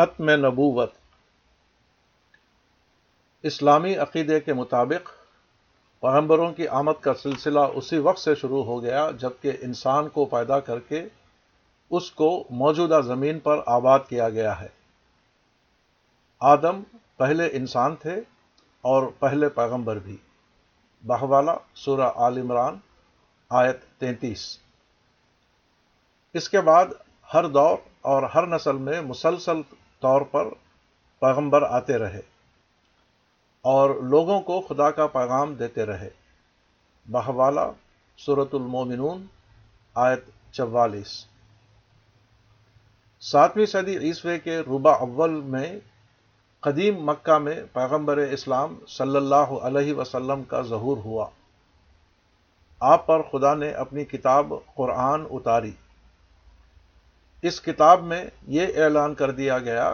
ختم نبوت اسلامی عقیدے کے مطابق پیغمبروں کی آمد کا سلسلہ اسی وقت سے شروع ہو گیا جبکہ انسان کو پیدا کر کے اس کو موجودہ زمین پر آباد کیا گیا ہے آدم پہلے انسان تھے اور پہلے پیغمبر بھی بہوالا سورہ آل عمران آیت تینتیس اس کے بعد ہر دور اور ہر نسل میں مسلسل طور پر پیغمبر آتے رہے اور لوگوں کو خدا کا پیغام دیتے رہے بہوالا صورت المومنون آیت چوالیس ساتویں صدی عیسوی کے ربع اول میں قدیم مکہ میں پیغمبر اسلام صلی اللہ علیہ وسلم کا ظہور ہوا آپ پر خدا نے اپنی کتاب قرآن اتاری اس کتاب میں یہ اعلان کر دیا گیا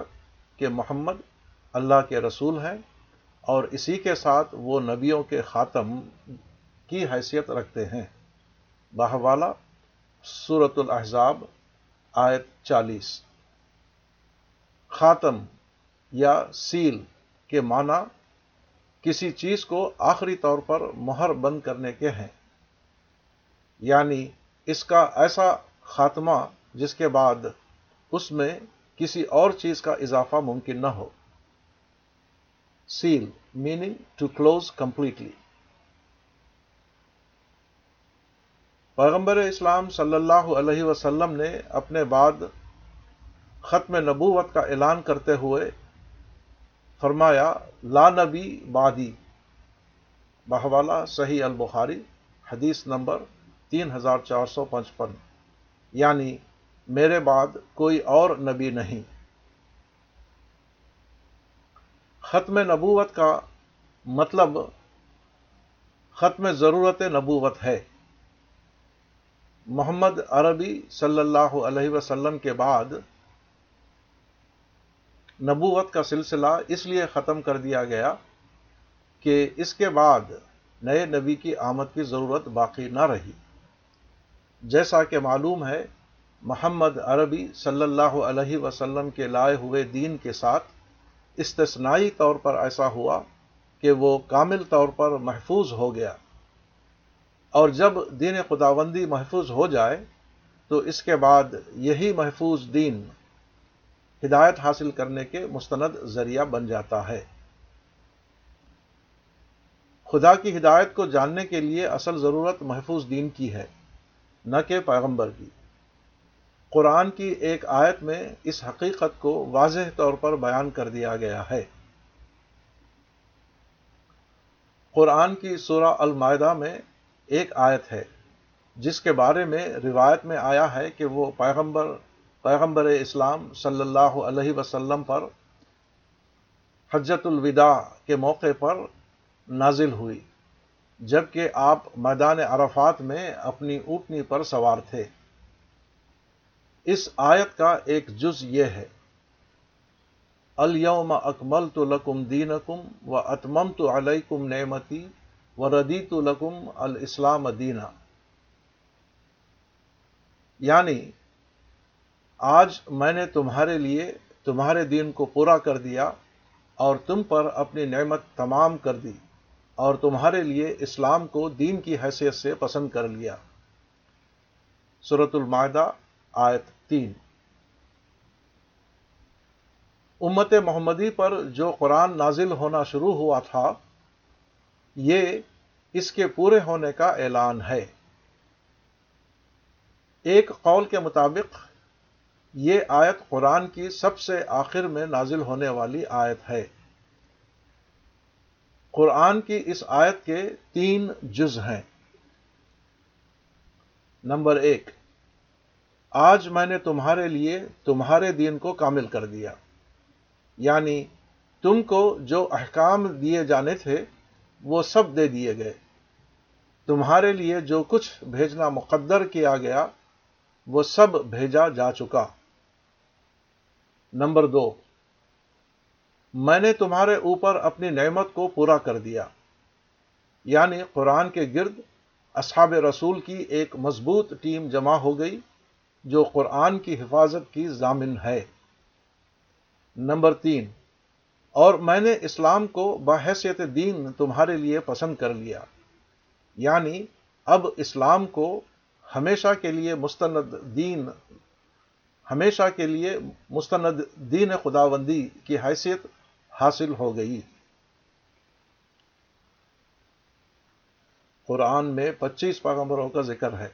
کہ محمد اللہ کے رسول ہیں اور اسی کے ساتھ وہ نبیوں کے خاتم کی حیثیت رکھتے ہیں باہوالا صورت الاحزاب آیت چالیس خاتم یا سیل کے معنی کسی چیز کو آخری طور پر مہر بند کرنے کے ہیں یعنی اس کا ایسا خاتمہ جس کے بعد اس میں کسی اور چیز کا اضافہ ممکن نہ ہو seal meaning to close completely پیغمبر اسلام صلی اللہ علیہ وسلم نے اپنے بعد ختم نبوت کا اعلان کرتے ہوئے فرمایا لا نبی بادی بہوالا صحیح البخاری حدیث نمبر تین ہزار چار سو پچپن یعنی میرے بعد کوئی اور نبی نہیں ختم نبوت کا مطلب ختم ضرورت نبوت ہے محمد عربی صلی اللہ علیہ وسلم کے بعد نبوت کا سلسلہ اس لیے ختم کر دیا گیا کہ اس کے بعد نئے نبی کی آمد کی ضرورت باقی نہ رہی جیسا کہ معلوم ہے محمد عربی صلی اللہ علیہ وسلم کے لائے ہوئے دین کے ساتھ استثنائی طور پر ایسا ہوا کہ وہ کامل طور پر محفوظ ہو گیا اور جب دین خداوندی محفوظ ہو جائے تو اس کے بعد یہی محفوظ دین ہدایت حاصل کرنے کے مستند ذریعہ بن جاتا ہے خدا کی ہدایت کو جاننے کے لیے اصل ضرورت محفوظ دین کی ہے نہ کہ پیغمبر کی قرآن کی ایک آیت میں اس حقیقت کو واضح طور پر بیان کر دیا گیا ہے قرآن کی سورہ المائدہ میں ایک آیت ہے جس کے بارے میں روایت میں آیا ہے کہ وہ پیغمبر پیغمبر اسلام صلی اللہ علیہ وسلم پر حجت الوداع کے موقع پر نازل ہوئی جبکہ آپ میدان عرفات میں اپنی اوٹنی پر سوار تھے اس آیت کا ایک جز یہ ہے الوم اکمل تو لکم دین کم و اتمم تو علیکم کم نعمتی و ردی تو لکم الاسلام دینا یعنی آج میں نے تمہارے لیے تمہارے دین کو پورا کر دیا اور تم پر اپنی نعمت تمام کر دی اور تمہارے لیے اسلام کو دین کی حیثیت سے پسند کر لیا صورت المائدہ آیت تین امت محمدی پر جو قرآن نازل ہونا شروع ہوا تھا یہ اس کے پورے ہونے کا اعلان ہے ایک قول کے مطابق یہ آیت قرآن کی سب سے آخر میں نازل ہونے والی آیت ہے قرآن کی اس آیت کے تین جز ہیں نمبر ایک آج میں نے تمہارے لیے تمہارے دین کو کامل کر دیا یعنی تم کو جو احکام دیے جانے تھے وہ سب دے دیے گئے تمہارے لیے جو کچھ بھیجنا مقدر کیا گیا وہ سب بھیجا جا چکا نمبر دو میں نے تمہارے اوپر اپنی نعمت کو پورا کر دیا یعنی قرآن کے گرد اصحاب رسول کی ایک مضبوط ٹیم جمع ہو گئی جو قرآن کی حفاظت کی ضامن ہے نمبر تین اور میں نے اسلام کو بحیثیت دین تمہارے لیے پسند کر لیا یعنی اب اسلام کو ہمیشہ کے لیے مستند دین ہمیشہ کے لیے مستند دین خداوندی کی حیثیت حاصل ہو گئی قرآن میں پچیس پیغمبروں کا ذکر ہے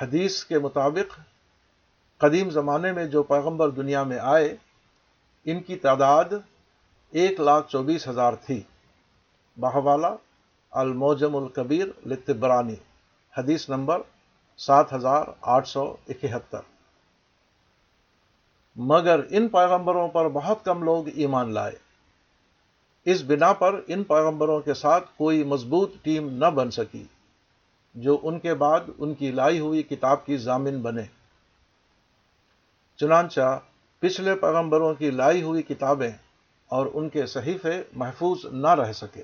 حدیث کے مطابق قدیم زمانے میں جو پیغمبر دنیا میں آئے ان کی تعداد ایک لاکھ چوبیس ہزار تھی بہوالا الموجم لطبرانی حدیث نمبر سات ہزار آٹھ سو اکہتر مگر ان پیغمبروں پر بہت کم لوگ ایمان لائے اس بنا پر ان پیغمبروں کے ساتھ کوئی مضبوط ٹیم نہ بن سکی جو ان کے بعد ان کی لائی ہوئی کتاب کی ضامن بنے چنانچہ پچھلے پیغمبروں کی لائی ہوئی کتابیں اور ان کے صحیفے محفوظ نہ رہ سکے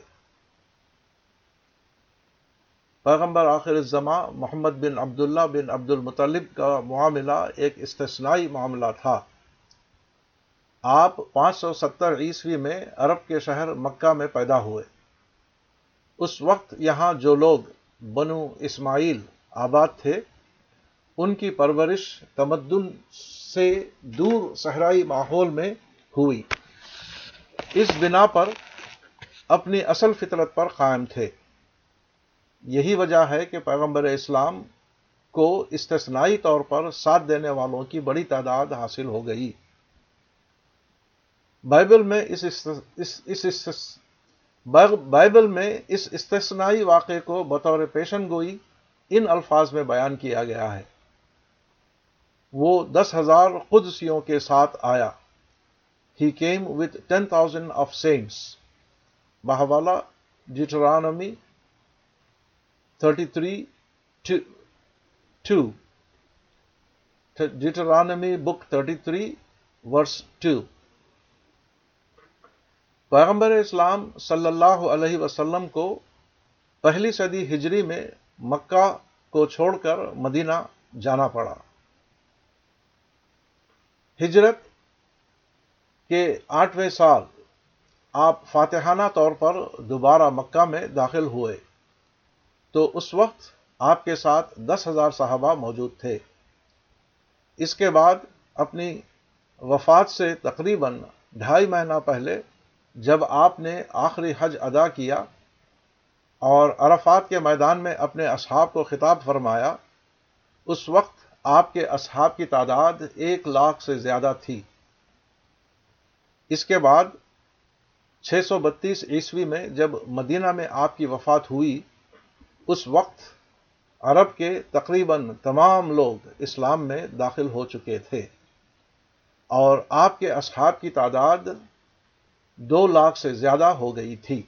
پیغمبر آخر محمد بن عبداللہ بن عبد المطلب کا معاملہ ایک استثنائی معاملہ تھا آپ پانچ سو ستر عیسوی میں عرب کے شہر مکہ میں پیدا ہوئے اس وقت یہاں جو لوگ بنو اسماعیل آباد تھے ان کی پرورش تمدن سے دور صحرائی ماحول میں ہوئی اس بنا پر اپنی اصل فطرت پر قائم تھے یہی وجہ ہے کہ پیغمبر اسلام کو استثنائی طور پر ساتھ دینے والوں کی بڑی تعداد حاصل ہو گئی بائبل میں بائبل میں اس استثنا واقعے کو بطور پیشن گوئی ان الفاظ میں بیان کیا گیا ہے وہ دس ہزار قدسیوں کے ساتھ آیا ہی came with ten thousand of saints بہوالا Deuteronomy thirty three two Deuteronomy book thirty three verse two پیغمبر اسلام صلی اللہ علیہ وسلم کو پہلی صدی ہجری میں مکہ کو چھوڑ کر مدینہ جانا پڑا ہجرت کے آٹھویں سال آپ فاتحانہ طور پر دوبارہ مکہ میں داخل ہوئے تو اس وقت آپ کے ساتھ دس ہزار صحابہ موجود تھے اس کے بعد اپنی وفات سے تقریباً ڈھائی مہینہ پہلے جب آپ نے آخری حج ادا کیا اور عرفات کے میدان میں اپنے اصحاب کو خطاب فرمایا اس وقت آپ کے اصحاب کی تعداد ایک لاکھ سے زیادہ تھی اس کے بعد چھ سو بتیس عیسوی میں جب مدینہ میں آپ کی وفات ہوئی اس وقت عرب کے تقریباً تمام لوگ اسلام میں داخل ہو چکے تھے اور آپ کے اصحاب کی تعداد دو لاکھ سے زیادہ ہو گئی تھی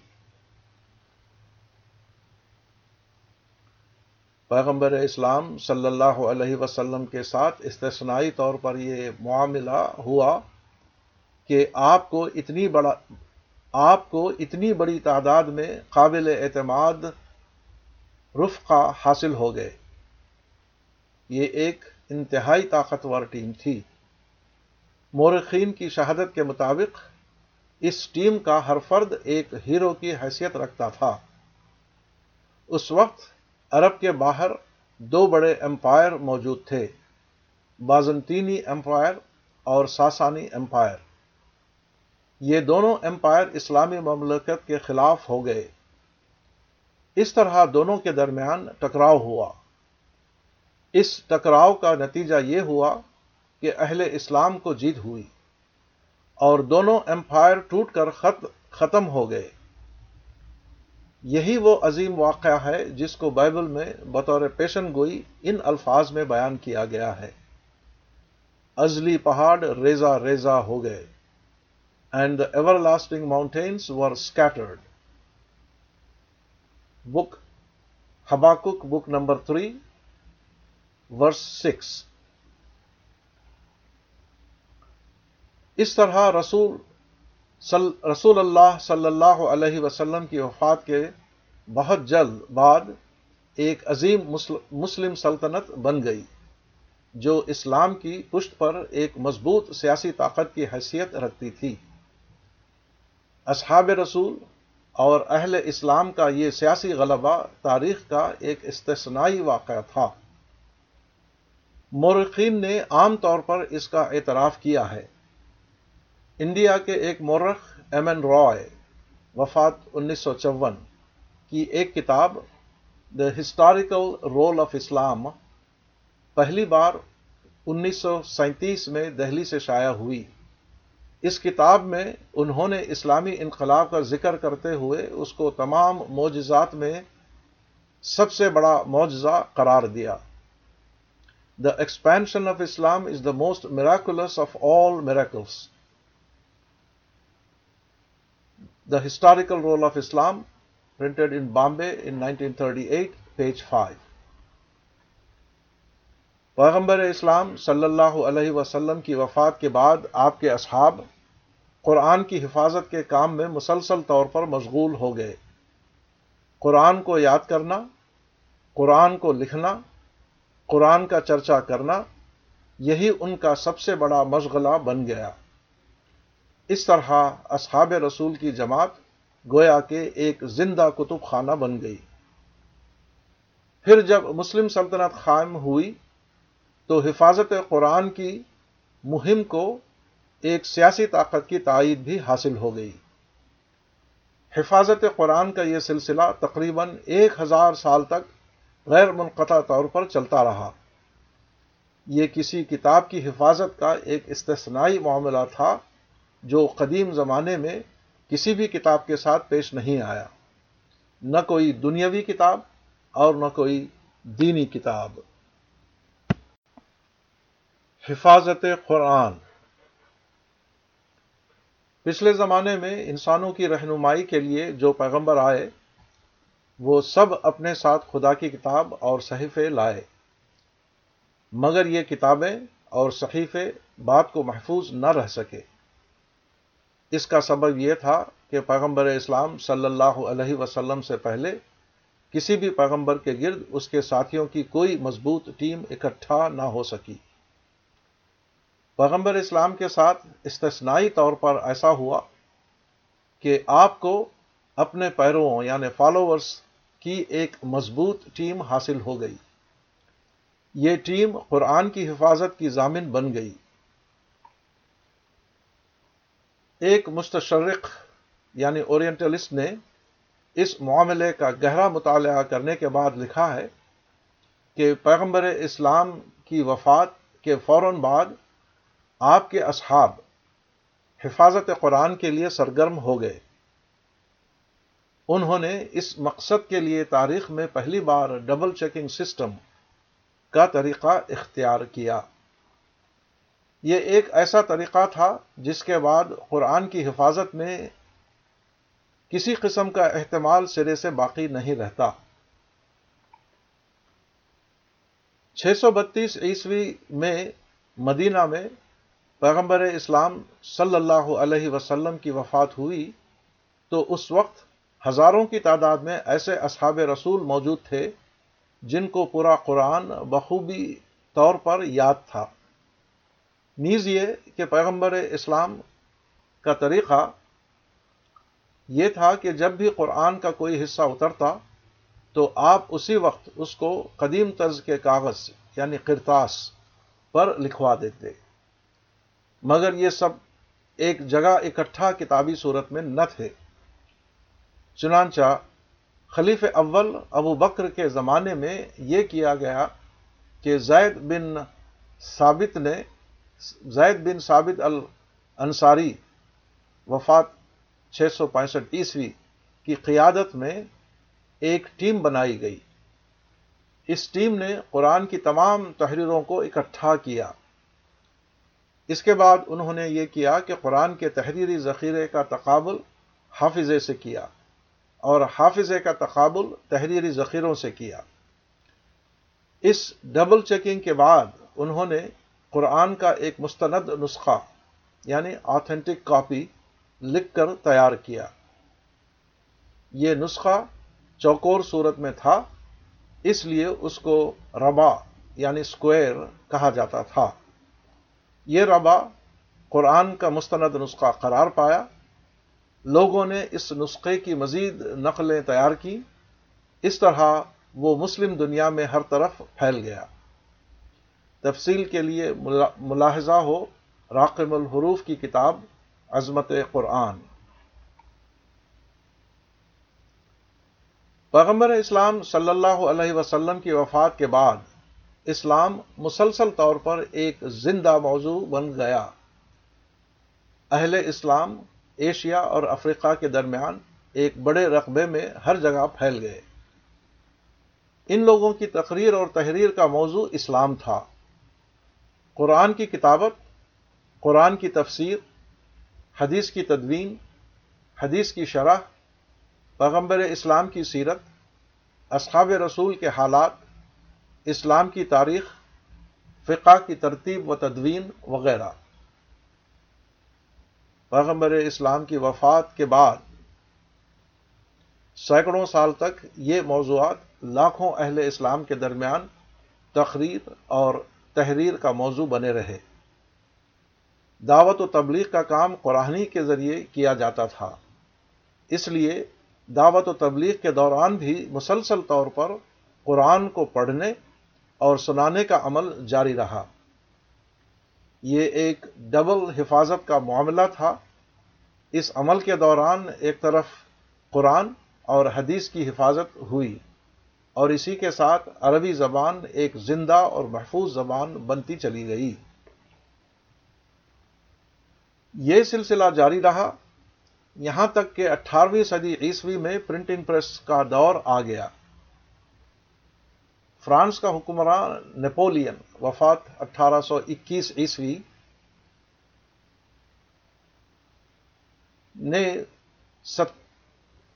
پیغمبر اسلام صلی اللہ علیہ وسلم کے ساتھ استثنا طور پر یہ معاملہ ہوا کہ آپ کو اتنی بڑا آپ کو اتنی بڑی تعداد میں قابل اعتماد رفقا حاصل ہو گئے یہ ایک انتہائی طاقتور ٹیم تھی مورخین کی شہادت کے مطابق اس ٹیم کا ہر فرد ایک ہیرو کی حیثیت رکھتا تھا اس وقت عرب کے باہر دو بڑے امپائر موجود تھے بازنطینی امپائر اور ساسانی امپائر یہ دونوں امپائر اسلامی مملکت کے خلاف ہو گئے اس طرح دونوں کے درمیان ٹکراؤ ہوا اس ٹکراؤ کا نتیجہ یہ ہوا کہ اہل اسلام کو جیت ہوئی اور دونوں امپائر ٹوٹ کر خط ختم ہو گئے یہی وہ عظیم واقعہ ہے جس کو بائبل میں بطور پیشن گوئی ان الفاظ میں بیان کیا گیا ہے ازلی پہاڑ ریزا ریزا ہو گئے and the everlasting mountains were scattered book Habakkuk book number three verse six اس طرح رسول رسول اللہ صلی اللہ علیہ وسلم کی وفات کے بہت جلد بعد ایک عظیم مسلم سلطنت بن گئی جو اسلام کی پشت پر ایک مضبوط سیاسی طاقت کی حیثیت رکھتی تھی اصحاب رسول اور اہل اسلام کا یہ سیاسی غلبہ تاریخ کا ایک استثنائی واقعہ تھا مورخین نے عام طور پر اس کا اعتراف کیا ہے انڈیا کے ایک مورخ ایم این روئے وفات انیس سو چون کی ایک کتاب the historical role of Islam پہلی بار انیس سو سینتیس میں دہلی سے شائع ہوئی اس کتاب میں انہوں نے اسلامی انقلاب کا ذکر کرتے ہوئے اس کو تمام معجزات میں سب سے بڑا معجزہ قرار دیا the expansion of Islam is the most miraculous of all miracles the historical role of Islam printed in Bombay in nineteen page 5 پیغمبر اسلام صلی اللہ علیہ وسلم کی وفات کے بعد آپ کے اصحاب قرآن کی حفاظت کے کام میں مسلسل طور پر مشغول ہو گئے قرآن کو یاد کرنا قرآن کو لکھنا قرآن کا چرچا کرنا یہی ان کا سب سے بڑا مشغلہ بن گیا اس طرح اصحاب رسول کی جماعت گویا کے ایک زندہ کتب خانہ بن گئی پھر جب مسلم سلطنت قائم ہوئی تو حفاظت قرآن کی مہم کو ایک سیاسی طاقت کی تائید بھی حاصل ہو گئی حفاظت قرآن کا یہ سلسلہ تقریباً ایک ہزار سال تک غیر منقطع طور پر چلتا رہا یہ کسی کتاب کی حفاظت کا ایک استثنائی معاملہ تھا جو قدیم زمانے میں کسی بھی کتاب کے ساتھ پیش نہیں آیا نہ کوئی دنیاوی کتاب اور نہ کوئی دینی کتاب حفاظت قرآن پچھلے زمانے میں انسانوں کی رہنمائی کے لیے جو پیغمبر آئے وہ سب اپنے ساتھ خدا کی کتاب اور صحیفے لائے مگر یہ کتابیں اور صحیفے بات کو محفوظ نہ رہ سکے اس کا سبب یہ تھا کہ پیغمبر اسلام صلی اللہ علیہ وسلم سے پہلے کسی بھی پیغمبر کے گرد اس کے ساتھیوں کی کوئی مضبوط ٹیم اکٹھا نہ ہو سکی پیغمبر اسلام کے ساتھ استثنا طور پر ایسا ہوا کہ آپ کو اپنے پیروں یعنی فالوورس کی ایک مضبوط ٹیم حاصل ہو گئی یہ ٹیم قرآن کی حفاظت کی ضامن بن گئی ایک مستشرق یعنی اورینٹلسٹ نے اس معاملے کا گہرا مطالعہ کرنے کے بعد لکھا ہے کہ پیغمبر اسلام کی وفات کے فوراً بعد آپ کے اصحاب حفاظت قرآن کے لیے سرگرم ہو گئے انہوں نے اس مقصد کے لیے تاریخ میں پہلی بار ڈبل چیکنگ سسٹم کا طریقہ اختیار کیا یہ ایک ایسا طریقہ تھا جس کے بعد قرآن کی حفاظت میں کسی قسم کا احتمال سرے سے باقی نہیں رہتا چھ سو بتیس عیسوی میں مدینہ میں پیغمبر اسلام صلی اللہ علیہ وسلم کی وفات ہوئی تو اس وقت ہزاروں کی تعداد میں ایسے اصحاب رسول موجود تھے جن کو پورا قرآن بخوبی طور پر یاد تھا نیز یہ کہ پیغمبر اسلام کا طریقہ یہ تھا کہ جب بھی قرآن کا کوئی حصہ اترتا تو آپ اسی وقت اس کو قدیم طرز کے کاغذ یعنی کرتاس پر لکھوا دیتے مگر یہ سب ایک جگہ اکٹھا کتابی صورت میں نہ تھے چنانچہ خلیف اول ابو بکر کے زمانے میں یہ کیا گیا کہ زید بن ثابت نے زید بن ثابت الانصاری وفات چھ سو پینسٹھ عیسوی کی قیادت میں ایک ٹیم بنائی گئی اس ٹیم نے قرآن کی تمام تحریروں کو اکٹھا کیا اس کے بعد انہوں نے یہ کیا کہ قرآن کے تحریری ذخیرے کا تقابل حافظے سے کیا اور حافظے کا تقابل تحریری ذخیروں سے کیا اس ڈبل چیکنگ کے بعد انہوں نے قرآن کا ایک مستند نسخہ یعنی آتھینٹک کاپی لکھ کر تیار کیا یہ نسخہ چوکور صورت میں تھا اس لیے اس کو ربا یعنی اسکوئر کہا جاتا تھا یہ ربا قرآن کا مستند نسخہ قرار پایا لوگوں نے اس نسخے کی مزید نقلیں تیار کی اس طرح وہ مسلم دنیا میں ہر طرف پھیل گیا تفصیل کے لیے ملاحظہ ہو راقم الحروف کی کتاب عظمت قرآن پیغمبر اسلام صلی اللہ علیہ وسلم کی وفات کے بعد اسلام مسلسل طور پر ایک زندہ موضوع بن گیا اہل اسلام ایشیا اور افریقہ کے درمیان ایک بڑے رقبے میں ہر جگہ پھیل گئے ان لوگوں کی تقریر اور تحریر کا موضوع اسلام تھا قرآن کی کتابت قرآن کی تفسیر حدیث کی تدوین حدیث کی شرح پیغمبر اسلام کی سیرت اصحاب رسول کے حالات اسلام کی تاریخ فقہ کی ترتیب و تدوین وغیرہ پیغمبر اسلام کی وفات کے بعد سینکڑوں سال تک یہ موضوعات لاکھوں اہل اسلام کے درمیان تقریر اور تحریر کا موضوع بنے رہے دعوت و تبلیغ کا کام قرآنی کے ذریعے کیا جاتا تھا اس لیے دعوت و تبلیغ کے دوران بھی مسلسل طور پر قرآن کو پڑھنے اور سنانے کا عمل جاری رہا یہ ایک ڈبل حفاظت کا معاملہ تھا اس عمل کے دوران ایک طرف قرآن اور حدیث کی حفاظت ہوئی اور اسی کے ساتھ عربی زبان ایک زندہ اور محفوظ زبان بنتی چلی گئی یہ سلسلہ جاری رہا یہاں تک کہ اٹھارہویں صدی عیسوی میں پرنٹنگ پریس کا دور آ گیا فرانس کا حکمران نیپولین وفات اٹھارہ سو اکیس عیسوی نے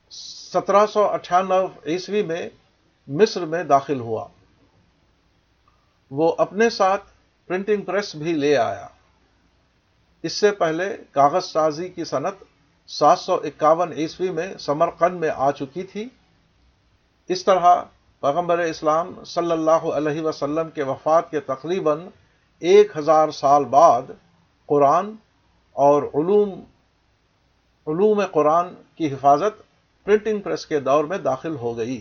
سترہ سو اٹھانوے عیسوی میں مصر میں داخل ہوا وہ اپنے ساتھ پرنٹنگ پریس بھی لے آیا اس سے پہلے کاغذ سازی کی صنعت سات سو اکاون عیسوی میں سمرقند میں آ چکی تھی اس طرح پیغمبر اسلام صلی اللہ علیہ وسلم کے وفات کے تقریباً ایک ہزار سال بعد قرآن اور علوم علوم قرآن کی حفاظت پرنٹنگ پریس کے دور میں داخل ہو گئی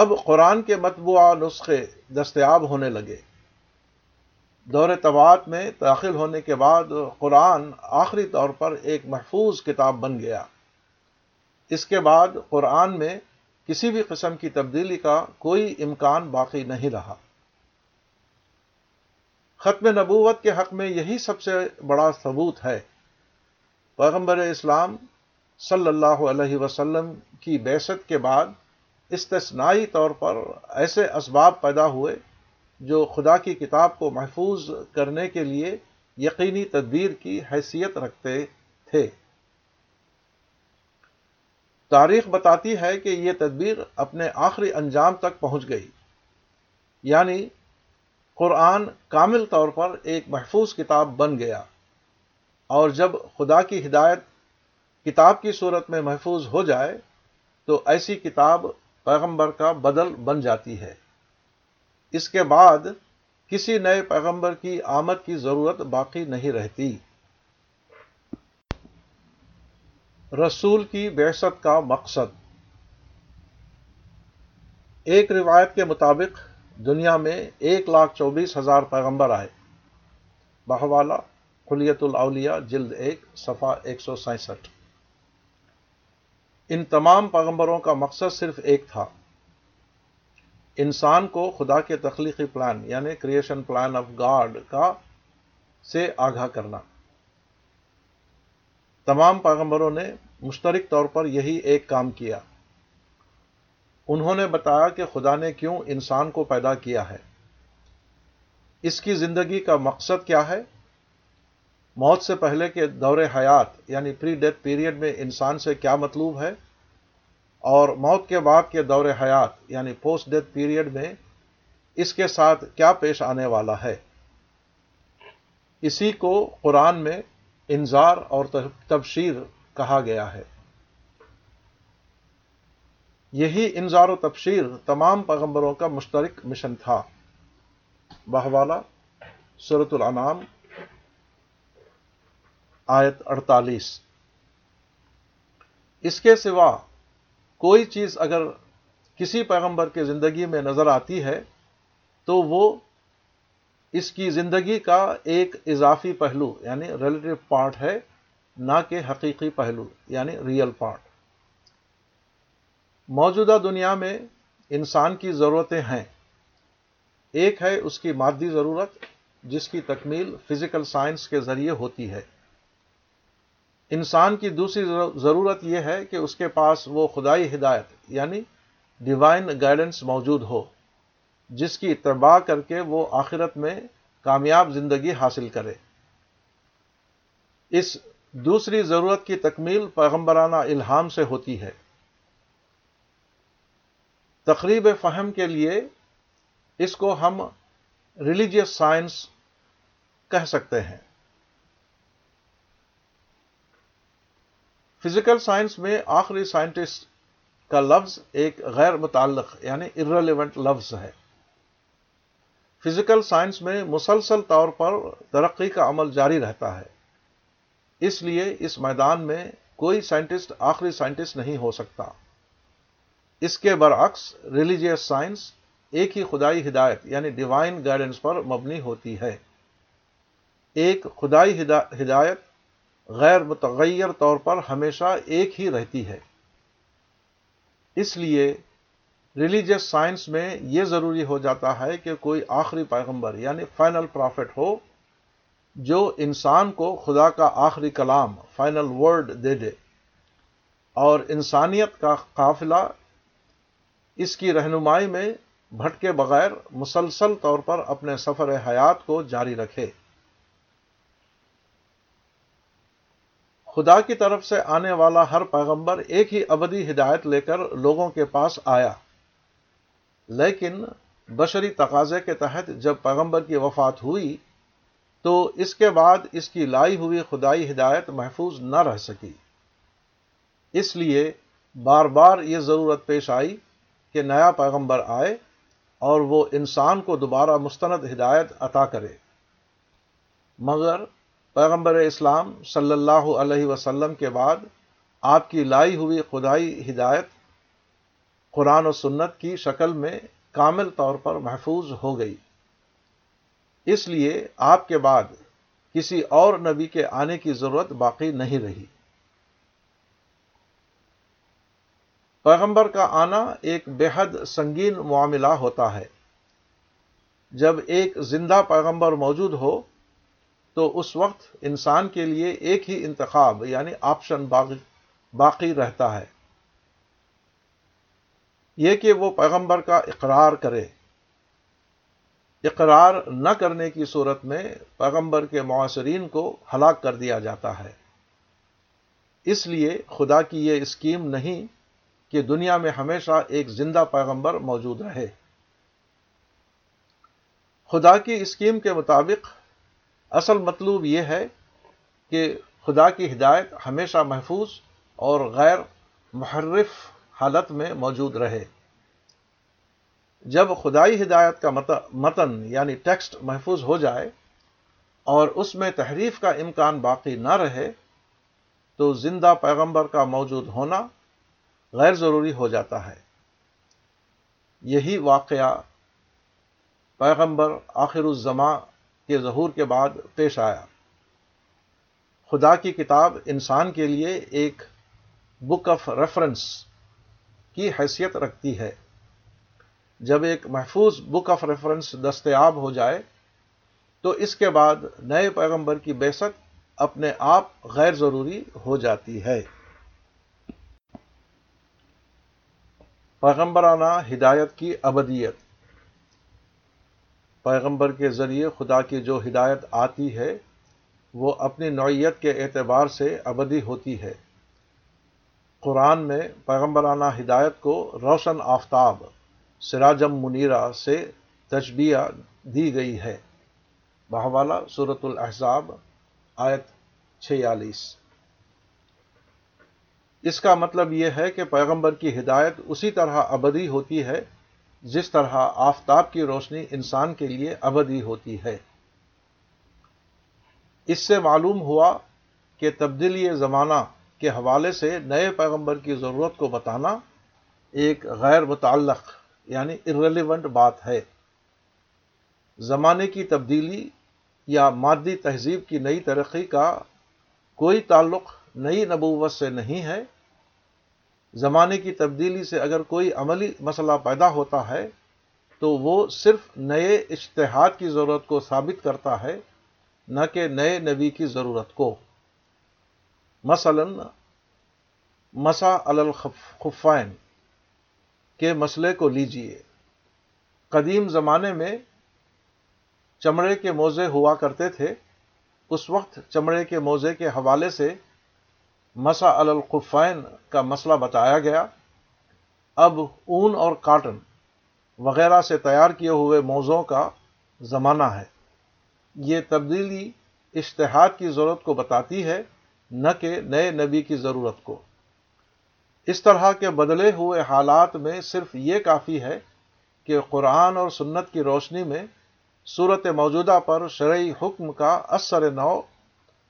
اب قرآن کے متبوع نسخے دستیاب ہونے لگے دور طبعات میں داخل ہونے کے بعد قرآن آخری طور پر ایک محفوظ کتاب بن گیا اس کے بعد قرآن میں کسی بھی قسم کی تبدیلی کا کوئی امکان باقی نہیں رہا ختم نبوت کے حق میں یہی سب سے بڑا ثبوت ہے پیغمبر اسلام صلی اللہ علیہ وسلم کی بیست کے بعد استثنائی طور پر ایسے اسباب پیدا ہوئے جو خدا کی کتاب کو محفوظ کرنے کے لیے یقینی تدبیر کی حیثیت رکھتے تھے تاریخ بتاتی ہے کہ یہ تدبیر اپنے آخری انجام تک پہنچ گئی یعنی قرآن کامل طور پر ایک محفوظ کتاب بن گیا اور جب خدا کی ہدایت کتاب کی صورت میں محفوظ ہو جائے تو ایسی کتاب پیغمبر کا بدل بن جاتی ہے اس کے بعد کسی نئے پیغمبر کی آمد کی ضرورت باقی نہیں رہتی رسول کی بحثت کا مقصد ایک روایت کے مطابق دنیا میں ایک لاکھ چوبیس ہزار پیغمبر آئے بہوالا خلیت الاولیا جلد ایک صفحہ ایک سو سینسٹھ ان تمام پیغمبروں کا مقصد صرف ایک تھا انسان کو خدا کے تخلیقی پلان یعنی کریشن پلان آف گاڈ کا سے آگاہ کرنا تمام پیغمبروں نے مشترک طور پر یہی ایک کام کیا انہوں نے بتایا کہ خدا نے کیوں انسان کو پیدا کیا ہے اس کی زندگی کا مقصد کیا ہے موت سے پہلے کے دور حیات یعنی پری ڈیتھ پیریڈ میں انسان سے کیا مطلوب ہے اور موت کے بعد کے دور حیات یعنی پوسٹ ڈیتھ پیریڈ میں اس کے ساتھ کیا پیش آنے والا ہے اسی کو قرآن میں انظار اور تبشیر کہا گیا ہے یہی انظار و تبشیر تمام پیغمبروں کا مشترک مشن تھا بہوالا صورت العنام آیت اڑتالیس اس کے سوا کوئی چیز اگر کسی پیغمبر کے زندگی میں نظر آتی ہے تو وہ اس کی زندگی کا ایک اضافی پہلو یعنی ریلیٹو پارٹ ہے نہ کہ حقیقی پہلو یعنی ریئل پارٹ موجودہ دنیا میں انسان کی ضرورتیں ہیں ایک ہے اس کی مادی ضرورت جس کی تکمیل فزیکل سائنس کے ذریعے ہوتی ہے انسان کی دوسری ضرورت یہ ہے کہ اس کے پاس وہ خدائی ہدایت یعنی ڈیوائن گائیڈنس موجود ہو جس کی اتباع کر کے وہ آخرت میں کامیاب زندگی حاصل کرے اس دوسری ضرورت کی تکمیل پیغمبرانہ الہام سے ہوتی ہے تقریب فہم کے لیے اس کو ہم ریلیجیس سائنس کہہ سکتے ہیں فزیکل سائنس میں آخری سائنٹسٹ کا لفظ ایک غیر متعلق یعنی ارریلیونٹ لفظ ہے فزیکل سائنس میں مسلسل طور پر ترقی کا عمل جاری رہتا ہے اس لیے اس میدان میں کوئی سائنٹسٹ آخری سائنٹسٹ نہیں ہو سکتا اس کے برعکس ریلیجیس سائنس ایک ہی خدائی ہدایت یعنی ڈیوائن گائیڈنس پر مبنی ہوتی ہے ایک خدائی ہدایت غیر متغیر طور پر ہمیشہ ایک ہی رہتی ہے اس لیے ریلیجس سائنس میں یہ ضروری ہو جاتا ہے کہ کوئی آخری پیغمبر یعنی فائنل پرافٹ ہو جو انسان کو خدا کا آخری کلام فائنل ورڈ دے دے اور انسانیت کا قافلہ اس کی رہنمائی میں بھٹکے بغیر مسلسل طور پر اپنے سفر حیات کو جاری رکھے خدا کی طرف سے آنے والا ہر پیغمبر ایک ہی ابدی ہدایت لے کر لوگوں کے پاس آیا لیکن بشری تقاضے کے تحت جب پیغمبر کی وفات ہوئی تو اس کے بعد اس کی لائی ہوئی خدائی ہدایت محفوظ نہ رہ سکی اس لیے بار بار یہ ضرورت پیش آئی کہ نیا پیغمبر آئے اور وہ انسان کو دوبارہ مستند ہدایت عطا کرے مگر پیغمبر اسلام صلی اللہ علیہ وسلم کے بعد آپ کی لائی ہوئی خدائی ہدایت قرآن و سنت کی شکل میں کامل طور پر محفوظ ہو گئی اس لیے آپ کے بعد کسی اور نبی کے آنے کی ضرورت باقی نہیں رہی پیغمبر کا آنا ایک بے حد سنگین معاملہ ہوتا ہے جب ایک زندہ پیغمبر موجود ہو تو اس وقت انسان کے لیے ایک ہی انتخاب یعنی آپشن باقی رہتا ہے یہ کہ وہ پیغمبر کا اقرار کرے اقرار نہ کرنے کی صورت میں پیغمبر کے معاصرین کو ہلاک کر دیا جاتا ہے اس لیے خدا کی یہ اسکیم نہیں کہ دنیا میں ہمیشہ ایک زندہ پیغمبر موجود رہے خدا کی اسکیم کے مطابق اصل مطلوب یہ ہے کہ خدا کی ہدایت ہمیشہ محفوظ اور غیر محرف حالت میں موجود رہے جب خدائی ہدایت کا متن یعنی ٹیکسٹ محفوظ ہو جائے اور اس میں تحریف کا امکان باقی نہ رہے تو زندہ پیغمبر کا موجود ہونا غیر ضروری ہو جاتا ہے یہی واقعہ پیغمبر آخر الزماں ظہور کے بعد پیش آیا خدا کی کتاب انسان کے لیے ایک بک آف ریفرنس کی حیثیت رکھتی ہے جب ایک محفوظ بک آف ریفرنس دستیاب ہو جائے تو اس کے بعد نئے پیغمبر کی بے اپنے آپ غیر ضروری ہو جاتی ہے پیغمبرانہ ہدایت کی ابدیت پیغمبر کے ذریعے خدا کی جو ہدایت آتی ہے وہ اپنی نوعیت کے اعتبار سے ابدی ہوتی ہے قرآن میں پیغمبرانہ ہدایت کو روشن آفتاب سراجم منیرا سے تجبیہ دی گئی ہے بہوالا صورت الاحزاب آیت چھیالیس اس کا مطلب یہ ہے کہ پیغمبر کی ہدایت اسی طرح ابدی ہوتی ہے جس طرح آفتاب کی روشنی انسان کے لیے ابدی ہوتی ہے اس سے معلوم ہوا کہ تبدیلی زمانہ کے حوالے سے نئے پیغمبر کی ضرورت کو بتانا ایک غیر متعلق یعنی ارریلیونٹ بات ہے زمانے کی تبدیلی یا مادی تہذیب کی نئی ترقی کا کوئی تعلق نئی نبوت سے نہیں ہے زمانے کی تبدیلی سے اگر کوئی عملی مسئلہ پیدا ہوتا ہے تو وہ صرف نئے اشتہاد کی ضرورت کو ثابت کرتا ہے نہ کہ نئے نبی کی ضرورت کو مثلا مسا الخفین کے مسئلے کو لیجئے قدیم زمانے میں چمڑے کے موزے ہوا کرتے تھے اس وقت چمڑے کے موزے کے حوالے سے مسا القفین کا مسئلہ بتایا گیا اب اون اور کاٹن وغیرہ سے تیار کیے ہوئے موزوں کا زمانہ ہے یہ تبدیلی اشتہاد کی ضرورت کو بتاتی ہے نہ کہ نئے نبی کی ضرورت کو اس طرح کے بدلے ہوئے حالات میں صرف یہ کافی ہے کہ قرآن اور سنت کی روشنی میں صورت موجودہ پر شرعی حکم کا اثر نو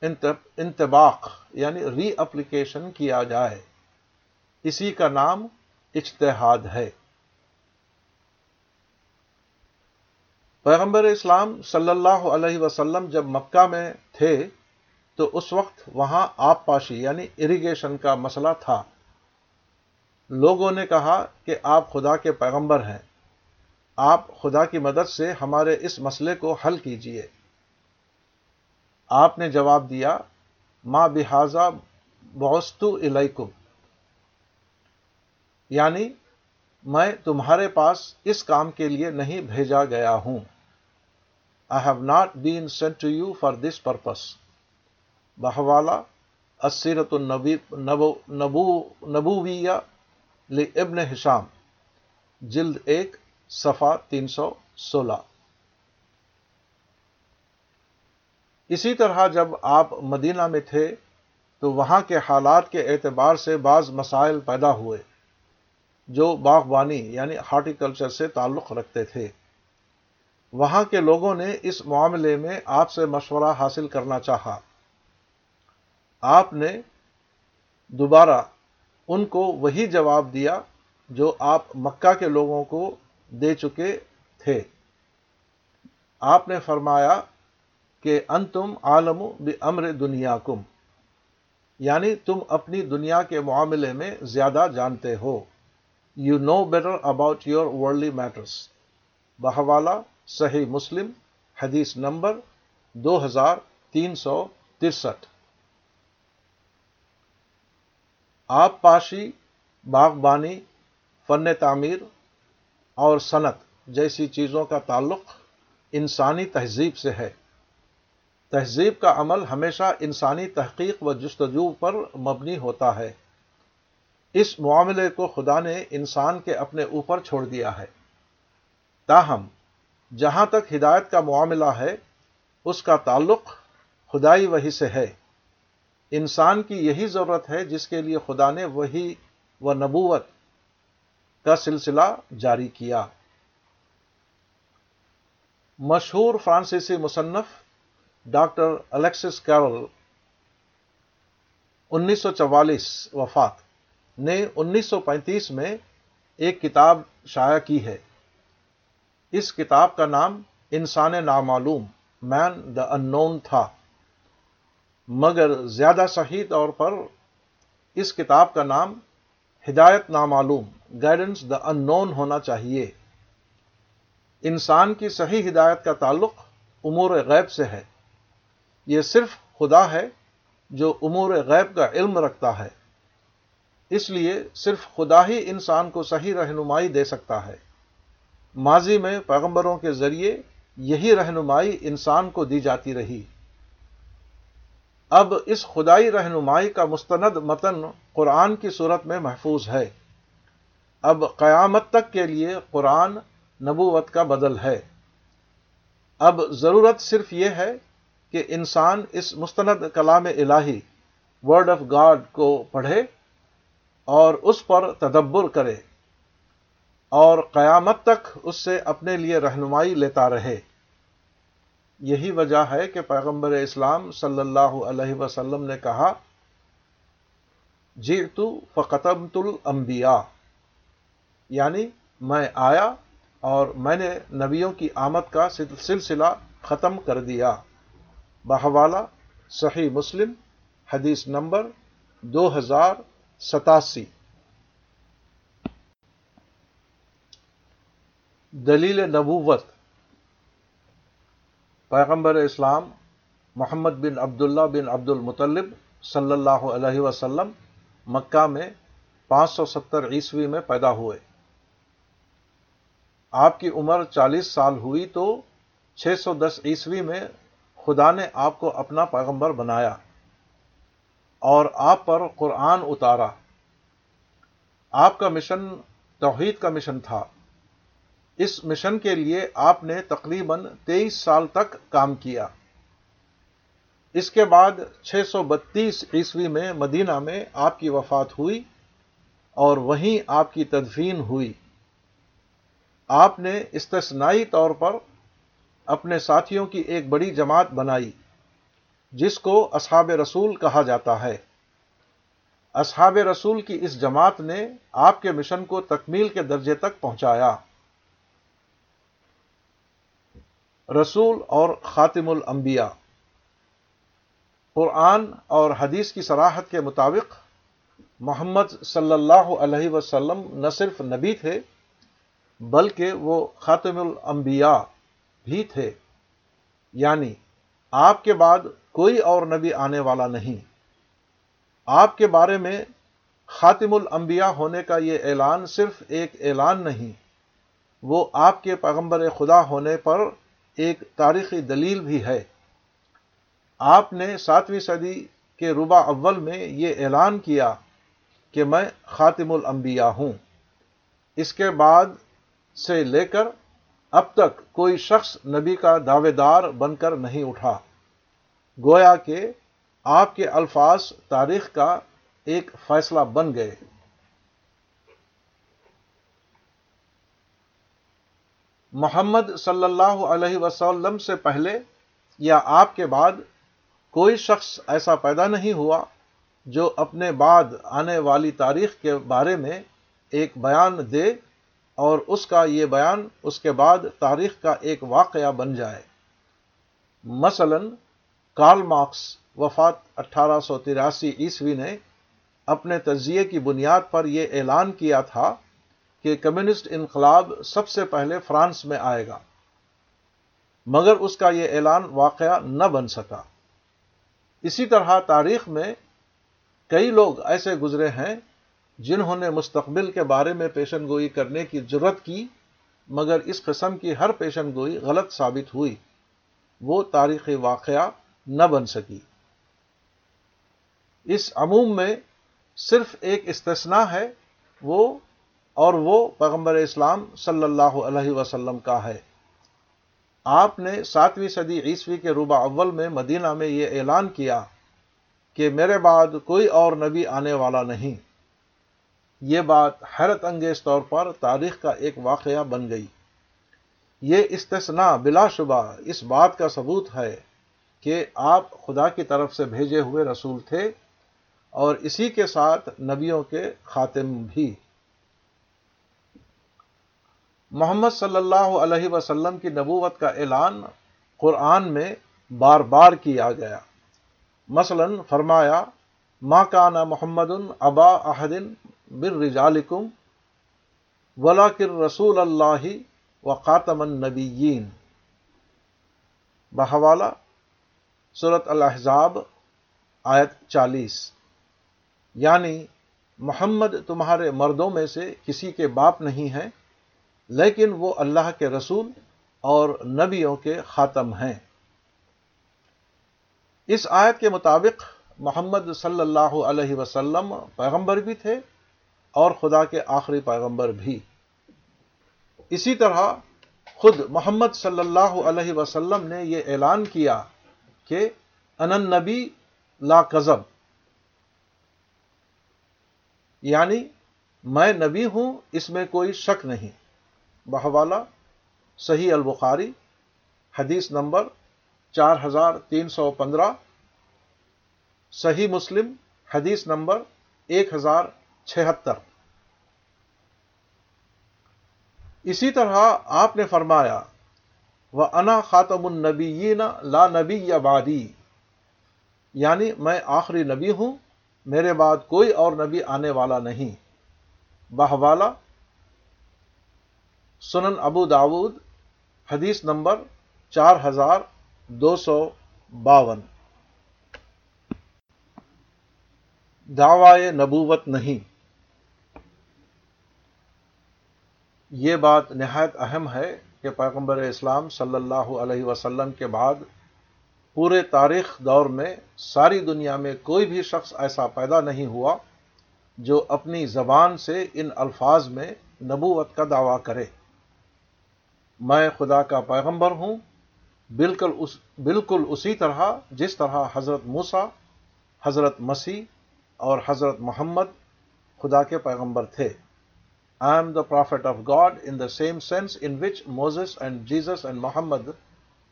انتباق یعنی ری اپلیکیشن کیا جائے اسی کا نام اجتہاد ہے پیغمبر اسلام صلی اللہ علیہ وسلم جب مکہ میں تھے تو اس وقت وہاں پاشی یعنی اریگیشن کا مسئلہ تھا لوگوں نے کہا کہ آپ خدا کے پیغمبر ہیں آپ خدا کی مدد سے ہمارے اس مسئلے کو حل کیجئے آپ نے جواب دیا ما بحاظا بوستو الیکم یعنی میں تمہارے پاس اس کام کے لیے نہیں بھیجا گیا ہوں I have not been sent to you for this purpose بہوالا اسیرت نبویہ ابن حشام جلد ایک صفحہ تین سو سولہ اسی طرح جب آپ مدینہ میں تھے تو وہاں کے حالات کے اعتبار سے بعض مسائل پیدا ہوئے جو باغبانی یعنی ہارٹیکلچر سے تعلق رکھتے تھے وہاں کے لوگوں نے اس معاملے میں آپ سے مشورہ حاصل کرنا چاہا آپ نے دوبارہ ان کو وہی جواب دیا جو آپ مکہ کے لوگوں کو دے چکے تھے آپ نے فرمایا کہ ان تم عالم بے امر دنیا کم یعنی تم اپنی دنیا کے معاملے میں زیادہ جانتے ہو you know better about your worldly matters بہوالا صحیح مسلم حدیث نمبر دو ہزار تین سو ترسٹھ آپ پاشی باغبانی فن تعمیر اور صنعت جیسی چیزوں کا تعلق انسانی تہذیب سے ہے تہذیب کا عمل ہمیشہ انسانی تحقیق و جستجو پر مبنی ہوتا ہے اس معاملے کو خدا نے انسان کے اپنے اوپر چھوڑ دیا ہے تاہم جہاں تک ہدایت کا معاملہ ہے اس کا تعلق خدائی وہی سے ہے انسان کی یہی ضرورت ہے جس کے لیے خدا نے وہی و نبوت کا سلسلہ جاری کیا مشہور فرانسیسی مصنف ڈاکٹر الیکسس کیرول انیس سو چوالیس وفات نے انیس سو پینتیس میں ایک کتاب شائع کی ہے اس کتاب کا نام انسان نامعلوم مین دا ان نون تھا مگر زیادہ صحیح طور پر اس کتاب کا نام ہدایت نامعلوم گائیڈنس دا ان نون ہونا چاہیے انسان کی صحیح ہدایت کا تعلق امور غیب سے ہے یہ صرف خدا ہے جو امور غیب کا علم رکھتا ہے اس لیے صرف خدا ہی انسان کو صحیح رہنمائی دے سکتا ہے ماضی میں پیغمبروں کے ذریعے یہی رہنمائی انسان کو دی جاتی رہی اب اس خدائی رہنمائی کا مستند متن قرآن کی صورت میں محفوظ ہے اب قیامت تک کے لیے قرآن نبوت کا بدل ہے اب ضرورت صرف یہ ہے کہ انسان اس مستند کلام الہی ورڈ آف گاڈ کو پڑھے اور اس پر تدبر کرے اور قیامت تک اس سے اپنے لیے رہنمائی لیتا رہے یہی وجہ ہے کہ پیغمبر اسلام صلی اللہ علیہ وسلم نے کہا جی تو فقتم الانبیاء یعنی میں آیا اور میں نے نبیوں کی آمد کا سلسلہ ختم کر دیا بحوالہ صحیح مسلم حدیث نمبر دو ہزار ستاسی دلیل نبوت پیغمبر اسلام محمد بن عبداللہ بن عبد المطلب صلی اللہ علیہ وسلم مکہ میں پانچ سو ستر عیسوی میں پیدا ہوئے آپ کی عمر چالیس سال ہوئی تو چھ سو دس عیسوی میں خدا نے آپ کو اپنا پیغمبر بنایا اور آپ پر قرآن اتارا آپ کا مشن توحید کا مشن تھا اس مشن کے لیے آپ نے تقریباً تیئیس سال تک کام کیا اس کے بعد چھ سو بتیس عیسوی میں مدینہ میں آپ کی وفات ہوئی اور وہیں آپ کی تدفین ہوئی آپ نے استثنائی طور پر اپنے ساتھیوں کی ایک بڑی جماعت بنائی جس کو اصحاب رسول کہا جاتا ہے اصحاب رسول کی اس جماعت نے آپ کے مشن کو تکمیل کے درجے تک پہنچایا رسول اور خاتم الانبیاء قرآن اور حدیث کی سراحت کے مطابق محمد صلی اللہ علیہ وسلم نہ صرف نبی تھے بلکہ وہ خاتم الانبیاء بھی تھے یعنی آپ کے بعد کوئی اور نبی آنے والا نہیں آپ کے بارے میں خاتم الانبیاء ہونے کا یہ اعلان صرف ایک اعلان نہیں وہ آپ کے پیغمبر خدا ہونے پر ایک تاریخی دلیل بھی ہے آپ نے ساتویں صدی کے ربا اول میں یہ اعلان کیا کہ میں خاتم الانبیاء ہوں اس کے بعد سے لے کر اب تک کوئی شخص نبی کا دعوے دار بن کر نہیں اٹھا گویا کہ آپ کے الفاظ تاریخ کا ایک فیصلہ بن گئے محمد صلی اللہ علیہ وسلم سے پہلے یا آپ کے بعد کوئی شخص ایسا پیدا نہیں ہوا جو اپنے بعد آنے والی تاریخ کے بارے میں ایک بیان دے اور اس کا یہ بیان اس کے بعد تاریخ کا ایک واقعہ بن جائے مثلا کارل مارکس وفات اٹھارہ سو تراسی عیسوی نے اپنے تجزیے کی بنیاد پر یہ اعلان کیا تھا کہ کمیونسٹ انقلاب سب سے پہلے فرانس میں آئے گا مگر اس کا یہ اعلان واقعہ نہ بن سکا اسی طرح تاریخ میں کئی لوگ ایسے گزرے ہیں جنہوں نے مستقبل کے بارے میں پیشن گوئی کرنے کی ضرورت کی مگر اس قسم کی ہر پیشن گوئی غلط ثابت ہوئی وہ تاریخی واقعہ نہ بن سکی اس عموم میں صرف ایک استثنا ہے وہ اور وہ پیغمبر اسلام صلی اللہ علیہ وسلم کا ہے آپ نے ساتویں صدی عیسوی کے روبہ اول میں مدینہ میں یہ اعلان کیا کہ میرے بعد کوئی اور نبی آنے والا نہیں یہ بات حیرت انگیز طور پر تاریخ کا ایک واقعہ بن گئی یہ استثنا بلا شبہ اس بات کا ثبوت ہے کہ آپ خدا کی طرف سے بھیجے ہوئے رسول تھے اور اسی کے ساتھ نبیوں کے خاتم بھی محمد صلی اللہ علیہ وسلم کی نبوت کا اعلان قرآن میں بار بار کیا گیا مثلا فرمایا کانا محمد ابا احدن برجالکم ولاکر رسول اللہ و خاتم النبیین بہوالا صورت الحضاب آیت چالیس یعنی محمد تمہارے مردوں میں سے کسی کے باپ نہیں ہیں لیکن وہ اللہ کے رسول اور نبیوں کے خاتم ہیں اس آیت کے مطابق محمد صلی اللہ علیہ وسلم پیغمبر بھی تھے اور خدا کے آخری پیغمبر بھی اسی طرح خود محمد صلی اللہ علیہ وسلم نے یہ اعلان کیا کہ انن نبی لا قزب یعنی میں نبی ہوں اس میں کوئی شک نہیں بہوالا صحیح البخاری حدیث نمبر چار ہزار تین سو پندرہ صحیح مسلم حدیث نمبر ایک ہزار چھہتر اسی طرح آپ نے فرمایا وہ انا خاتم النبی لا نبی یا بابی یعنی میں آخری نبی ہوں میرے بعد کوئی اور نبی آنے والا نہیں بہوالا سنن ابو داود حدیث نمبر چار ہزار دو سو باون دعوائے نبوت نہیں یہ بات نہایت اہم ہے کہ پیغمبر اسلام صلی اللہ علیہ وسلم کے بعد پورے تاریخ دور میں ساری دنیا میں کوئی بھی شخص ایسا پیدا نہیں ہوا جو اپنی زبان سے ان الفاظ میں نبوت کا دعویٰ کرے میں خدا کا پیغمبر ہوں بالکل اس بالکل اسی طرح جس طرح حضرت موسا حضرت مسیح اور حضرت محمد خدا کے پیغمبر تھے I am the prophet of God in the same sense in which Moses and Jesus and Muhammad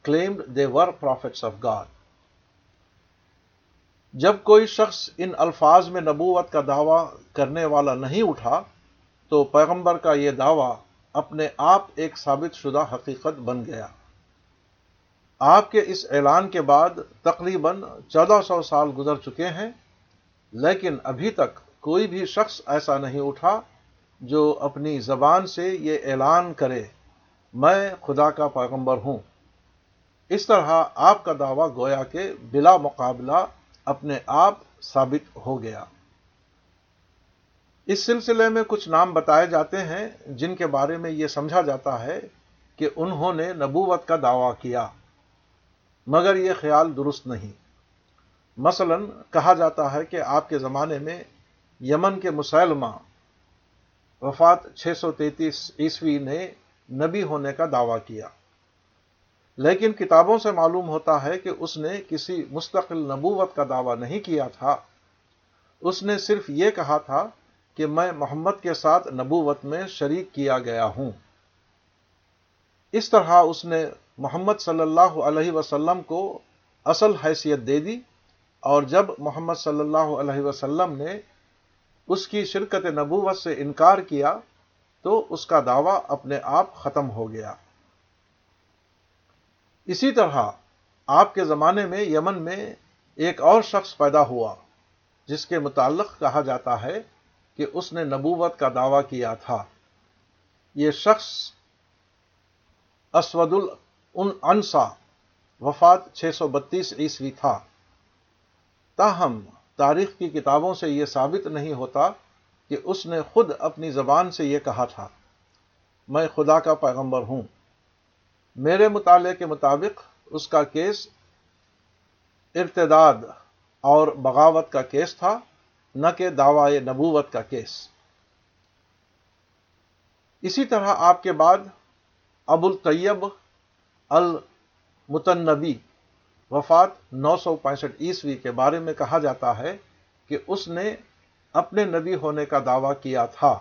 claimed they were prophets of God. جب کوئی شخص ان الفاظ میں نبوت کا دعویٰ کرنے والا نہیں اٹھا تو پیغمبر کا یہ دعویٰ اپنے آپ ایک ثابت شدہ حقیقت بن گیا آپ کے اس اعلان کے بعد تقریباً چودہ سو سال گزر چکے ہیں لیکن ابھی تک کوئی بھی شخص ایسا نہیں اٹھا جو اپنی زبان سے یہ اعلان کرے میں خدا کا پیغمبر ہوں اس طرح آپ کا دعویٰ گویا کہ بلا مقابلہ اپنے آپ ثابت ہو گیا اس سلسلے میں کچھ نام بتائے جاتے ہیں جن کے بارے میں یہ سمجھا جاتا ہے کہ انہوں نے نبوت کا دعویٰ کیا مگر یہ خیال درست نہیں مثلا کہا جاتا ہے کہ آپ کے زمانے میں یمن کے مسلمہ وفات 633 عیسوی نے نبی ہونے کا دعویٰ کیا لیکن کتابوں سے معلوم ہوتا ہے کہ اس نے کسی مستقل نبوت کا دعویٰ نہیں کیا تھا اس نے صرف یہ کہا تھا کہ میں محمد کے ساتھ نبوت میں شریک کیا گیا ہوں اس طرح اس نے محمد صلی اللہ علیہ وسلم کو اصل حیثیت دے دی اور جب محمد صلی اللہ علیہ وسلم نے اس کی شرکت نبوت سے انکار کیا تو اس کا دعویٰ اپنے آپ ختم ہو گیا اسی طرح آپ کے زمانے میں یمن میں ایک اور شخص پیدا ہوا جس کے متعلق کہا جاتا ہے کہ اس نے نبوت کا دعویٰ کیا تھا یہ شخص اسود انسا وفات 632 عیسوی تھا تاہم تاریخ کی کتابوں سے یہ ثابت نہیں ہوتا کہ اس نے خود اپنی زبان سے یہ کہا تھا میں خدا کا پیغمبر ہوں میرے مطالعے کے مطابق اس کا کیس ارتداد اور بغاوت کا کیس تھا نہ کہ دعوی نبوت کا کیس اسی طرح آپ کے بعد ابو الطیب المتنبی وفات نو سو پینسٹھ عیسوی کے بارے میں کہا جاتا ہے کہ اس نے اپنے نبی ہونے کا دعویٰ کیا تھا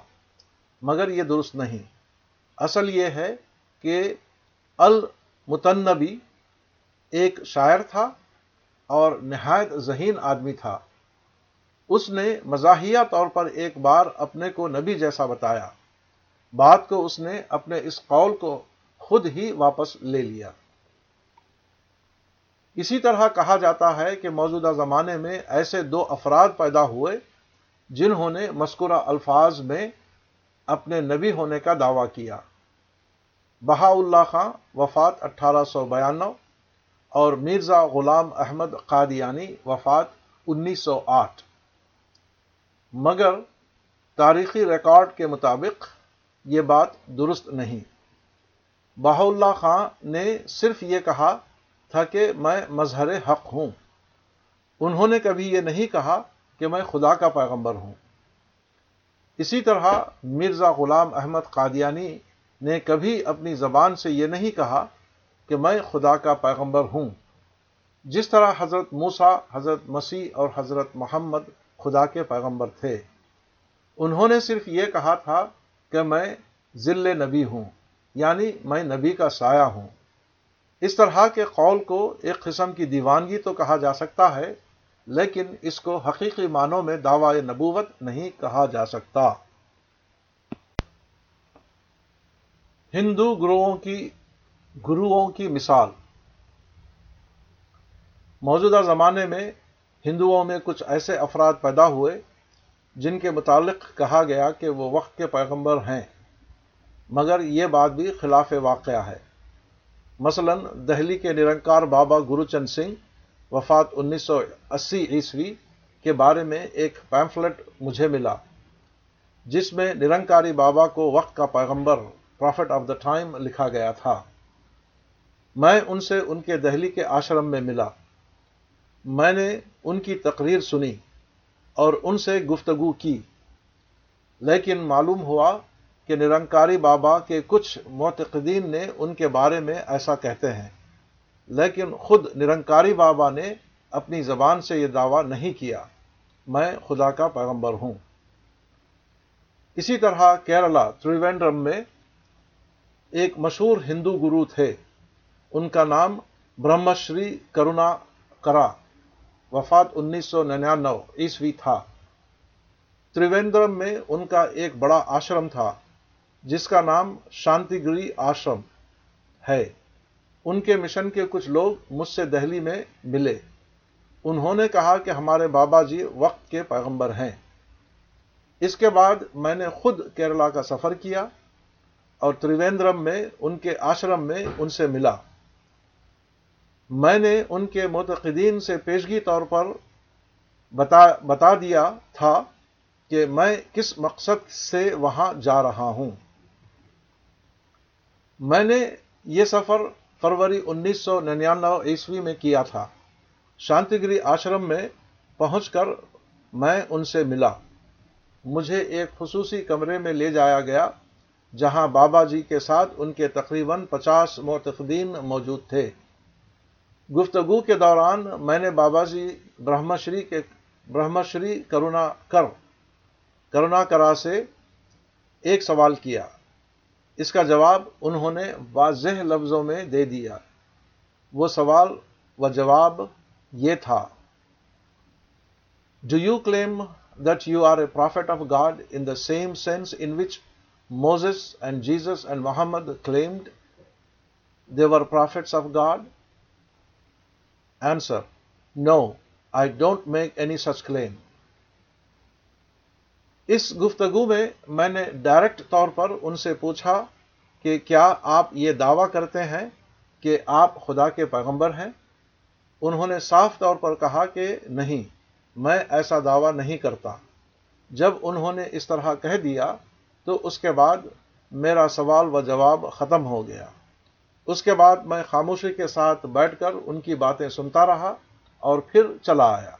مگر یہ درست نہیں اصل یہ ہے کہ المتنبی ایک شاعر تھا اور نہایت ذہین آدمی تھا اس نے مزاحیہ طور پر ایک بار اپنے کو نبی جیسا بتایا بعد کو اس نے اپنے اس قول کو خود ہی واپس لے لیا اسی طرح کہا جاتا ہے کہ موجودہ زمانے میں ایسے دو افراد پیدا ہوئے جنہوں نے مسکرہ الفاظ میں اپنے نبی ہونے کا دعویٰ کیا بہا اللہ خان وفات اٹھارہ سو بیانو اور مرزا غلام احمد قادیانی وفات انیس سو آٹھ مگر تاریخی ریکارڈ کے مطابق یہ بات درست نہیں بہا اللہ خان نے صرف یہ کہا تھا کہ میں مظہر حق ہوں انہوں نے کبھی یہ نہیں کہا کہ میں خدا کا پیغمبر ہوں اسی طرح مرزا غلام احمد قادیانی نے کبھی اپنی زبان سے یہ نہیں کہا کہ میں خدا کا پیغمبر ہوں جس طرح حضرت موسا حضرت مسیح اور حضرت محمد خدا کے پیغمبر تھے انہوں نے صرف یہ کہا تھا کہ میں ذل نبی ہوں یعنی میں نبی کا سایہ ہوں اس طرح کے قول کو ایک قسم کی دیوانگی تو کہا جا سکتا ہے لیکن اس کو حقیقی معنوں میں دعوی نبوت نہیں کہا جا سکتا ہندو گروہوں کی گروہوں کی مثال موجودہ زمانے میں ہندوؤں میں کچھ ایسے افراد پیدا ہوئے جن کے متعلق کہا گیا کہ وہ وقت کے پیغمبر ہیں مگر یہ بات بھی خلاف واقعہ ہے مثلا دہلی کے نرنکار بابا گرو چند سنگھ وفات انیس سو اسی عیسوی کے بارے میں ایک پیمفلٹ مجھے ملا جس میں نرنکاری بابا کو وقت کا پیغمبر پرافٹ آف دا ٹائم لکھا گیا تھا میں ان سے ان کے دہلی کے آشرم میں ملا میں نے ان کی تقریر سنی اور ان سے گفتگو کی لیکن معلوم ہوا کہ نرنکاری بابا کے کچھ معتقدین نے ان کے بارے میں ایسا کہتے ہیں لیکن خود نرنکاری بابا نے اپنی زبان سے یہ دعویٰ نہیں کیا میں خدا کا پیغمبر ہوں اسی طرح کیرلا تریوینڈرم میں ایک مشہور ہندو گرو تھے ان کا نام برہم شری کرونا کرا وفات انیس سو ننانوے عیسوی تھا تریویندرم میں ان کا ایک بڑا آشرم تھا جس کا نام شانتی گری آشرم ہے ان کے مشن کے کچھ لوگ مجھ سے دہلی میں ملے انہوں نے کہا کہ ہمارے بابا جی وقت کے پیغمبر ہیں اس کے بعد میں نے خود کیرلا کا سفر کیا اور ترویندرم میں ان کے آشرم میں ان سے ملا میں نے ان کے متقدین سے پیشگی طور پر بتا بتا دیا تھا کہ میں کس مقصد سے وہاں جا رہا ہوں میں نے یہ سفر فروری انیس سو ننانوے عیسوی میں کیا تھا شانتی گری آشرم میں پہنچ کر میں ان سے ملا مجھے ایک خصوصی کمرے میں لے جایا گیا جہاں بابا جی کے ساتھ ان کے تقریباً پچاس معتقدین موجود تھے گفتگو کے دوران میں نے بابا جی برہم شری کے برہم شری کرونا کرا سے ایک سوال کیا اس کا جواب انہوں نے واضح لفظوں میں دے دیا وہ سوال و جواب یہ تھا do you claim that you are a prophet of God in the same sense in which Moses and Jesus and Muhammad claimed they were prophets of God answer no I don't make any such claim اس گفتگو میں میں نے direct طور پر ان سے پوچھا کہ کیا آپ یہ دعویٰ کرتے ہیں کہ آپ خدا کے پیغمبر ہیں انہوں نے صاف طور پر کہا کہ نہیں میں ایسا دعویٰ نہیں کرتا جب انہوں نے اس طرح کہہ دیا تو اس کے بعد میرا سوال و جواب ختم ہو گیا اس کے بعد میں خاموشی کے ساتھ بیٹھ کر ان کی باتیں سنتا رہا اور پھر چلا آیا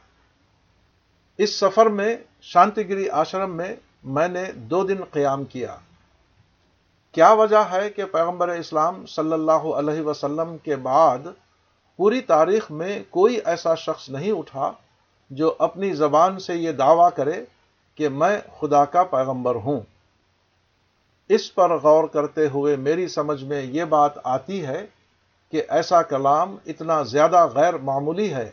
اس سفر میں شانتی گری آشرم میں میں نے دو دن قیام کیا کیا وجہ ہے کہ پیغمبر اسلام صلی اللہ علیہ وسلم کے بعد پوری تاریخ میں کوئی ایسا شخص نہیں اٹھا جو اپنی زبان سے یہ دعویٰ کرے کہ میں خدا کا پیغمبر ہوں اس پر غور کرتے ہوئے میری سمجھ میں یہ بات آتی ہے کہ ایسا کلام اتنا زیادہ غیر معمولی ہے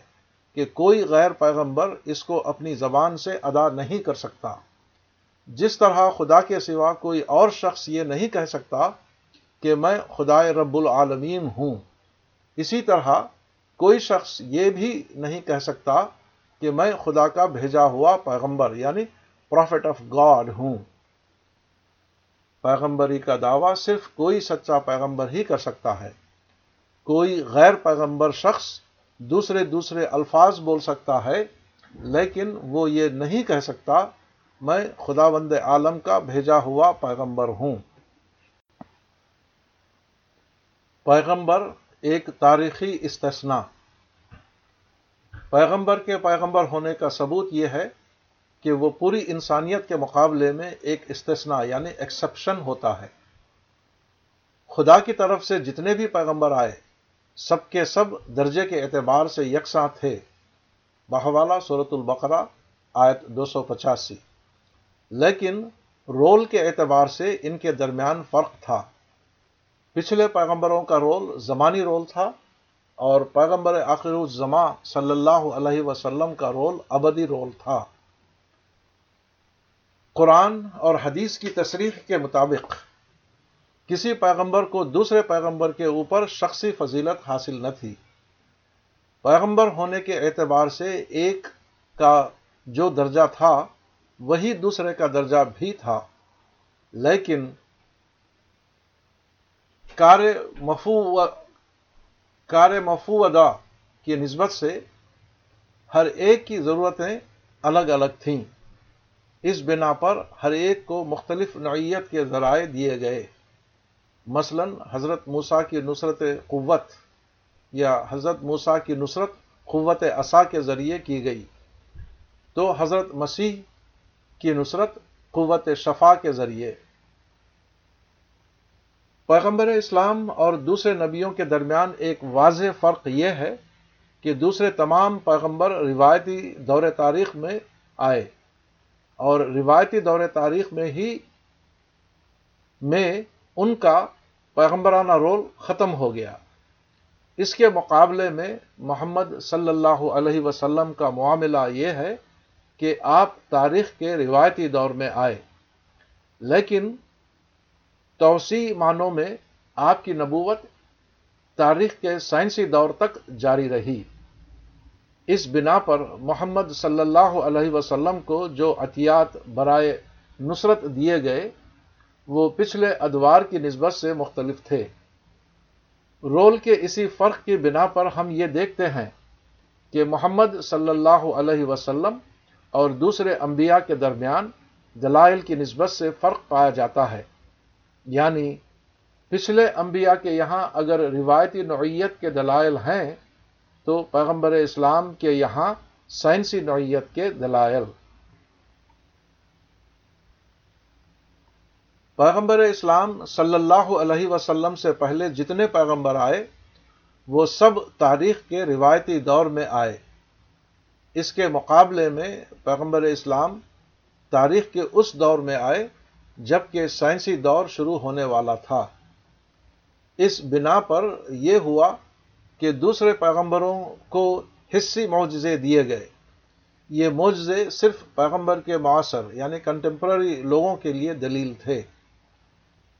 کہ کوئی غیر پیغمبر اس کو اپنی زبان سے ادا نہیں کر سکتا جس طرح خدا کے سوا کوئی اور شخص یہ نہیں کہہ سکتا کہ میں خدا رب العالمین ہوں اسی طرح کوئی شخص یہ بھی نہیں کہہ سکتا کہ میں خدا کا بھیجا ہوا پیغمبر یعنی پروفٹ آف گاڈ ہوں پیغمبری کا دعویٰ صرف کوئی سچا پیغمبر ہی کر سکتا ہے کوئی غیر پیغمبر شخص دوسرے دوسرے الفاظ بول سکتا ہے لیکن وہ یہ نہیں کہہ سکتا میں خدا بند عالم کا بھیجا ہوا پیغمبر ہوں پیغمبر ایک تاریخی استثنا پیغمبر کے پیغمبر ہونے کا ثبوت یہ ہے کہ وہ پوری انسانیت کے مقابلے میں ایک استثنا یعنی ایکسپشن ہوتا ہے خدا کی طرف سے جتنے بھی پیغمبر آئے سب کے سب درجے کے اعتبار سے یکساں تھے بہوالا صورت البقرا آیت دو سو پچاسی لیکن رول کے اعتبار سے ان کے درمیان فرق تھا پچھلے پیغمبروں کا رول زمانی رول تھا اور پیغمبر آخر الزماں صلی اللہ علیہ وسلم کا رول ابدی رول تھا قرآن اور حدیث کی تصریح کے مطابق کسی پیغمبر کو دوسرے پیغمبر کے اوپر شخصی فضیلت حاصل نہ تھی پیغمبر ہونے کے اعتبار سے ایک کا جو درجہ تھا وہی دوسرے کا درجہ بھی تھا لیکن کار مفو کار ادا کی نسبت سے ہر ایک کی ضرورتیں الگ الگ تھیں اس بنا پر ہر ایک کو مختلف نوعیت کے ذرائع دیے گئے مثلا حضرت موسیٰ کی نصرت قوت یا حضرت موسیٰ کی نصرت قوت اثا کے ذریعے کی گئی تو حضرت مسیح کی نصرت قوت شفا کے ذریعے پیغمبر اسلام اور دوسرے نبیوں کے درمیان ایک واضح فرق یہ ہے کہ دوسرے تمام پیغمبر روایتی دور تاریخ میں آئے اور روایتی دور تاریخ میں ہی میں ان کا پیغمبرانہ رول ختم ہو گیا اس کے مقابلے میں محمد صلی اللہ علیہ وسلم کا معاملہ یہ ہے کہ آپ تاریخ کے روایتی دور میں آئے لیکن توسیع معنوں میں آپ کی نبوت تاریخ کے سائنسی دور تک جاری رہی اس بنا پر محمد صلی اللہ علیہ وسلم کو جو عطیات برائے نصرت دیے گئے وہ پچھلے ادوار کی نسبت سے مختلف تھے رول کے اسی فرق کی بنا پر ہم یہ دیکھتے ہیں کہ محمد صلی اللہ علیہ وسلم اور دوسرے انبیاء کے درمیان دلائل کی نسبت سے فرق پایا جاتا ہے یعنی پچھلے انبیاء کے یہاں اگر روایتی نوعیت کے دلائل ہیں تو پیغمبر اسلام کے یہاں سائنسی نوعیت کے دلائل پیغمبر اسلام صلی اللہ علیہ وسلم سے پہلے جتنے پیغمبر آئے وہ سب تاریخ کے روایتی دور میں آئے اس کے مقابلے میں پیغمبر اسلام تاریخ کے اس دور میں آئے جب کہ سائنسی دور شروع ہونے والا تھا اس بنا پر یہ ہوا کہ دوسرے پیغمبروں کو حصی معجزے دیے گئے یہ معجزے صرف پیغمبر کے معاصر یعنی کنٹمپرری لوگوں کے لیے دلیل تھے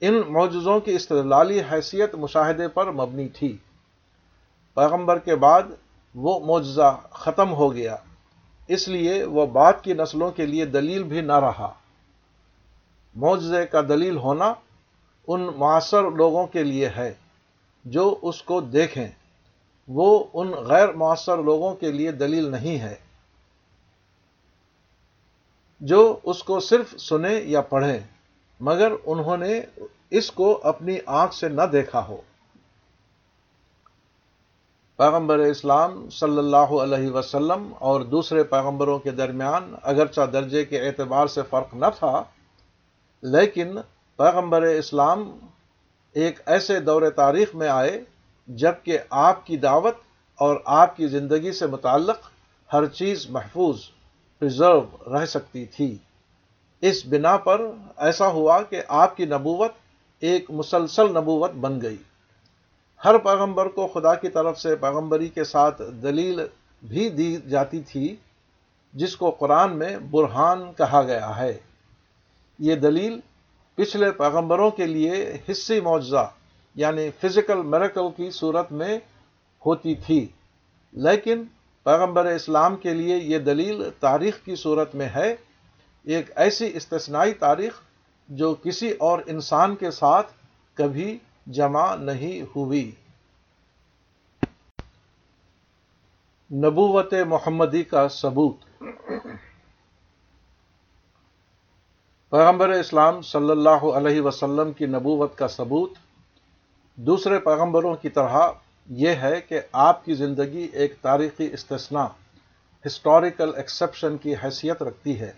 ان معجزوں کی استدلالی حیثیت مشاہدے پر مبنی تھی پیغمبر کے بعد وہ معجزہ ختم ہو گیا اس لیے وہ بعد کی نسلوں کے لیے دلیل بھی نہ رہا معجزے کا دلیل ہونا ان معاصر لوگوں کے لیے ہے جو اس کو دیکھیں وہ ان غیر معاصر لوگوں کے لیے دلیل نہیں ہے جو اس کو صرف سنیں یا پڑھیں مگر انہوں نے اس کو اپنی آنکھ سے نہ دیکھا ہو پیغمبر اسلام صلی اللہ علیہ وسلم اور دوسرے پیغمبروں کے درمیان اگرچہ درجے کے اعتبار سے فرق نہ تھا لیکن پیغمبر اسلام ایک ایسے دور تاریخ میں آئے جبکہ آپ کی دعوت اور آپ کی زندگی سے متعلق ہر چیز محفوظ پرزرو رہ سکتی تھی اس بنا پر ایسا ہوا کہ آپ کی نبوت ایک مسلسل نبوت بن گئی ہر پیغمبر کو خدا کی طرف سے پیغمبری کے ساتھ دلیل بھی دی جاتی تھی جس کو قرآن میں برہان کہا گیا ہے یہ دلیل پچھلے پیغمبروں کے لیے حصے معجزہ یعنی فزیکل میریکل کی صورت میں ہوتی تھی لیکن پیغمبر اسلام کے لیے یہ دلیل تاریخ کی صورت میں ہے ایک ایسی استثنائی تاریخ جو کسی اور انسان کے ساتھ کبھی جمع نہیں ہوئی نبوت محمدی کا ثبوت پیغمبر اسلام صلی اللہ علیہ وسلم کی نبوت کا ثبوت دوسرے پیغمبروں کی طرح یہ ہے کہ آپ کی زندگی ایک تاریخی استثنا ہسٹوریکل ایکسیپشن کی حیثیت رکھتی ہے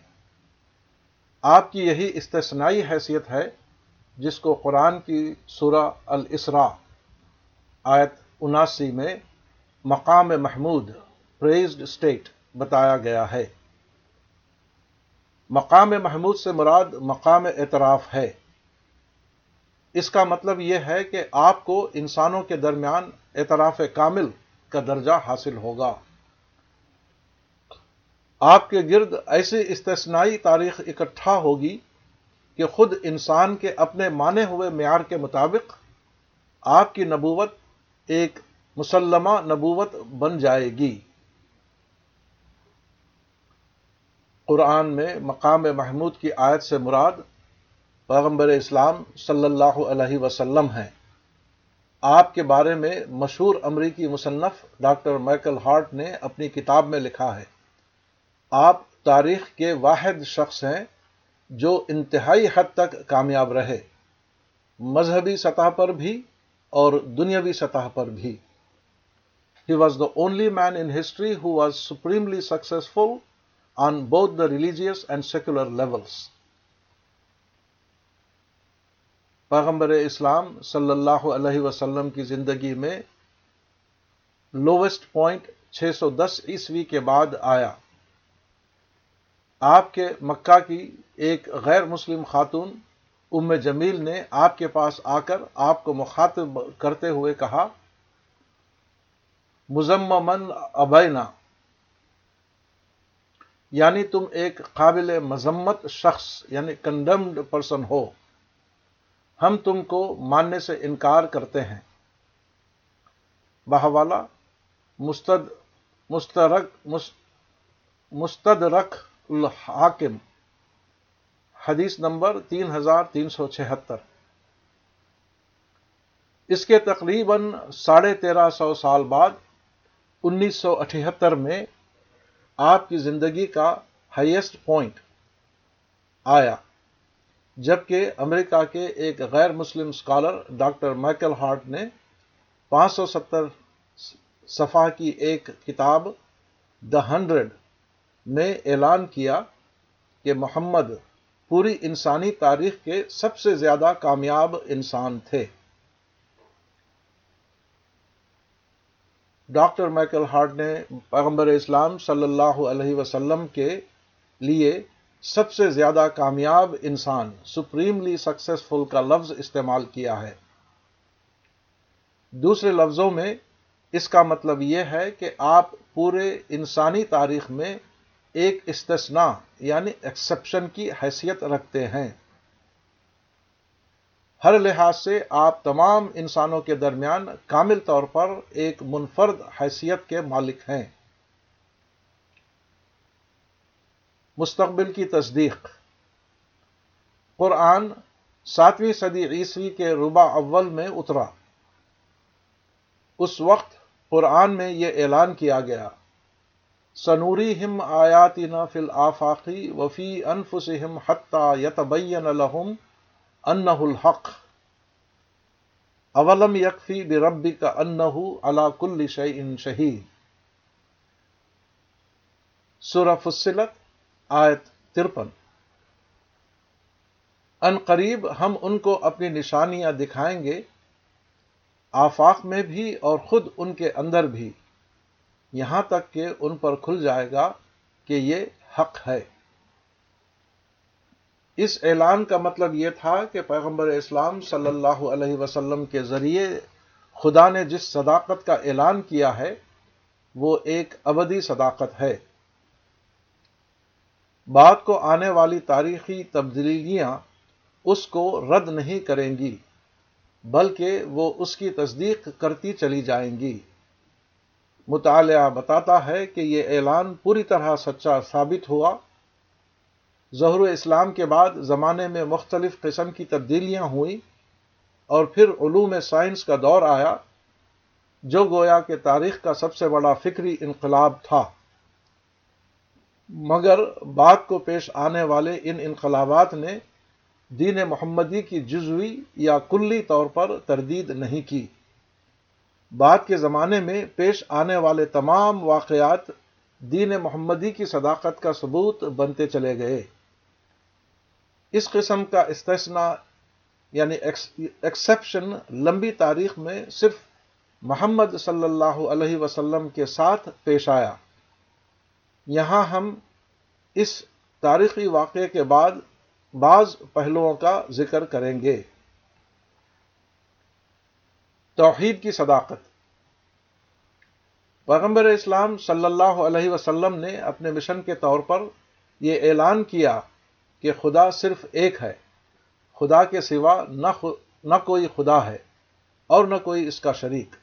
آپ کی یہی استثنائی حیثیت ہے جس کو قرآن کی سورہ الاسراء آیت اناسی میں مقام محمود پریزڈ اسٹیٹ بتایا گیا ہے مقام محمود سے مراد مقام اعتراف ہے اس کا مطلب یہ ہے کہ آپ کو انسانوں کے درمیان اعتراف کامل کا درجہ حاصل ہوگا آپ کے گرد ایسی استثنائی تاریخ اکٹھا ہوگی کہ خود انسان کے اپنے مانے ہوئے معیار کے مطابق آپ کی نبوت ایک مسلمہ نبوت بن جائے گی قرآن میں مقام محمود کی آیت سے مراد پیغمبر اسلام صلی اللہ علیہ وسلم ہیں آپ کے بارے میں مشہور امریکی مصنف ڈاکٹر مائیکل ہارٹ نے اپنی کتاب میں لکھا ہے آپ تاریخ کے واحد شخص ہیں جو انتہائی حد تک کامیاب رہے مذہبی سطح پر بھی اور دنیاوی سطح پر بھی he was the only man in history who was supremely successful on both the religious and secular levels پیغمبر اسلام صلی اللہ علیہ وسلم کی زندگی میں لوویسٹ پوائنٹ چھ سو دس عیسوی کے بعد آیا آپ کے مکہ کی ایک غیر مسلم خاتون ام جمیل نے آپ کے پاس آ کر آپ کو مخاطب کرتے ہوئے کہا مزمن ابینا یعنی تم ایک قابل مذمت شخص یعنی کنڈمڈ پرسن ہو ہم تم کو ماننے سے انکار کرتے ہیں بہوالا مستد رکھ الحاکم حدیث نمبر تین ہزار تین سو چھہتر اس کے تقریباً ساڑھے تیرہ سو سال بعد انیس سو اٹھہتر میں آپ کی زندگی کا ہائیسٹ پوائنٹ آیا جبکہ امریکہ کے ایک غیر مسلم اسکالر ڈاکٹر مائیکل ہارٹ نے پانچ سو ستر صفحہ کی ایک کتاب دا ہنڈریڈ نے اعلان کیا کہ محمد پوری انسانی تاریخ کے سب سے زیادہ کامیاب انسان تھے ڈاکٹر مائیکل ہارڈ نے پیغمبر اسلام صلی اللہ علیہ وسلم کے لیے سب سے زیادہ کامیاب انسان سپریملی سکسیسفل کا لفظ استعمال کیا ہے دوسرے لفظوں میں اس کا مطلب یہ ہے کہ آپ پورے انسانی تاریخ میں ایک استثنا یعنی ایکسیپشن کی حیثیت رکھتے ہیں ہر لحاظ سے آپ تمام انسانوں کے درمیان کامل طور پر ایک منفرد حیثیت کے مالک ہیں مستقبل کی تصدیق قرآن ساتویں صدی عیسوی کے ربع اول میں اترا اس وقت قرآن میں یہ اعلان کیا گیا سنوری ہم آیاتی نہ فل آفاقی وفی یتبین ان الحق اولم یقفی بے ربی کا کل ال شہید سرف فصلت آیت ترپن ان قریب ہم ان کو اپنی نشانیاں دکھائیں گے آفاق میں بھی اور خود ان کے اندر بھی یہاں تک کہ ان پر کھل جائے گا کہ یہ حق ہے اس اعلان کا مطلب یہ تھا کہ پیغمبر اسلام صلی اللہ علیہ وسلم کے ذریعے خدا نے جس صداقت کا اعلان کیا ہے وہ ایک ابدی صداقت ہے بعد کو آنے والی تاریخی تبدیلیاں اس کو رد نہیں کریں گی بلکہ وہ اس کی تصدیق کرتی چلی جائیں گی مطالعہ بتاتا ہے کہ یہ اعلان پوری طرح سچا ثابت ہوا ظہر اسلام کے بعد زمانے میں مختلف قسم کی تبدیلیاں ہوئیں اور پھر علوم سائنس کا دور آیا جو گویا کہ تاریخ کا سب سے بڑا فکری انقلاب تھا مگر بات کو پیش آنے والے ان انقلابات نے دین محمدی کی جزوی یا کلی طور پر تردید نہیں کی بعد کے زمانے میں پیش آنے والے تمام واقعات دین محمدی کی صداقت کا ثبوت بنتے چلے گئے اس قسم کا استثنا یعنی ایکسیپشن لمبی تاریخ میں صرف محمد صلی اللہ علیہ وسلم کے ساتھ پیش آیا یہاں ہم اس تاریخی واقعے کے بعد بعض پہلوؤں کا ذکر کریں گے توحید کی صداقت پیغمبر اسلام صلی اللہ علیہ وسلم نے اپنے مشن کے طور پر یہ اعلان کیا کہ خدا صرف ایک ہے خدا کے سوا نہ خو... نہ کوئی خدا ہے اور نہ کوئی اس کا شریک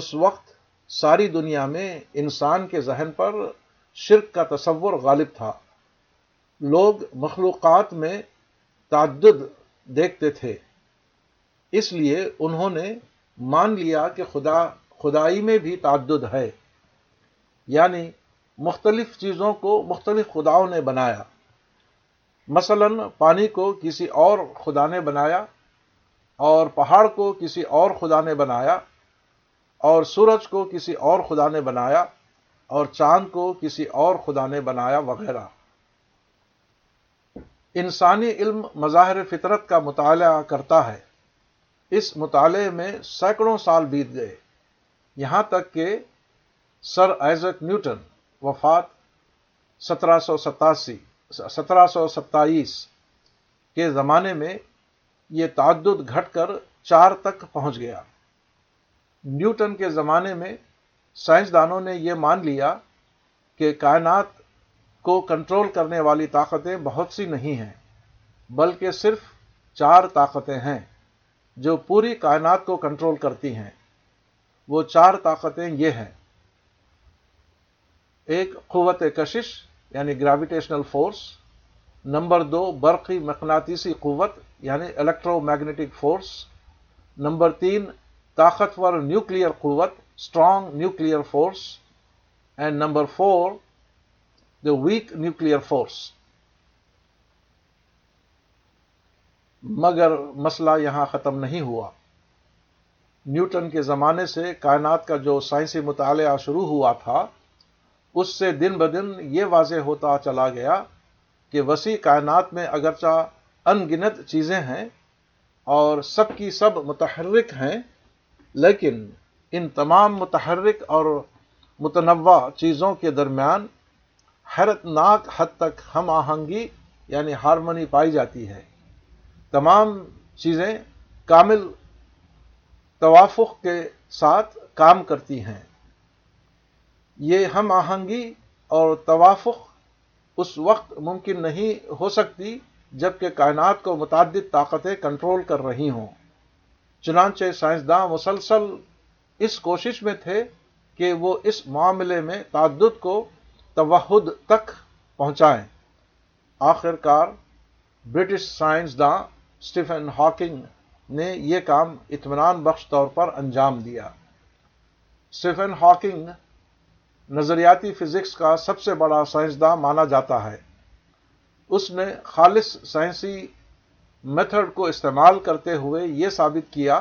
اس وقت ساری دنیا میں انسان کے ذہن پر شرک کا تصور غالب تھا لوگ مخلوقات میں تعدد دیکھتے تھے اس لیے انہوں نے مان لیا کہ خدا خدائی میں بھی تعدد ہے یعنی مختلف چیزوں کو مختلف خداؤں نے بنایا مثلا پانی کو کسی اور خدا نے بنایا اور پہاڑ کو کسی اور خدا نے بنایا اور سورج کو کسی اور خدا نے بنایا اور چاند کو کسی اور خدا نے بنایا وغیرہ انسانی علم مظاہر فطرت کا مطالعہ کرتا ہے اس مطالعے میں سینکڑوں سال بیت گئے یہاں تک کہ سر ایزک نیوٹن وفات سترہ سو ستاسی سترہ سو ستائیس کے زمانے میں یہ تعدد گھٹ کر چار تک پہنچ گیا نیوٹن کے زمانے میں سائنسدانوں نے یہ مان لیا کہ کائنات کو کنٹرول کرنے والی طاقتیں بہت سی نہیں ہیں بلکہ صرف چار طاقتیں ہیں جو پوری کائنات کو کنٹرول کرتی ہیں وہ چار طاقتیں یہ ہیں ایک قوت کشش یعنی گریویٹیشنل فورس نمبر دو برقی مقناطیسی قوت یعنی الیکٹرو میگنیٹک فورس نمبر تین طاقتور نیوکلیر قوت strong nuclear force and number four the weak nuclear force مگر مسئلہ یہاں ختم نہیں ہوا نیوٹن کے زمانے سے کائنات کا جو سائنسی مطالعہ شروع ہوا تھا اس سے دن بہ دن یہ واضح ہوتا چلا گیا کہ وسیع کائنات میں اگرچہ ان گنت چیزیں ہیں اور سب کی سب متحرک ہیں لیکن ان تمام متحرک اور متنوع چیزوں کے درمیان حیرت ناک حد تک ہم آہنگی یعنی ہارمونی پائی جاتی ہے تمام چیزیں کامل توافق کے ساتھ کام کرتی ہیں یہ ہم آہنگی اور توافق اس وقت ممکن نہیں ہو سکتی جبکہ کائنات کو متعدد طاقتیں کنٹرول کر رہی ہوں چنانچہ سائنسداں مسلسل اس کوشش میں تھے کہ وہ اس معاملے میں تعدد کو توحد تک پہنچائیں آخر کار برٹش سائنسداں اسٹیفن ہاکنگ نے یہ کام اطمینان بخش طور پر انجام دیا اسٹیفن ہاکنگ نظریاتی فزکس کا سب سے بڑا سائنسداں مانا جاتا ہے اس نے خالص سائنسی میتھڈ کو استعمال کرتے ہوئے یہ ثابت کیا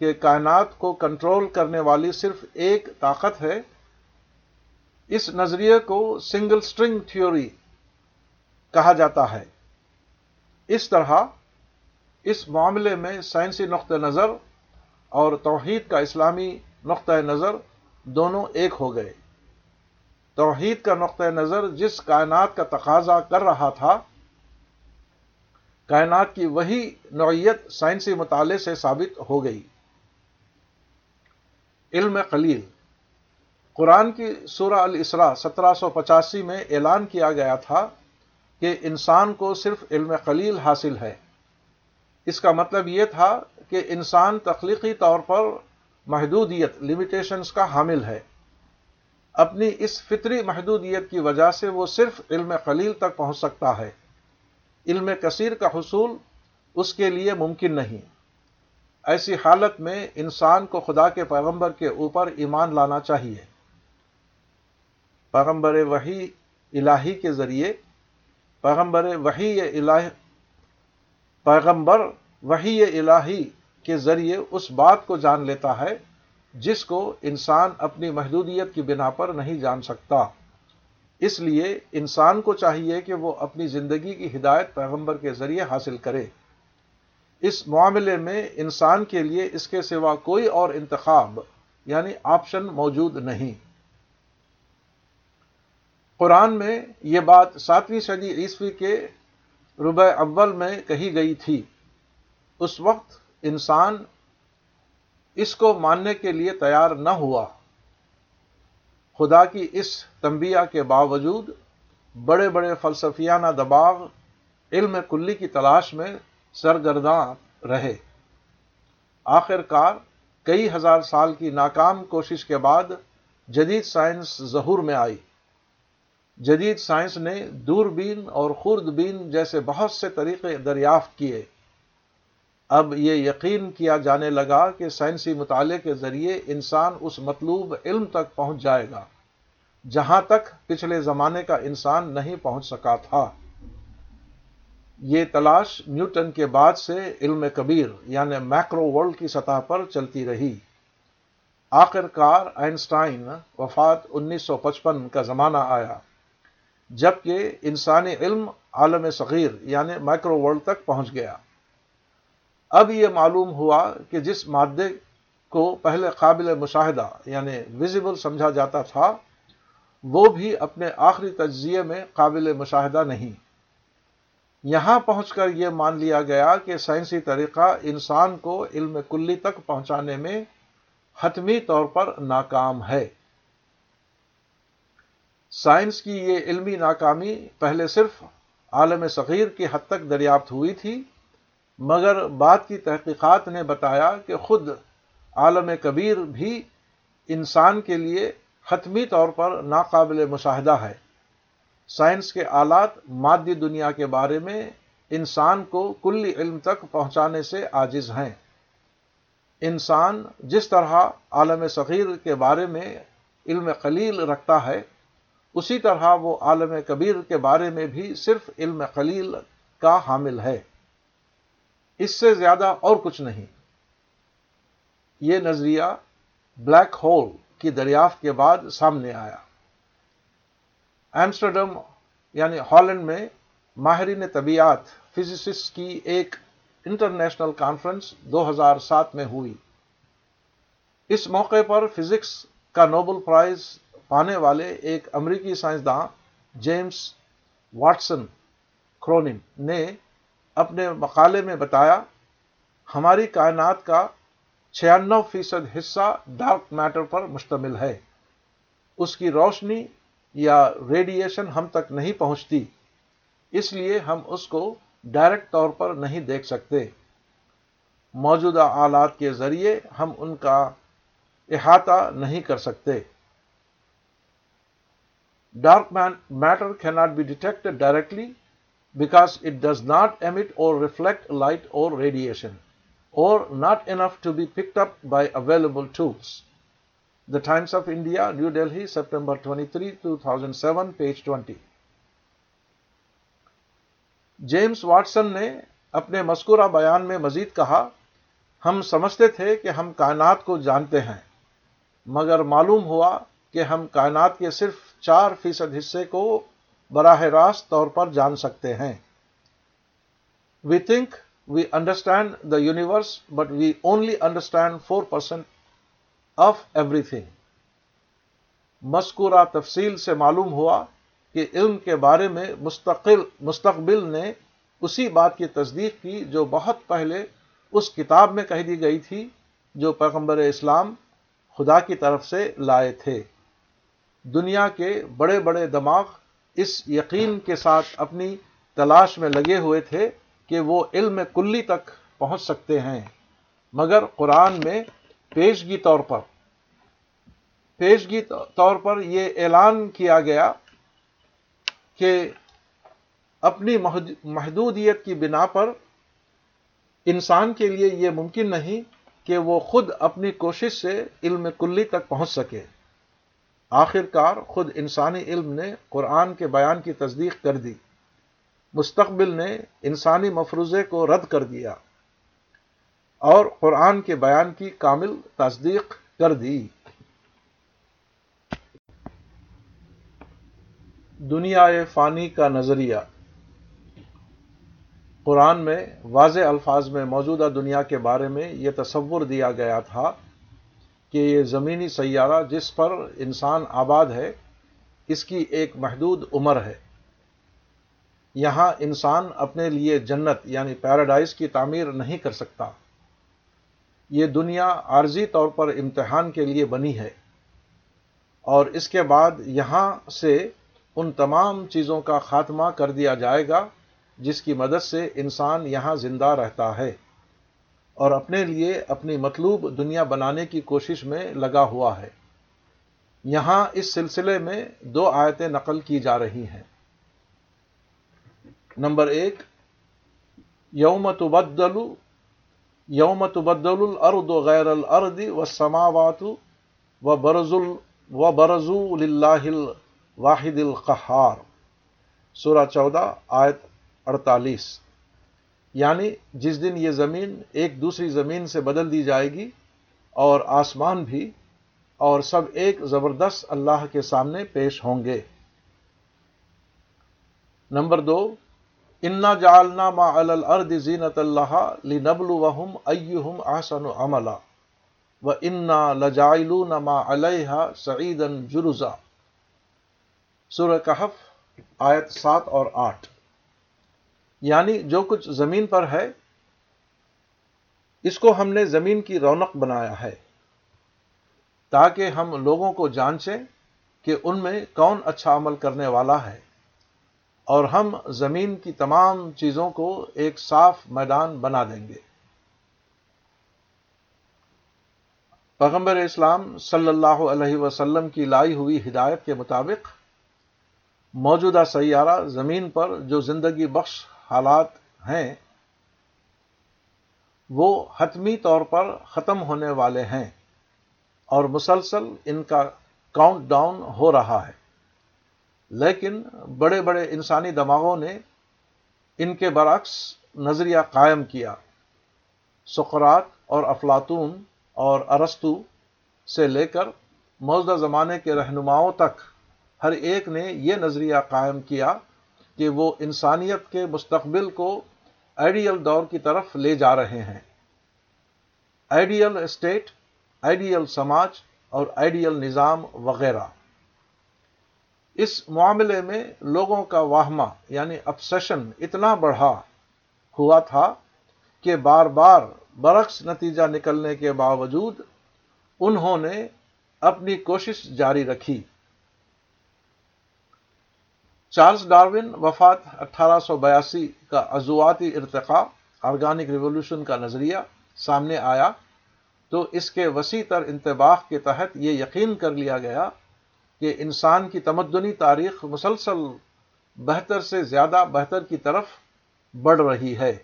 کہ کائنات کو کنٹرول کرنے والی صرف ایک طاقت ہے اس نظریے کو سنگل سٹرنگ تھیوری کہا جاتا ہے اس طرح اس معاملے میں سائنسی نقطہ نظر اور توحید کا اسلامی نقطہ نظر دونوں ایک ہو گئے توحید کا نقطہ نظر جس کائنات کا تقاضا کر رہا تھا کائنات کی وہی نوعیت سائنسی مطالعے سے ثابت ہو گئی علم قلیل قرآن کی سورہ الاسرا سترہ سو پچاسی میں اعلان کیا گیا تھا کہ انسان کو صرف علم قلیل حاصل ہے اس کا مطلب یہ تھا کہ انسان تخلیقی طور پر محدودیت لمیٹیشنس کا حامل ہے اپنی اس فطری محدودیت کی وجہ سے وہ صرف علم خلیل تک پہنچ سکتا ہے علم کثیر کا حصول اس کے لیے ممکن نہیں ایسی حالت میں انسان کو خدا کے پیغمبر کے اوپر ایمان لانا چاہیے پیغمبر وہی الہی کے ذریعے پیغمبر وہی پیغمبر وہی الہی کے ذریعے اس بات کو جان لیتا ہے جس کو انسان اپنی محدودیت کی بنا پر نہیں جان سکتا اس لیے انسان کو چاہیے کہ وہ اپنی زندگی کی ہدایت پیغمبر کے ذریعے حاصل کرے اس معاملے میں انسان کے لیے اس کے سوا کوئی اور انتخاب یعنی آپشن موجود نہیں قرآن میں یہ بات ساتویں صدی عیسوی کے ربع اول میں کہی گئی تھی اس وقت انسان اس کو ماننے کے لیے تیار نہ ہوا خدا کی اس تنبیہ کے باوجود بڑے بڑے فلسفیانہ دباؤ علم کلی کی تلاش میں سرگرداں رہے آخر کار کئی ہزار سال کی ناکام کوشش کے بعد جدید سائنس ظہور میں آئی جدید سائنس نے دور بین اور خورد بین جیسے بہت سے طریقے دریافت کیے اب یہ یقین کیا جانے لگا کہ سائنسی مطالعے کے ذریعے انسان اس مطلوب علم تک پہنچ جائے گا جہاں تک پچھلے زمانے کا انسان نہیں پہنچ سکا تھا یہ تلاش نیوٹن کے بعد سے علم کبیر یعنی میکرو ورلڈ کی سطح پر چلتی رہی آخر کار آئنسٹائن وفات انیس سو پچپن کا زمانہ آیا جبکہ انسانی علم عالم صغیر یعنی مائکرو ورلڈ تک پہنچ گیا اب یہ معلوم ہوا کہ جس مادے کو پہلے قابل مشاہدہ یعنی ویزیبل سمجھا جاتا تھا وہ بھی اپنے آخری تجزیے میں قابل مشاہدہ نہیں یہاں پہنچ کر یہ مان لیا گیا کہ سائنسی طریقہ انسان کو علم کلی تک پہنچانے میں حتمی طور پر ناکام ہے سائنس کی یہ علمی ناکامی پہلے صرف عالم صغیر کی حد تک دریافت ہوئی تھی مگر بعد کی تحقیقات نے بتایا کہ خود عالم کبیر بھی انسان کے لیے حتمی طور پر ناقابل مشاہدہ ہے سائنس کے آلات مادی دنیا کے بارے میں انسان کو کل علم تک پہنچانے سے عاجز ہیں انسان جس طرح عالم صغیر کے بارے میں علم قلیل رکھتا ہے اسی طرح وہ عالم کبیر کے بارے میں بھی صرف علم خلیل کا حامل ہے اس سے زیادہ اور کچھ نہیں یہ نظریہ بلیک ہول کی دریافت کے بعد سامنے آیا ایمسٹرڈم یعنی ہالینڈ میں ماہرین طبیعت فزسس کی ایک انٹرنیشنل کانفرنس دو ہزار سات میں ہوئی اس موقع پر فزکس کا نوبل پرائز پانے والے ایک امریکی سائنسداں جیمس واٹسن کرونم نے اپنے مقالے میں بتایا ہماری کائنات کا چھیانوے فیصد حصہ ڈارک میٹر پر مشتمل ہے اس کی روشنی یا ریڈیشن ہم تک نہیں پہنچتی اس لیے ہم اس کو ڈائریکٹ طور پر نہیں دیکھ سکتے موجودہ آلات کے ذریعے ہم ان کا احاطہ نہیں کر سکتے ڈارک میٹر کی not be detect directly because reflect light اور or اور not enough to be up by the Times of India New India, New three two thousand seven page twenty James Watson نے اپنے مذکورہ بیان میں مزید کہا ہم سمجھتے تھے کہ ہم کائنات کو جانتے ہیں مگر معلوم ہوا کہ ہم کائنات کے صرف چار فیصد حصے کو براہ راست طور پر جان سکتے ہیں we think we understand the universe but we only understand four percent of everything مذکورہ تفصیل سے معلوم ہوا کہ علم کے بارے میں مستقل مستقبل نے اسی بات کی تصدیق کی جو بہت پہلے اس کتاب میں کہہ دی گئی تھی جو پیغمبر اسلام خدا کی طرف سے لائے تھے دنیا کے بڑے بڑے دماغ اس یقین کے ساتھ اپنی تلاش میں لگے ہوئے تھے کہ وہ علم کلی تک پہنچ سکتے ہیں مگر قرآن میں پیشگی طور پر پیشگی طور پر یہ اعلان کیا گیا کہ اپنی محدودیت کی بنا پر انسان کے لیے یہ ممکن نہیں کہ وہ خود اپنی کوشش سے علم کلی تک پہنچ سکے آخر کار خود انسانی علم نے قرآن کے بیان کی تصدیق کر دی مستقبل نے انسانی مفروضے کو رد کر دیا اور قرآن کے بیان کی کامل تصدیق کر دی دنیا فانی کا نظریہ قرآن میں واضح الفاظ میں موجودہ دنیا کے بارے میں یہ تصور دیا گیا تھا کہ یہ زمینی سیارہ جس پر انسان آباد ہے اس کی ایک محدود عمر ہے یہاں انسان اپنے لیے جنت یعنی پیراڈائز کی تعمیر نہیں کر سکتا یہ دنیا عارضی طور پر امتحان کے لیے بنی ہے اور اس کے بعد یہاں سے ان تمام چیزوں کا خاتمہ کر دیا جائے گا جس کی مدد سے انسان یہاں زندہ رہتا ہے اور اپنے لیے اپنی مطلوب دنیا بنانے کی کوشش میں لگا ہوا ہے یہاں اس سلسلے میں دو آیتیں نقل کی جا رہی ہیں نمبر ایک تبدل یوم تبدل یومت بدلد غیر الرد و سماوات و برض الو برضول واحد القحار سورہ چودہ آیت اڑتالیس یعنی جس دن یہ زمین ایک دوسری زمین سے بدل دی جائے گی اور آسمان بھی اور سب ایک زبردست اللہ کے سامنے پیش ہوں گے نمبر دو انا جالنا زینت اللہ آسن عملہ و انا ما الحا سعید سر اور آٹھ یعنی جو کچھ زمین پر ہے اس کو ہم نے زمین کی رونق بنایا ہے تاکہ ہم لوگوں کو جانچیں کہ ان میں کون اچھا عمل کرنے والا ہے اور ہم زمین کی تمام چیزوں کو ایک صاف میدان بنا دیں گے پیغمبر اسلام صلی اللہ علیہ وسلم کی لائی ہوئی ہدایت کے مطابق موجودہ سیارہ زمین پر جو زندگی بخش حالات ہیں وہ حتمی طور پر ختم ہونے والے ہیں اور مسلسل ان کا کاؤنٹ ڈاؤن ہو رہا ہے لیکن بڑے بڑے انسانی دماغوں نے ان کے برعکس نظریہ قائم کیا سقرات اور افلاطون اور ارستو سے لے کر موجودہ زمانے کے رہنماؤں تک ہر ایک نے یہ نظریہ قائم کیا کہ وہ انسانیت کے مستقبل کو آئیڈیل دور کی طرف لے جا رہے ہیں آئیڈیل اسٹیٹ آئیڈیل سماج اور آئیڈیل نظام وغیرہ اس معاملے میں لوگوں کا واہما یعنی اپسیشن اتنا بڑھا ہوا تھا کہ بار بار برعکس نتیجہ نکلنے کے باوجود انہوں نے اپنی کوشش جاری رکھی چارلز ڈاروین وفات اٹھارہ سو بیاسی کا عضواتی ارتقاء آرگانک ریولیوشن کا نظریہ سامنے آیا تو اس کے وسیع تر انتباہ کے تحت یہ یقین کر لیا گیا کہ انسان کی تمدنی تاریخ مسلسل بہتر سے زیادہ بہتر کی طرف بڑھ رہی ہے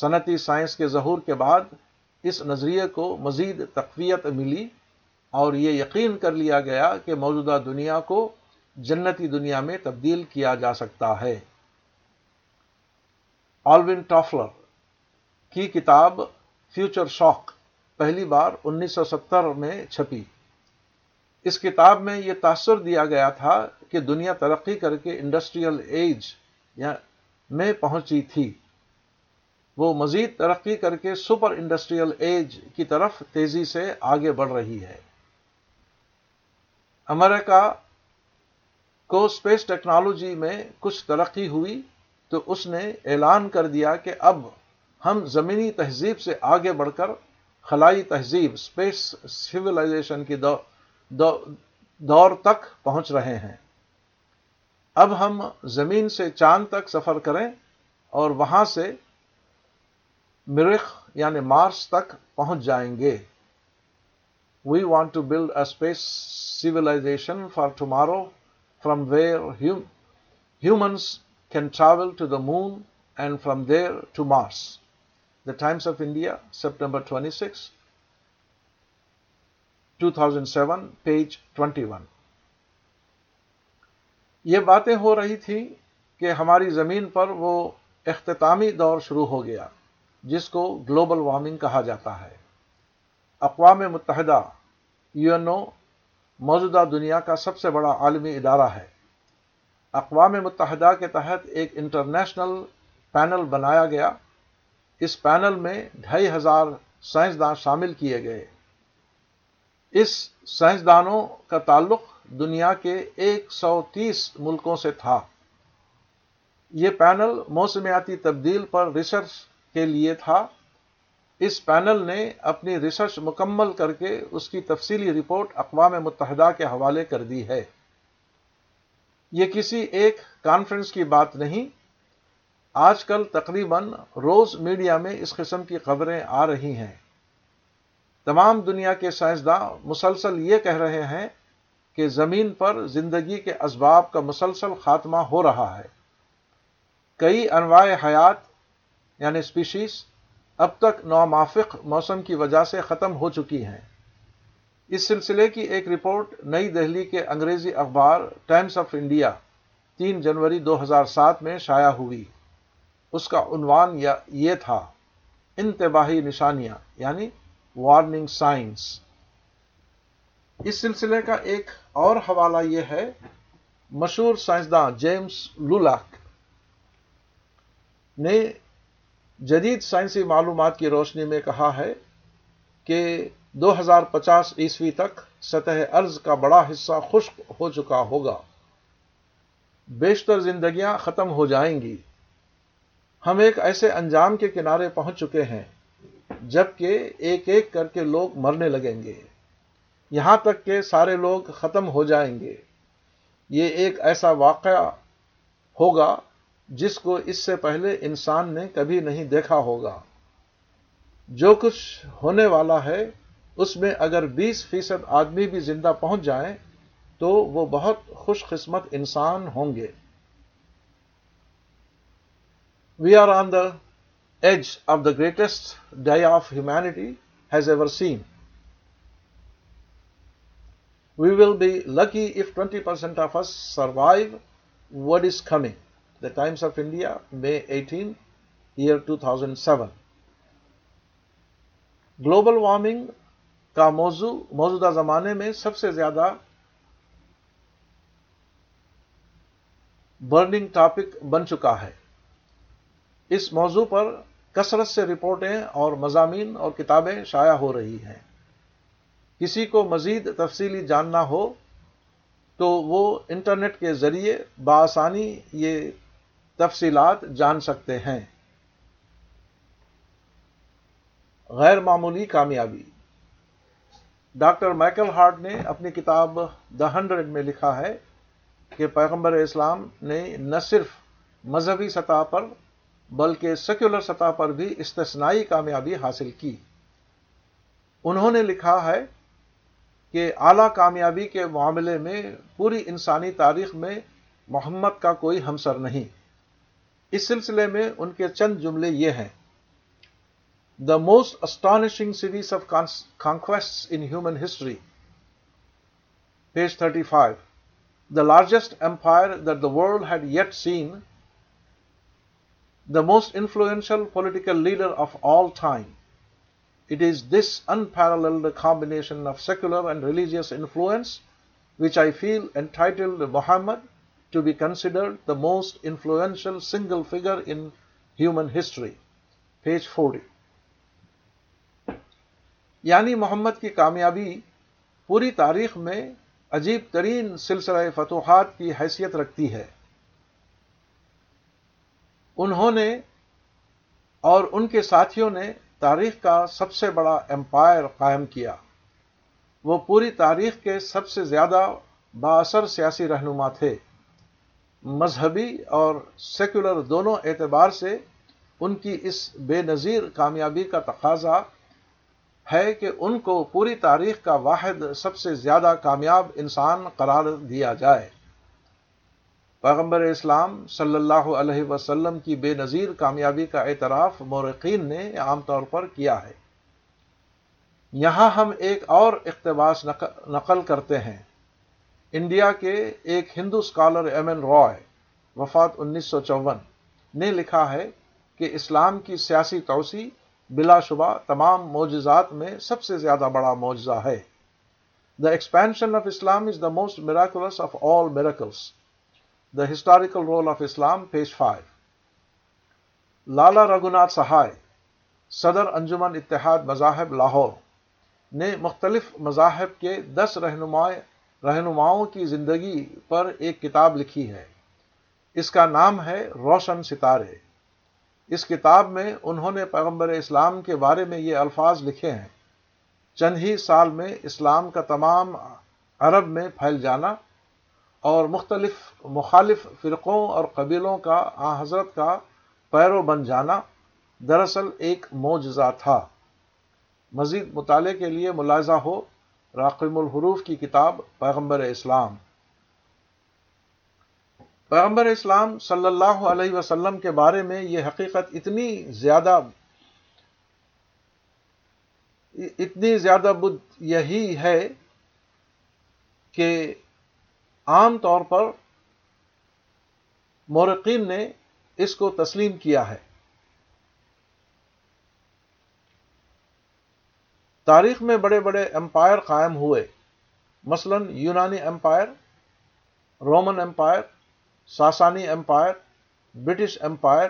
صنعتی سائنس کے ظہور کے بعد اس نظریے کو مزید تقویت ملی اور یہ یقین کر لیا گیا کہ موجودہ دنیا کو جنتی دنیا میں تبدیل کیا جا سکتا ہے آلوین ٹافلر کی کتاب فیوچر شاک پہلی بار انیس سو ستر میں چھپی اس کتاب میں یہ تاثر دیا گیا تھا کہ دنیا ترقی کر کے انڈسٹریل ایج یا میں پہنچی تھی وہ مزید ترقی کر کے سپر انڈسٹریل ایج کی طرف تیزی سے آگے بڑھ رہی ہے امریکہ کو اسپیس ٹیکنالوجی میں کچھ ترقی ہوئی تو اس نے اعلان کر دیا کہ اب ہم زمینی تہذیب سے آگے بڑھ کر خلائی تہذیب اسپیس دو, دور تک پہنچ رہے ہیں اب ہم زمین سے چاند تک سفر کریں اور وہاں سے مرخ یعنی مارس تک پہنچ جائیں گے we want to build a space solution for tomorrow from where hum- humans can travel to the moon and from there to Mars. The Times of India, September 26, 2007, page 21. یہ باتیں ہو رہی تھیں کہ ہماری زمین پر وہ اختتامی دور شروع ہو گیا جس کو گلوبل وارمنگ کہا جاتا ہے اقوام متحدہ یو این او موجودہ دنیا کا سب سے بڑا عالمی ادارہ ہے اقوام متحدہ کے تحت ایک انٹرنیشنل پینل بنایا گیا اس پینل میں ڈھائی ہزار سائنسدان شامل کیے گئے اس سائنسدانوں کا تعلق دنیا کے ایک سو تیس ملکوں سے تھا یہ پینل موسمیاتی تبدیل پر ریسرچ کے لیے تھا اس پینل نے اپنی ریسرچ مکمل کر کے اس کی تفصیلی رپورٹ اقوام متحدہ کے حوالے کر دی ہے یہ کسی ایک کانفرنس کی بات نہیں آج کل تقریباً روز میڈیا میں اس قسم کی خبریں آ رہی ہیں تمام دنیا کے سائنسداں مسلسل یہ کہہ رہے ہیں کہ زمین پر زندگی کے اسباب کا مسلسل خاتمہ ہو رہا ہے کئی انواع حیات یعنی اسپیشیز اب تک نامافک موسم کی وجہ سے ختم ہو چکی ہیں اس سلسلے کی ایک رپورٹ نئی دہلی کے انگریزی اخبار ٹائمز آف انڈیا تین جنوری دو ہزار سات میں شائع ہوئی اس کا عنوان یہ تھا انتباہی نشانیاں یعنی وارننگ سائنس اس سلسلے کا ایک اور حوالہ یہ ہے مشہور سائنسداں جیمس لولاک نے جدید سائنسی معلومات کی روشنی میں کہا ہے کہ دو ہزار پچاس عیسوی تک سطح ارض کا بڑا حصہ خشک ہو چکا ہوگا بیشتر زندگیاں ختم ہو جائیں گی ہم ایک ایسے انجام کے کنارے پہنچ چکے ہیں جبکہ ایک ایک کر کے لوگ مرنے لگیں گے یہاں تک کہ سارے لوگ ختم ہو جائیں گے یہ ایک ایسا واقعہ ہوگا جس کو اس سے پہلے انسان نے کبھی نہیں دیکھا ہوگا جو کچھ ہونے والا ہے اس میں اگر بیس فیصد آدمی بھی زندہ پہنچ جائیں تو وہ بہت خوش قسمت انسان ہوں گے we are on the edge of the greatest day of humanity has ever seen we will be lucky if twenty percent of us survive what is coming Times of India May eighteen year two thousand seven global warming کا موضوع موجودہ زمانے میں سب سے زیادہ burning topic بن چکا ہے اس موضوع پر کثرت سے رپورٹیں اور مضامین اور کتابیں شائع ہو رہی ہیں کسی کو مزید تفصیلی جاننا ہو تو وہ انٹرنیٹ کے ذریعے بآسانی یہ تفصیلات جان سکتے ہیں غیر معمولی کامیابی ڈاکٹر مائیکل ہارٹ نے اپنی کتاب دا ہنڈریڈ میں لکھا ہے کہ پیغمبر اسلام نے نہ صرف مذہبی سطح پر بلکہ سیکولر سطح پر بھی استثنا کامیابی حاصل کی انہوں نے لکھا ہے کہ اعلی کامیابی کے معاملے میں پوری انسانی تاریخ میں محمد کا کوئی ہمسر نہیں اس سلسلے میں ان کے چند جملے یہ ہیں the most astonishing series of conquest in human history page 35 the largest empire that the world had yet seen the most influential political leader of all time it is this combination of secular and religious influence which I feel entitled Muhammad to be considered the most influential single figure in human history. Page 40. یعنی محمد کی کامیابی پوری تاریخ میں عجیب ترین سلسلہ فتوحات کی حیثیت رکھتی ہے انہوں نے اور ان کے ساتھیوں نے تاریخ کا سب سے بڑا امپائر قائم کیا وہ پوری تاریخ کے سب سے زیادہ باثر سیاسی رہنما تھے مذہبی اور سیکولر دونوں اعتبار سے ان کی اس بے نظیر کامیابی کا تقاضا ہے کہ ان کو پوری تاریخ کا واحد سب سے زیادہ کامیاب انسان قرار دیا جائے پیغمبر اسلام صلی اللہ علیہ وسلم کی بے نظیر کامیابی کا اعتراف مورقین نے عام طور پر کیا ہے یہاں ہم ایک اور اقتباس نقل کرتے ہیں انڈیا کے ایک ہندو اسکالر ایم این روئے وفات انیس سو چون نے لکھا ہے کہ اسلام کی سیاسی توسیع بلا شبہ تمام معجزات میں سب سے زیادہ بڑا معجزہ ہے the expansion of Islam is the most of all miracles the historical role of Islam page five Lala Raghunath Sahai صدر انجمن اتحاد مذاہب لاہور نے مختلف مذاہب کے دس رہنمائے رہنماؤں کی زندگی پر ایک کتاب لکھی ہے اس کا نام ہے روشن ستارے اس کتاب میں انہوں نے پیغمبر اسلام کے بارے میں یہ الفاظ لکھے ہیں چند ہی سال میں اسلام کا تمام عرب میں پھیل جانا اور مختلف مخالف فرقوں اور قبیلوں کا آ حضرت کا پیرو بن جانا دراصل ایک معجزہ تھا مزید مطالعے کے لیے ملاحظہ ہو راقم الحروف کی کتاب پیغمبر اسلام پیغمبر اسلام صلی اللہ علیہ وسلم کے بارے میں یہ حقیقت اتنی زیادہ اتنی زیادہ بدھ یہی ہے کہ عام طور پر مورقین نے اس کو تسلیم کیا ہے تاریخ میں بڑے بڑے امپائر قائم ہوئے مثلا یونانی امپائر رومن امپائر ساسانی امپائر برٹش امپائر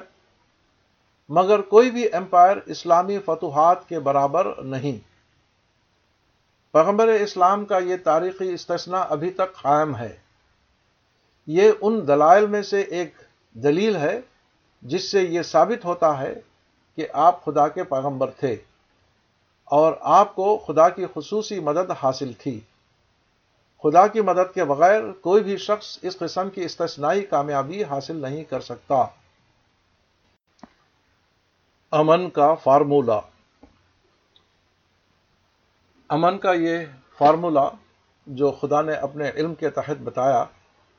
مگر کوئی بھی امپائر اسلامی فتوحات کے برابر نہیں پیغمبر اسلام کا یہ تاریخی استثنا ابھی تک قائم ہے یہ ان دلائل میں سے ایک دلیل ہے جس سے یہ ثابت ہوتا ہے کہ آپ خدا کے پیغمبر تھے اور آپ کو خدا کی خصوصی مدد حاصل تھی خدا کی مدد کے بغیر کوئی بھی شخص اس قسم کی استثنا کامیابی حاصل نہیں کر سکتا امن کا فارمولا امن کا یہ فارمولا جو خدا نے اپنے علم کے تحت بتایا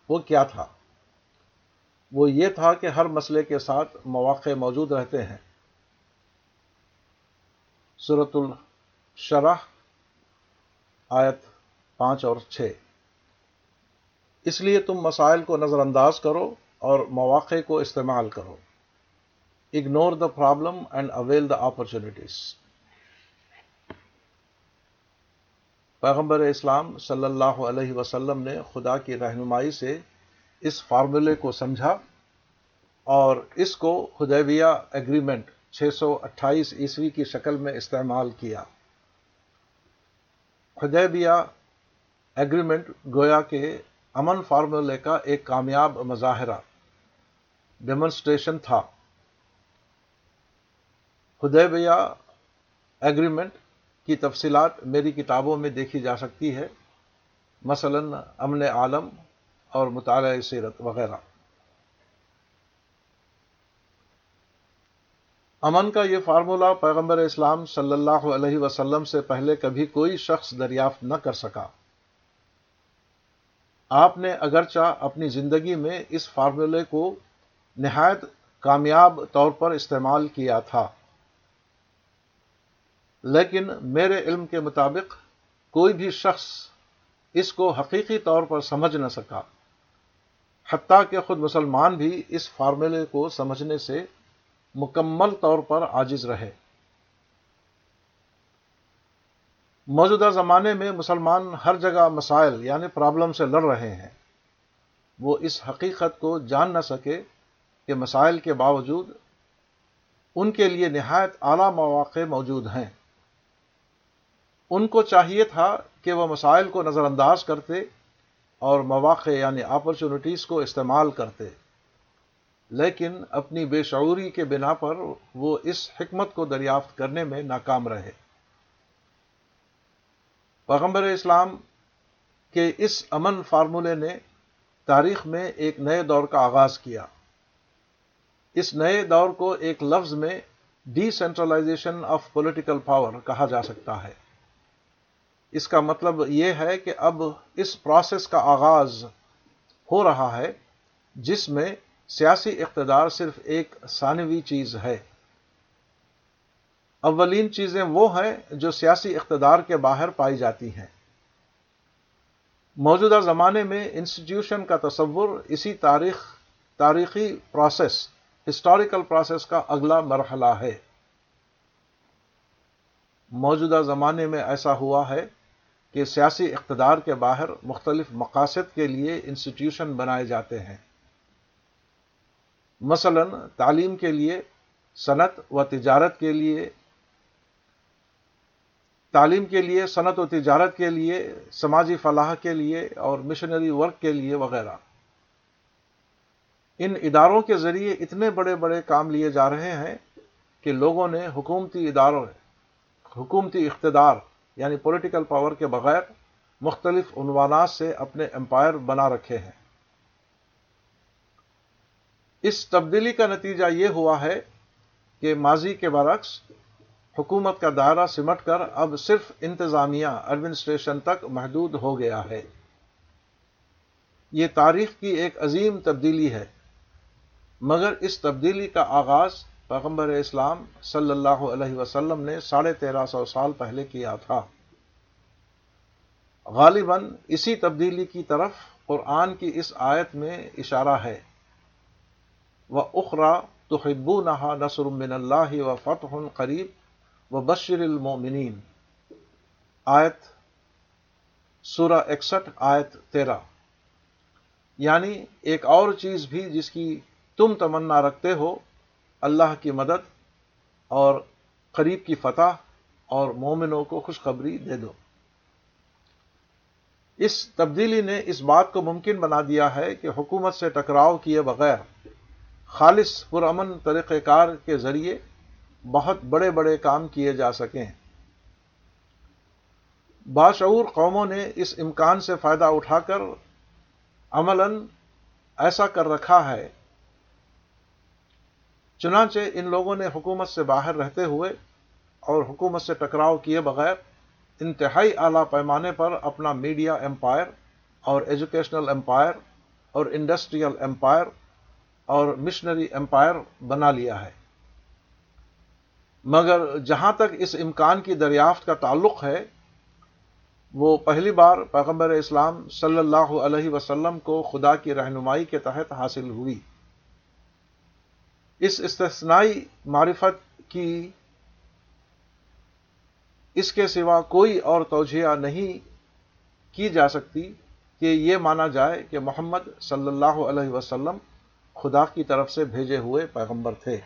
وہ کیا تھا وہ یہ تھا کہ ہر مسئلے کے ساتھ مواقع موجود رہتے ہیں صورت الشرح آیت پانچ اور چھ اس لیے تم مسائل کو نظر انداز کرو اور مواقع کو استعمال کرو ignore the problem and avail the opportunities پیغمبر اسلام صلی اللہ علیہ وسلم نے خدا کی رہنمائی سے اس فارمولے کو سمجھا اور اس کو خدیویہ ایگریمنٹ چھ سو اٹھائیس عیسوی کی شکل میں استعمال کیا خدیبیا ایگریمنٹ گویا کے امن فارمولے کا ایک کامیاب مظاہرہ ڈیمونسٹریشن تھا خدیبیا ایگریمنٹ کی تفصیلات میری کتابوں میں دیکھی جا سکتی ہے مثلا امن عالم اور مطالعہ سیرت وغیرہ امن کا یہ فارمولہ پیغمبر اسلام صلی اللہ علیہ وسلم سے پہلے کبھی کوئی شخص دریافت نہ کر سکا آپ نے اگرچہ اپنی زندگی میں اس فارمولے کو نہایت کامیاب طور پر استعمال کیا تھا لیکن میرے علم کے مطابق کوئی بھی شخص اس کو حقیقی طور پر سمجھ نہ سکا حتیٰ کہ خود مسلمان بھی اس فارمولے کو سمجھنے سے مکمل طور پر عاجز رہے موجودہ زمانے میں مسلمان ہر جگہ مسائل یعنی پرابلم سے لڑ رہے ہیں وہ اس حقیقت کو جان نہ سکے کہ مسائل کے باوجود ان کے لیے نہایت اعلیٰ مواقع موجود ہیں ان کو چاہیے تھا کہ وہ مسائل کو نظر انداز کرتے اور مواقع یعنی اپرچونیٹیز کو استعمال کرتے لیکن اپنی بے شعوری کے بنا پر وہ اس حکمت کو دریافت کرنے میں ناکام رہے پیغمبر اسلام کے اس امن فارمولے نے تاریخ میں ایک نئے دور کا آغاز کیا اس نئے دور کو ایک لفظ میں D centralisation of political power کہا جا سکتا ہے اس کا مطلب یہ ہے کہ اب اس پروسیس کا آغاز ہو رہا ہے جس میں سیاسی اقتدار صرف ایک ثانوی چیز ہے اولین چیزیں وہ ہیں جو سیاسی اقتدار کے باہر پائی جاتی ہیں موجودہ زمانے میں انسٹیٹیوشن کا تصور اسی تاریخ تاریخی پروسیس ہسٹوریکل پروسیس کا اگلا مرحلہ ہے موجودہ زمانے میں ایسا ہوا ہے کہ سیاسی اقتدار کے باہر مختلف مقاصد کے لیے انسٹیٹیوشن بنائے جاتے ہیں مثلا تعلیم کے لیے صنعت و تجارت کے لیے تعلیم کے لیے صنعت و تجارت کے لیے سماجی فلاح کے لیے اور مشنری ورک کے لیے وغیرہ ان اداروں کے ذریعے اتنے بڑے بڑے کام لیے جا رہے ہیں کہ لوگوں نے حکومتی اداروں حکومتی اقتدار یعنی پولیٹیکل پاور کے بغیر مختلف عنوانات سے اپنے امپائر بنا رکھے ہیں اس تبدیلی کا نتیجہ یہ ہوا ہے کہ ماضی کے برعکس حکومت کا دائرہ سمٹ کر اب صرف انتظامیہ ایڈمنسٹریشن تک محدود ہو گیا ہے یہ تاریخ کی ایک عظیم تبدیلی ہے مگر اس تبدیلی کا آغاز پیغمبر اسلام صلی اللہ علیہ وسلم نے ساڑھے تیرہ سو سال پہلے کیا تھا غالباً اسی تبدیلی کی طرف قرآن کی اس آیت میں اشارہ ہے و اخرا تو حب نہا نثر من اللہ و فتح قریب و بشر المومنین آیت سورہ اکسٹھ آیت تیرہ یعنی ایک اور چیز بھی جس کی تم تمنا رکھتے ہو اللہ کی مدد اور قریب کی فتح اور مومنوں کو خوشخبری دے دو اس تبدیلی نے اس بات کو ممکن بنا دیا ہے کہ حکومت سے ٹکراؤ کیے بغیر خالص پرامن طریقہ کار کے ذریعے بہت بڑے بڑے کام کیے جا سکیں باشعور قوموں نے اس امکان سے فائدہ اٹھا کر عملاً ایسا کر رکھا ہے چنانچہ ان لوگوں نے حکومت سے باہر رہتے ہوئے اور حکومت سے ٹکراؤ کیے بغیر انتہائی اعلیٰ پیمانے پر اپنا میڈیا امپائر اور ایجوکیشنل امپائر اور انڈسٹریل امپائر اور مشنری امپائر بنا لیا ہے مگر جہاں تک اس امکان کی دریافت کا تعلق ہے وہ پہلی بار پیغمبر اسلام صلی اللہ علیہ وسلم کو خدا کی رہنمائی کے تحت حاصل ہوئی اس استثنائی معرفت کی اس کے سوا کوئی اور توجہ نہیں کی جا سکتی کہ یہ مانا جائے کہ محمد صلی اللہ علیہ وسلم خدا کی طرف سے بھیجے ہوئے پیغمبر تھے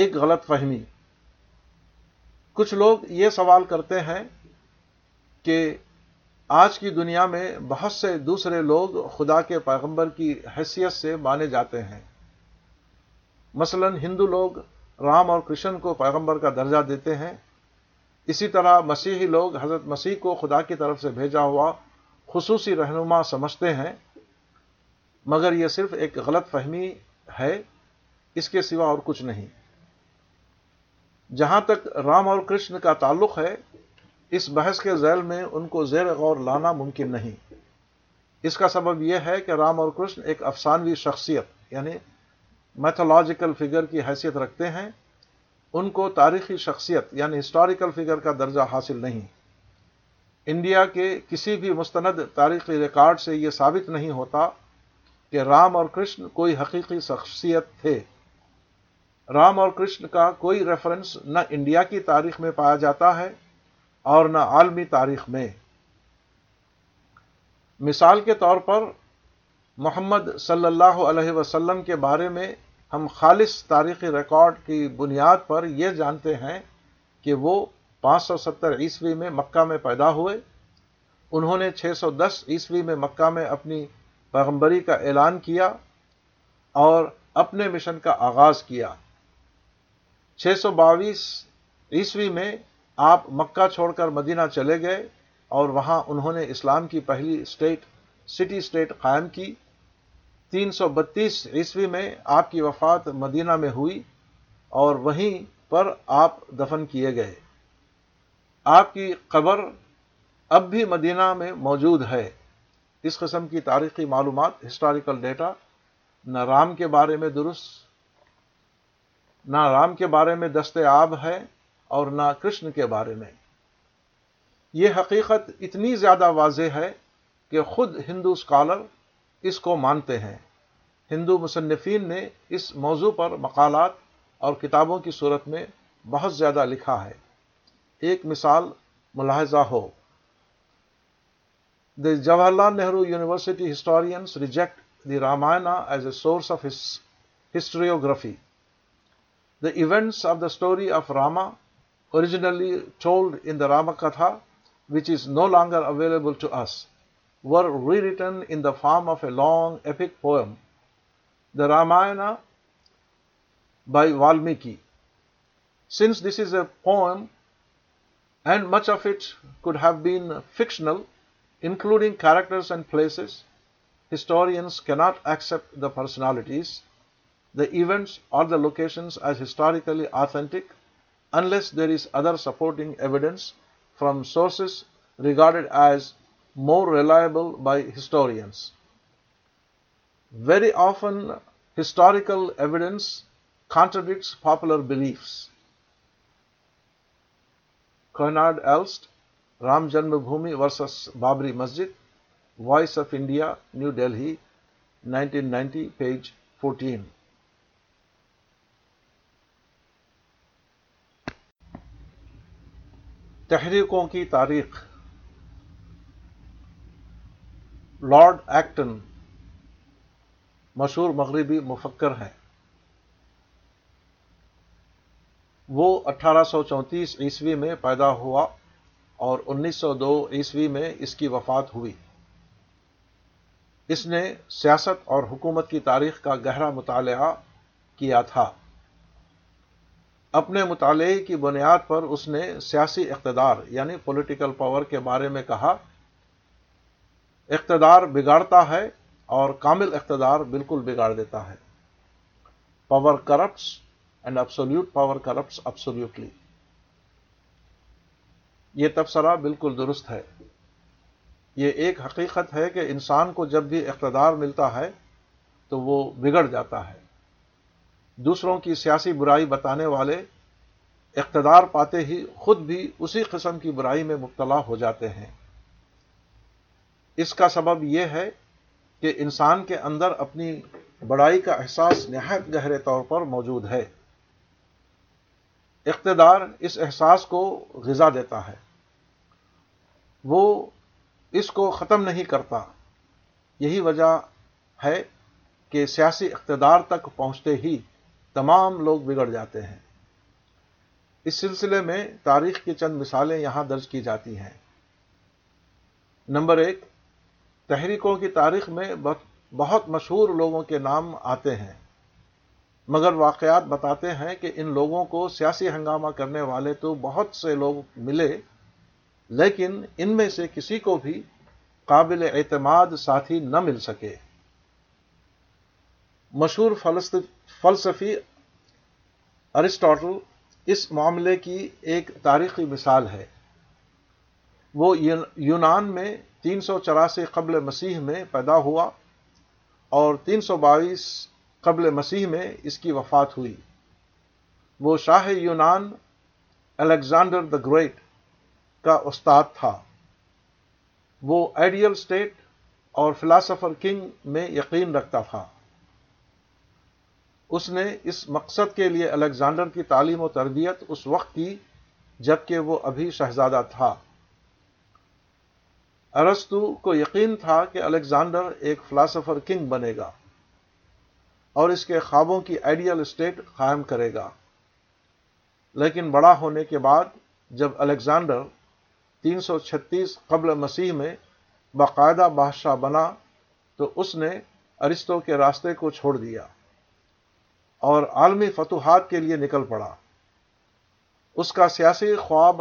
ایک غلط فہمی کچھ لوگ یہ سوال کرتے ہیں کہ آج کی دنیا میں بہت سے دوسرے لوگ خدا کے پیغمبر کی حیثیت سے مانے جاتے ہیں مثلا ہندو لوگ رام اور کرشن کو پیغمبر کا درجہ دیتے ہیں اسی طرح مسیحی لوگ حضرت مسیح کو خدا کی طرف سے بھیجا ہوا خصوصی رہنما سمجھتے ہیں مگر یہ صرف ایک غلط فہمی ہے اس کے سوا اور کچھ نہیں جہاں تک رام اور کرشن کا تعلق ہے اس بحث کے ذیل میں ان کو زیر غور لانا ممکن نہیں اس کا سبب یہ ہے کہ رام اور کرشن ایک افسانوی شخصیت یعنی میتھولوجیکل فگر کی حیثیت رکھتے ہیں ان کو تاریخی شخصیت یعنی ہسٹوریکل فگر کا درجہ حاصل نہیں انڈیا کے کسی بھی مستند تاریخی ریکارڈ سے یہ ثابت نہیں ہوتا کہ رام اور کرشن کوئی حقیقی شخصیت تھے رام اور کرشن کا کوئی ریفرنس نہ انڈیا کی تاریخ میں پایا جاتا ہے اور نہ عالمی تاریخ میں مثال کے طور پر محمد صلی اللہ علیہ وسلم کے بارے میں ہم خالص تاریخی ریکارڈ کی بنیاد پر یہ جانتے ہیں کہ وہ پانچ سو ستر عیسوی میں مکہ میں پیدا ہوئے انہوں نے چھ سو دس عیسوی میں مکہ میں اپنی پیغمبری کا اعلان کیا اور اپنے مشن کا آغاز کیا چھ سو باویس عیسوی میں آپ مکہ چھوڑ کر مدینہ چلے گئے اور وہاں انہوں نے اسلام کی پہلی اسٹیٹ سٹی اسٹیٹ قائم کی تین سو بتیس عیسوی میں آپ کی وفات مدینہ میں ہوئی اور وہیں پر آپ دفن کیے گئے آپ کی قبر اب بھی مدینہ میں موجود ہے اس قسم کی تاریخی معلومات ہسٹوریکل ڈیٹا نہ رام کے بارے میں درست نہ رام کے بارے میں دستیاب ہے اور نہ کرشن کے بارے میں یہ حقیقت اتنی زیادہ واضح ہے کہ خود ہندو اسکالر اس کو مانتے ہیں ہندو مصنفین نے اس موضوع پر مقالات اور کتابوں کی صورت میں بہت زیادہ لکھا ہے ایک مثال ملاحظہ ہو The Jawaharlal Nehru University historians reject the Ramayana as a source of his historiography. The events of the story of Rama, originally told in the Ramakatha, which is no longer available to us, were rewritten in the form of a long epic poem, the Ramayana by Valmiki. Since this is a poem and much of it could have been fictional, including characters and places, historians cannot accept the personalities, the events or the locations as historically authentic unless there is other supporting evidence from sources regarded as more reliable by historians. Very often, historical evidence contradicts popular beliefs. Konrad Elst Ram جنم Bhoomi versus Babri Masjid Voice of India New Delhi nineteen ninety page fourteen تحریکوں کی تاریخ lord ایکٹن مشہور مغربی مفکر ہیں وہ اٹھارہ سو چونتیس عیسوی میں پیدا ہوا اور انیس سو دو عیسوی میں اس کی وفات ہوئی اس نے سیاست اور حکومت کی تاریخ کا گہرا مطالعہ کیا تھا اپنے مطالعے کی بنیاد پر اس نے سیاسی اقتدار یعنی پولیٹیکل پاور کے بارے میں کہا اقتدار بگاڑتا ہے اور کامل اقتدار بالکل بگاڑ دیتا ہے power corrupts and absolute power corrupts absolutely یہ تبصرہ بالکل درست ہے یہ ایک حقیقت ہے کہ انسان کو جب بھی اقتدار ملتا ہے تو وہ بگڑ جاتا ہے دوسروں کی سیاسی برائی بتانے والے اقتدار پاتے ہی خود بھی اسی قسم کی برائی میں مبتلا ہو جاتے ہیں اس کا سبب یہ ہے کہ انسان کے اندر اپنی بڑائی کا احساس نہایت گہرے طور پر موجود ہے اقتدار اس احساس کو غذا دیتا ہے وہ اس کو ختم نہیں کرتا یہی وجہ ہے کہ سیاسی اقتدار تک پہنچتے ہی تمام لوگ بگڑ جاتے ہیں اس سلسلے میں تاریخ کی چند مثالیں یہاں درج کی جاتی ہیں نمبر ایک تحریکوں کی تاریخ میں بہت مشہور لوگوں کے نام آتے ہیں مگر واقعات بتاتے ہیں کہ ان لوگوں کو سیاسی ہنگامہ کرنے والے تو بہت سے لوگ ملے لیکن ان میں سے کسی کو بھی قابل اعتماد ساتھی نہ مل سکے مشہور فلسفی ارسٹاٹل اس معاملے کی ایک تاریخی مثال ہے وہ یونان میں تین سو چوراسی قبل مسیح میں پیدا ہوا اور تین سو بائیس قبل مسیح میں اس کی وفات ہوئی وہ شاہ یونان الیگزانڈر دا گریٹ کا استاد تھا وہ آئیڈیل اسٹیٹ اور فلاسفر کنگ میں یقین رکھتا تھا اس نے اس مقصد کے لیے الیگزانڈر کی تعلیم و تربیت اس وقت کی جبکہ وہ ابھی شہزادہ تھا ارستو کو یقین تھا کہ الیگزانڈر ایک فلاسفر کنگ بنے گا اور اس کے خوابوں کی آئیڈیل اسٹیٹ قائم کرے گا لیکن بڑا ہونے کے بعد جب الیگزانڈر تین سو چھتیس قبل مسیح میں باقاعدہ بادشاہ بنا تو اس نے ارستوں کے راستے کو چھوڑ دیا اور عالمی فتوحات کے لیے نکل پڑا اس کا سیاسی خواب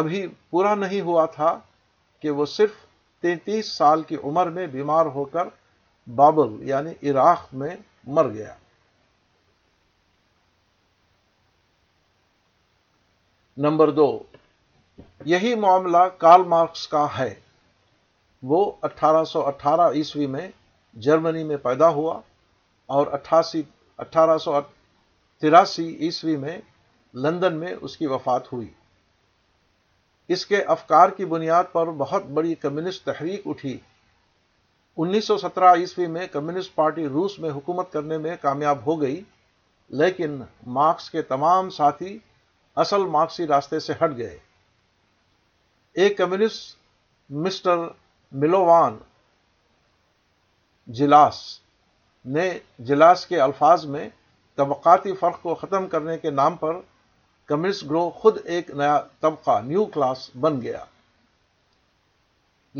ابھی پورا نہیں ہوا تھا کہ وہ صرف تینتیس سال کی عمر میں بیمار ہو کر بابل یعنی عراق میں مر گیا نمبر دو یہی معاملہ کارل مارکس کا ہے وہ اٹھارہ سو اٹھارہ عیسوی میں جرمنی میں پیدا ہوا اور اٹھاسی اٹھارہ سو تراسی عیسوی میں لندن میں اس کی وفات ہوئی اس کے افکار کی بنیاد پر بہت بڑی کمیونسٹ تحریک اٹھی انیس سو سترہ عیسوی میں کمیونسٹ پارٹی روس میں حکومت کرنے میں کامیاب ہو گئی لیکن مارکس کے تمام ساتھی اصل مارکسی راستے سے ہٹ گئے ایک کمیونسٹ مسٹر ملوان جلاس نے جلاس کے الفاظ میں طبقاتی فرق کو ختم کرنے کے نام پر کمیونسٹ گروہ خود ایک نیا طبقہ نیو کلاس بن گیا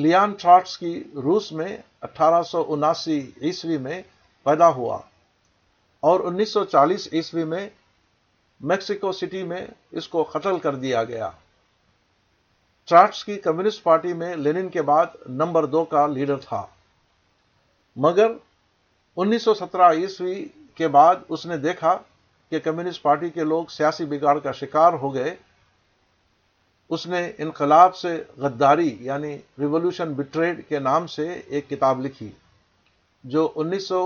لیان ٹراٹس کی روس میں اٹھارہ سو انسی عیسوی میں پیدا ہوا اور انیس سو چالیس عیسوی میں میکسیکو سٹی میں اس کو قتل کر دیا گیا ٹراٹس کی کمیونسٹ پارٹی میں لینن کے بعد نمبر دو کا لیڈر تھا مگر انیس سو سترہ عیسوی کے بعد اس نے دیکھا کہ کمیونسٹ پارٹی کے لوگ سیاسی بگاڑ کا شکار ہو گئے اس نے انقلاب سے غداری یعنی ریولوشن بٹریڈ کے نام سے ایک کتاب لکھی جو انیس سو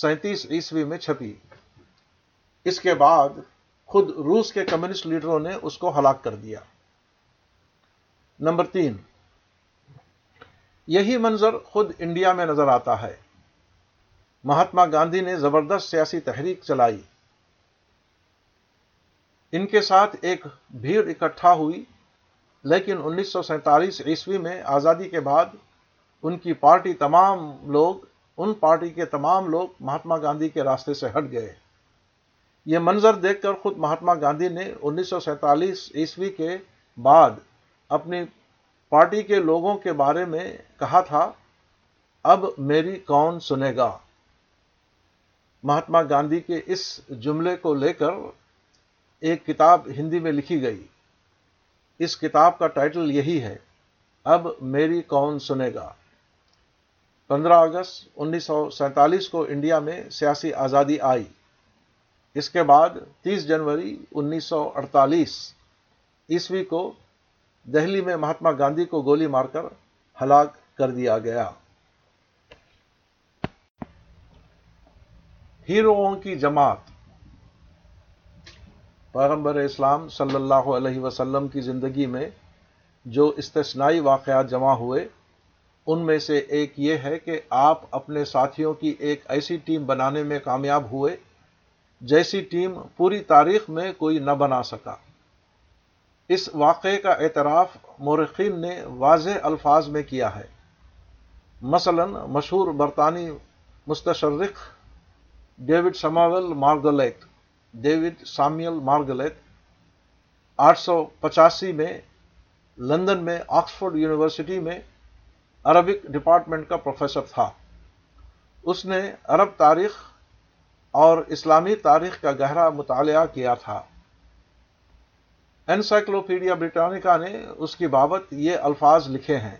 سینتیس عیسوی میں چھپی اس کے بعد خود روس کے کمیونسٹ لیڈروں نے اس کو ہلاک کر دیا نمبر تین یہی منظر خود انڈیا میں نظر آتا ہے مہاتما گاندھی نے زبردست سیاسی تحریک چلائی ان کے ساتھ ایک بھیڑ اکٹھا ہوئی لیکن انیس سو سینتالیس عیسوی میں آزادی کے بعد ان کی پارٹی تمام لوگ ان پارٹی کے تمام لوگ مہاتما گاندھی کے راستے سے ہٹ گئے یہ منظر دیکھ کر خود مہاتما گاندھی نے انیس سو سینتالیس عیسوی کے بعد اپنی پارٹی کے لوگوں کے بارے میں کہا تھا اب میری کون سنے گا مہاتما گاندھی کے اس جملے کو لے کر ایک کتاب ہندی میں لکھی گئی اس کتاب کا ٹائٹل یہی ہے اب میری کون سنے گا پندرہ اگست انیس سو سینتالیس کو انڈیا میں سیاسی آزادی آئی اس کے بعد تیس جنوری انیس سو اڑتالیس عیسوی کو دہلی میں مہاتما گاندھی کو گولی مار کر ہلاک کر دیا گیا ہیروؤں کی جماعت پیغمبر اسلام صلی اللہ علیہ وسلم کی زندگی میں جو استثنائی واقعات جمع ہوئے ان میں سے ایک یہ ہے کہ آپ اپنے ساتھیوں کی ایک ایسی ٹیم بنانے میں کامیاب ہوئے جیسی ٹیم پوری تاریخ میں کوئی نہ بنا سکا اس واقعے کا اعتراف مورخین نے واضح الفاظ میں کیا ہے مثلا مشہور برطانی مستشرق ڈیوڈ سماول ماردولیت ڈیوڈ سامیل مارگلیت آٹھ سو پچاسی میں لندن میں آکسفورڈ یونیورسٹی میں عربک ڈپارٹمنٹ کا پروفیسر تھا اس نے عرب تاریخ اور اسلامی تاریخ کا گہرا مطالعہ کیا تھا انسائکلوپیڈیا بریٹانیکا نے اس کی بابت یہ الفاظ لکھے ہیں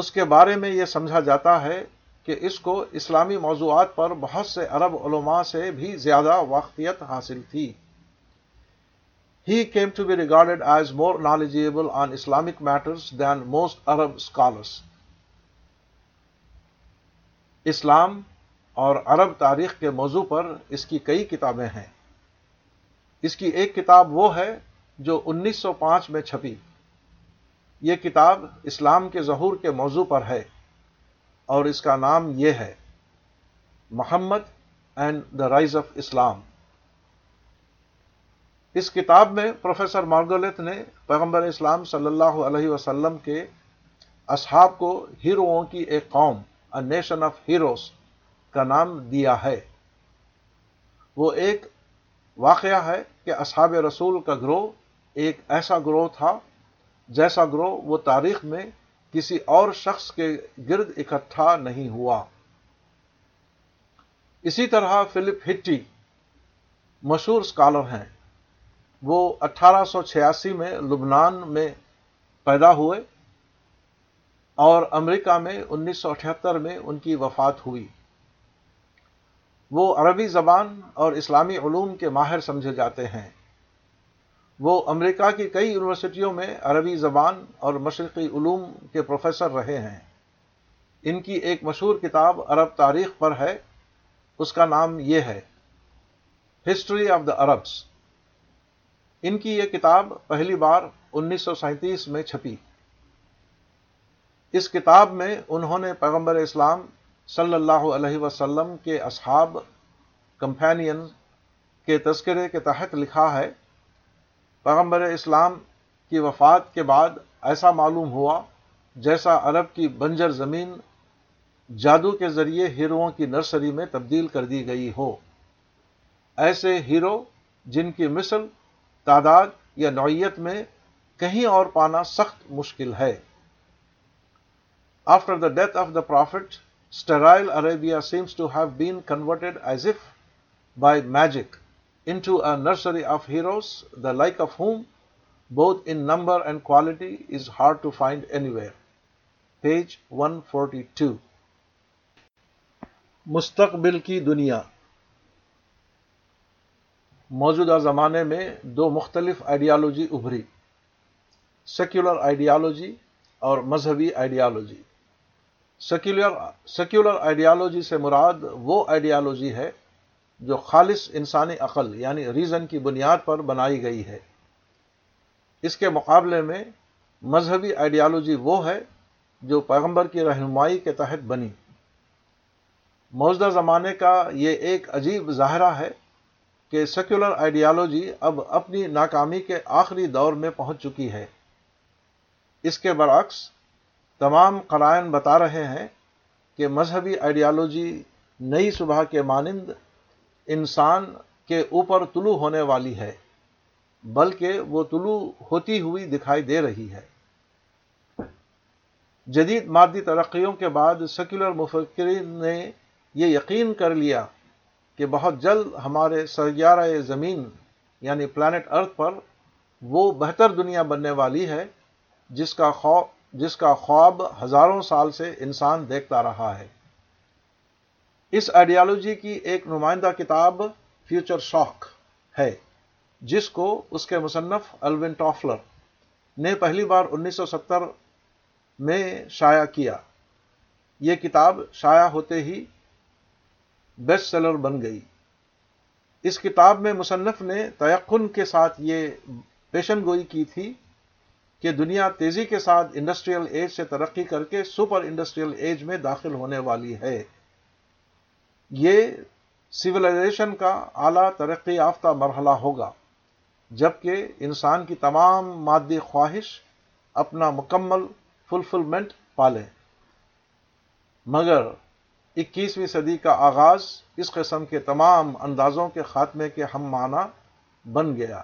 اس کے بارے میں یہ سمجھا جاتا ہے کہ اس کو اسلامی موضوعات پر بہت سے عرب علماء سے بھی زیادہ واقفیت حاصل تھی he came to be regarded as more knowledgeable on Islamic than most Arab scholars اسلام اور عرب تاریخ کے موضوع پر اس کی کئی کتابیں ہیں اس کی ایک کتاب وہ ہے جو انیس سو پانچ میں چھپی یہ کتاب اسلام کے ظہور کے موضوع پر ہے اور اس کا نام یہ ہے Muhammad and the rise of Islam اس کتاب میں پروفیسر مارگولیت نے پیغمبر اسلام صلی اللہ علیہ وسلم کے اصحاب کو ہیروؤں کی ایک قوم نیشن آف ہیروز کا نام دیا ہے وہ ایک واقعہ ہے کہ اصحاب رسول کا گروہ ایک ایسا گروہ تھا جیسا گروہ وہ تاریخ میں کسی اور شخص کے گرد اکٹھا نہیں ہوا اسی طرح فلپ ہٹی مشہور اسکالر ہیں وہ اٹھارہ سو چھیاسی میں لبنان میں پیدا ہوئے اور امریکہ میں انیس سو اٹھہتر میں ان کی وفات ہوئی وہ عربی زبان اور اسلامی علوم کے ماہر سمجھے جاتے ہیں وہ امریکہ کی کئی یونیورسٹیوں میں عربی زبان اور مشرقی علوم کے پروفیسر رہے ہیں ان کی ایک مشہور کتاب عرب تاریخ پر ہے اس کا نام یہ ہے ہسٹری آف دا عربس ان کی یہ کتاب پہلی بار انیس سو سینتیس میں چھپی اس کتاب میں انہوں نے پیغمبر اسلام صلی اللہ علیہ وسلم کے اصحاب کمپینین کے تذکرے کے تحت لکھا ہے پیغمبر اسلام کی وفات کے بعد ایسا معلوم ہوا جیسا عرب کی بنجر زمین جادو کے ذریعے ہیروؤں کی نرسری میں تبدیل کر دی گئی ہو ایسے ہیرو جن کی مثل تعداد یا نوعیت میں کہیں اور پانا سخت مشکل ہے after the death of the prophet sterile Arabia seems to have been converted as if by magic into a nursery of heroes the like of whom both in number and quality is hard to find anywhere page 142 مستقبل کی دنیا موجودہ زمانے میں دو مختلف ideology ابھری secular ideology اور مذہبی آئیڈیالوجی سیکولر سیکولر آئیڈیالوجی سے مراد وہ آئیڈیالوجی ہے جو خالص انسانی عقل یعنی ریزن کی بنیاد پر بنائی گئی ہے اس کے مقابلے میں مذہبی آئیڈیالوجی وہ ہے جو پیغمبر کی رہنمائی کے تحت بنی موجودہ زمانے کا یہ ایک عجیب ظاہرہ ہے کہ سیکولر آئیڈیالوجی اب اپنی ناکامی کے آخری دور میں پہنچ چکی ہے اس کے برعکس تمام قرائن بتا رہے ہیں کہ مذہبی آئیڈیالوجی نئی صبح کے مانند انسان کے اوپر طلوع ہونے والی ہے بلکہ وہ طلوع ہوتی ہوئی دکھائی دے رہی ہے جدید مادی ترقیوں کے بعد سیکولر مفکرین نے یہ یقین کر لیا کہ بہت جلد ہمارے سیارہ زمین یعنی پلانٹ ارتھ پر وہ بہتر دنیا بننے والی ہے جس کا خواب جس کا خواب ہزاروں سال سے انسان دیکھتا رہا ہے اس آئیڈیالوجی کی ایک نمائندہ کتاب فیوچر شاک ہے جس کو اس کے مصنف الون ٹافلر نے پہلی بار انیس سو ستر میں شائع کیا یہ کتاب شائع ہوتے ہی بیسٹ سیلر بن گئی اس کتاب میں مصنف نے تیقن کے ساتھ یہ پیشن گوئی کی تھی کہ دنیا تیزی کے ساتھ انڈسٹریل ایج سے ترقی کر کے سپر انڈسٹریل ایج میں داخل ہونے والی ہے یہ سولیزیشن کا اعلیٰ ترقی یافتہ مرحلہ ہوگا جبکہ انسان کی تمام مادی خواہش اپنا مکمل فلفلمنٹ پالے مگر اکیسویں صدی کا آغاز اس قسم کے تمام اندازوں کے خاتمے کے ہم معنی بن گیا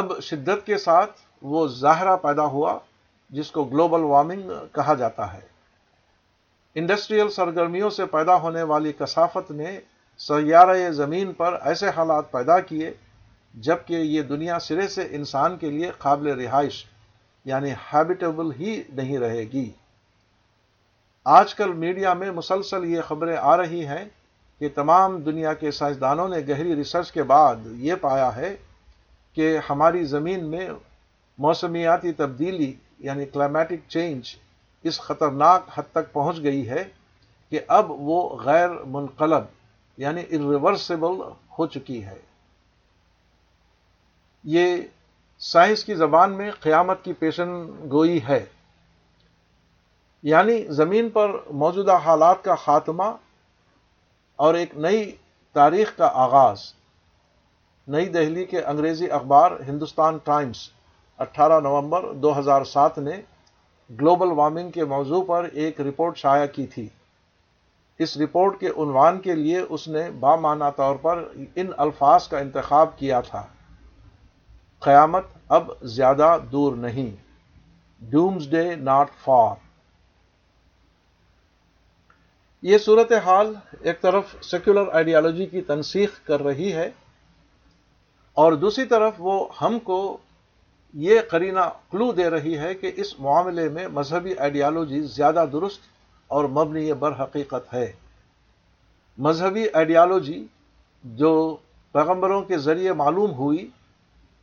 اب شدت کے ساتھ وہ ظاہرہ پیدا ہوا جس کو گلوبل وارمنگ کہا جاتا ہے انڈسٹریل سرگرمیوں سے پیدا ہونے والی کثافت نے سیارہ زمین پر ایسے حالات پیدا کیے جبکہ یہ دنیا سرے سے انسان کے لیے قابل رہائش یعنی ہیبیٹیبل ہی نہیں رہے گی آج کل میڈیا میں مسلسل یہ خبریں آ رہی ہیں کہ تمام دنیا کے سائنسدانوں نے گہری ریسرچ کے بعد یہ پایا ہے کہ ہماری زمین میں موسمیاتی تبدیلی یعنی کلائمیٹک چینج اس خطرناک حد تک پہنچ گئی ہے کہ اب وہ غیر منقلب یعنی ارریورسیبل ہو چکی ہے یہ سائنس کی زبان میں قیامت کی پیشن گوئی ہے یعنی زمین پر موجودہ حالات کا خاتمہ اور ایک نئی تاریخ کا آغاز نئی دہلی کے انگریزی اخبار ہندوستان ٹائمز اٹھارہ نومبر دو ہزار سات نے گلوبل وارمنگ کے موضوع پر ایک رپورٹ شائع کی تھی اس رپورٹ کے عنوان کے لیے اس نے بامانہ طور پر ان الفاظ کا انتخاب کیا تھا قیامت اب زیادہ دور نہیں ڈومز ڈے ناٹ فار یہ صورت حال ایک طرف سیکولر آئیڈیالوجی کی تنسیخ کر رہی ہے اور دوسری طرف وہ ہم کو یہ قرینہ کلو دے رہی ہے کہ اس معاملے میں مذہبی آئیڈیالوجی زیادہ درست اور مبنی بر حقیقت ہے مذہبی آئیڈیالوجی جو پیغمبروں کے ذریعے معلوم ہوئی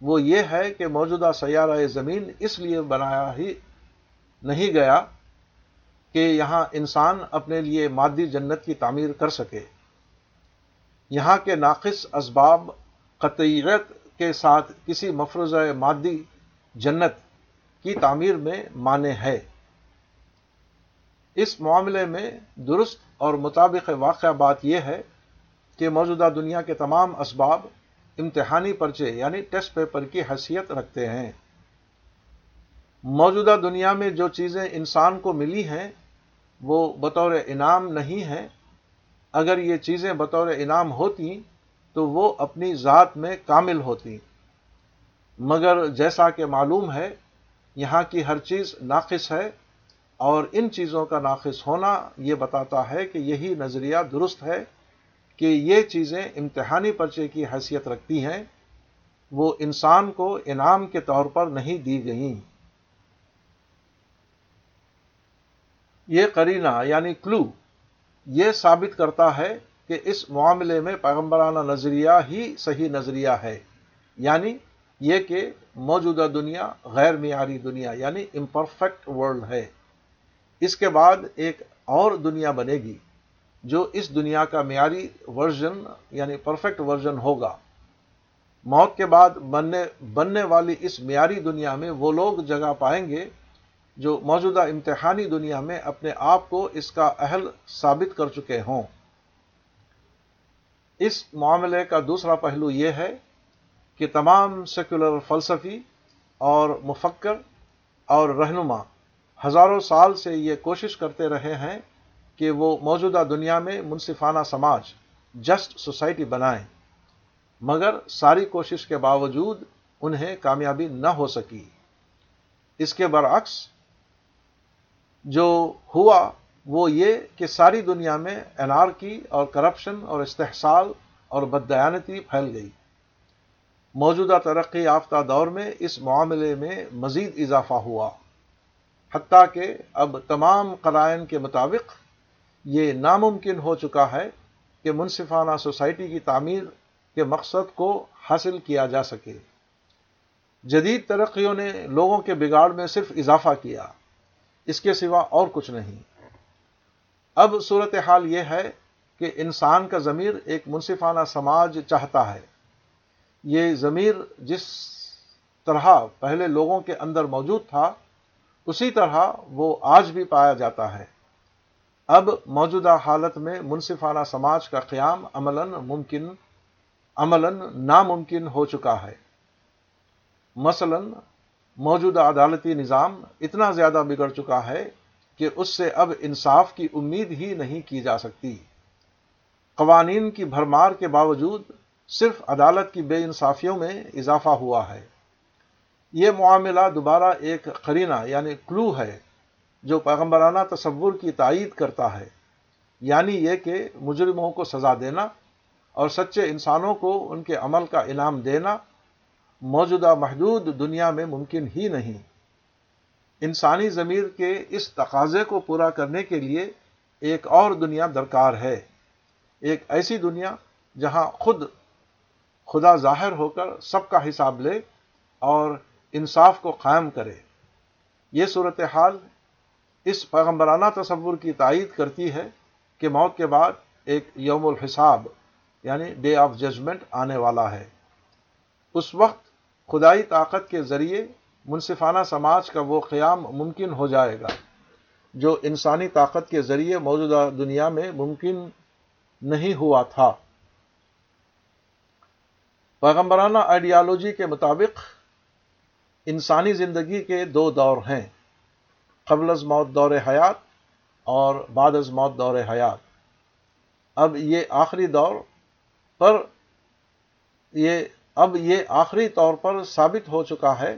وہ یہ ہے کہ موجودہ سیارہ زمین اس لیے بنایا ہی نہیں گیا کہ یہاں انسان اپنے لیے مادی جنت کی تعمیر کر سکے یہاں کے ناقص اسباب قطعیت کے ساتھ کسی مفروضۂ مادی جنت کی تعمیر میں مانے ہے اس معاملے میں درست اور مطابق واقعہ بات یہ ہے کہ موجودہ دنیا کے تمام اسباب امتحانی پرچے یعنی ٹیسٹ پیپر کی حیثیت رکھتے ہیں موجودہ دنیا میں جو چیزیں انسان کو ملی ہیں وہ بطور انعام نہیں ہیں اگر یہ چیزیں بطور انعام ہوتی تو وہ اپنی ذات میں کامل ہوتیں مگر جیسا کہ معلوم ہے یہاں کی ہر چیز ناقص ہے اور ان چیزوں کا ناقص ہونا یہ بتاتا ہے کہ یہی نظریہ درست ہے کہ یہ چیزیں امتحانی پرچے کی حیثیت رکھتی ہیں وہ انسان کو انعام کے طور پر نہیں دی گئیں یہ کرینہ یعنی کلو یہ ثابت کرتا ہے کہ اس معاملے میں پیغمبرانہ نظریہ ہی صحیح نظریہ ہے یعنی یہ کہ موجودہ دنیا غیر معیاری دنیا یعنی امپرفیکٹ ورلڈ ہے اس کے بعد ایک اور دنیا بنے گی جو اس دنیا کا معیاری ورژن یعنی پرفیکٹ ورژن ہوگا موت کے بعد بننے بننے والی اس معیاری دنیا میں وہ لوگ جگہ پائیں گے جو موجودہ امتحانی دنیا میں اپنے آپ کو اس کا اہل ثابت کر چکے ہوں اس معاملے کا دوسرا پہلو یہ ہے کہ تمام سیکولر فلسفی اور مفکر اور رہنما ہزاروں سال سے یہ کوشش کرتے رہے ہیں کہ وہ موجودہ دنیا میں منصفانہ سماج جسٹ سوسائٹی بنائیں مگر ساری کوشش کے باوجود انہیں کامیابی نہ ہو سکی اس کے برعکس جو ہوا وہ یہ کہ ساری دنیا میں انارکی اور کرپشن اور استحصال اور بدیانتی پھیل گئی موجودہ ترقی یافتہ دور میں اس معاملے میں مزید اضافہ ہوا حتیٰ کہ اب تمام قرائن کے مطابق یہ ناممکن ہو چکا ہے کہ منصفانہ سوسائٹی کی تعمیر کے مقصد کو حاصل کیا جا سکے جدید ترقیوں نے لوگوں کے بگاڑ میں صرف اضافہ کیا اس کے سوا اور کچھ نہیں اب صورتحال یہ ہے کہ انسان کا ضمیر ایک منصفانہ سماج چاہتا ہے یہ ضمیر جس طرح پہلے لوگوں کے اندر موجود تھا اسی طرح وہ آج بھی پایا جاتا ہے اب موجودہ حالت میں منصفانہ سماج کا قیام عملاً ممکن عملاً ناممکن ہو چکا ہے مثلا موجودہ عدالتی نظام اتنا زیادہ بگڑ چکا ہے کہ اس سے اب انصاف کی امید ہی نہیں کی جا سکتی قوانین کی بھرمار کے باوجود صرف عدالت کی بے انصافیوں میں اضافہ ہوا ہے یہ معاملہ دوبارہ ایک قرینہ یعنی کلو ہے جو پیغمبرانہ تصور کی تائید کرتا ہے یعنی یہ کہ مجرموں کو سزا دینا اور سچے انسانوں کو ان کے عمل کا انعام دینا موجودہ محدود دنیا میں ممکن ہی نہیں انسانی ضمیر کے اس تقاضے کو پورا کرنے کے لیے ایک اور دنیا درکار ہے ایک ایسی دنیا جہاں خود خدا ظاہر ہو کر سب کا حساب لے اور انصاف کو قائم کرے یہ صورت حال اس پیغمبرانہ تصور کی تائید کرتی ہے کہ موت کے بعد ایک یوم الحساب یعنی ڈے آف ججمنٹ آنے والا ہے اس وقت خدائی طاقت کے ذریعے منصفانہ سماج کا وہ قیام ممکن ہو جائے گا جو انسانی طاقت کے ذریعے موجودہ دنیا میں ممکن نہیں ہوا تھا پیغمبرانہ آئیڈیالوجی کے مطابق انسانی زندگی کے دو دور ہیں قبل از موت دور حیات اور بعد از موت دور حیات اب یہ آخری دور پر یہ اب یہ آخری طور پر ثابت ہو چکا ہے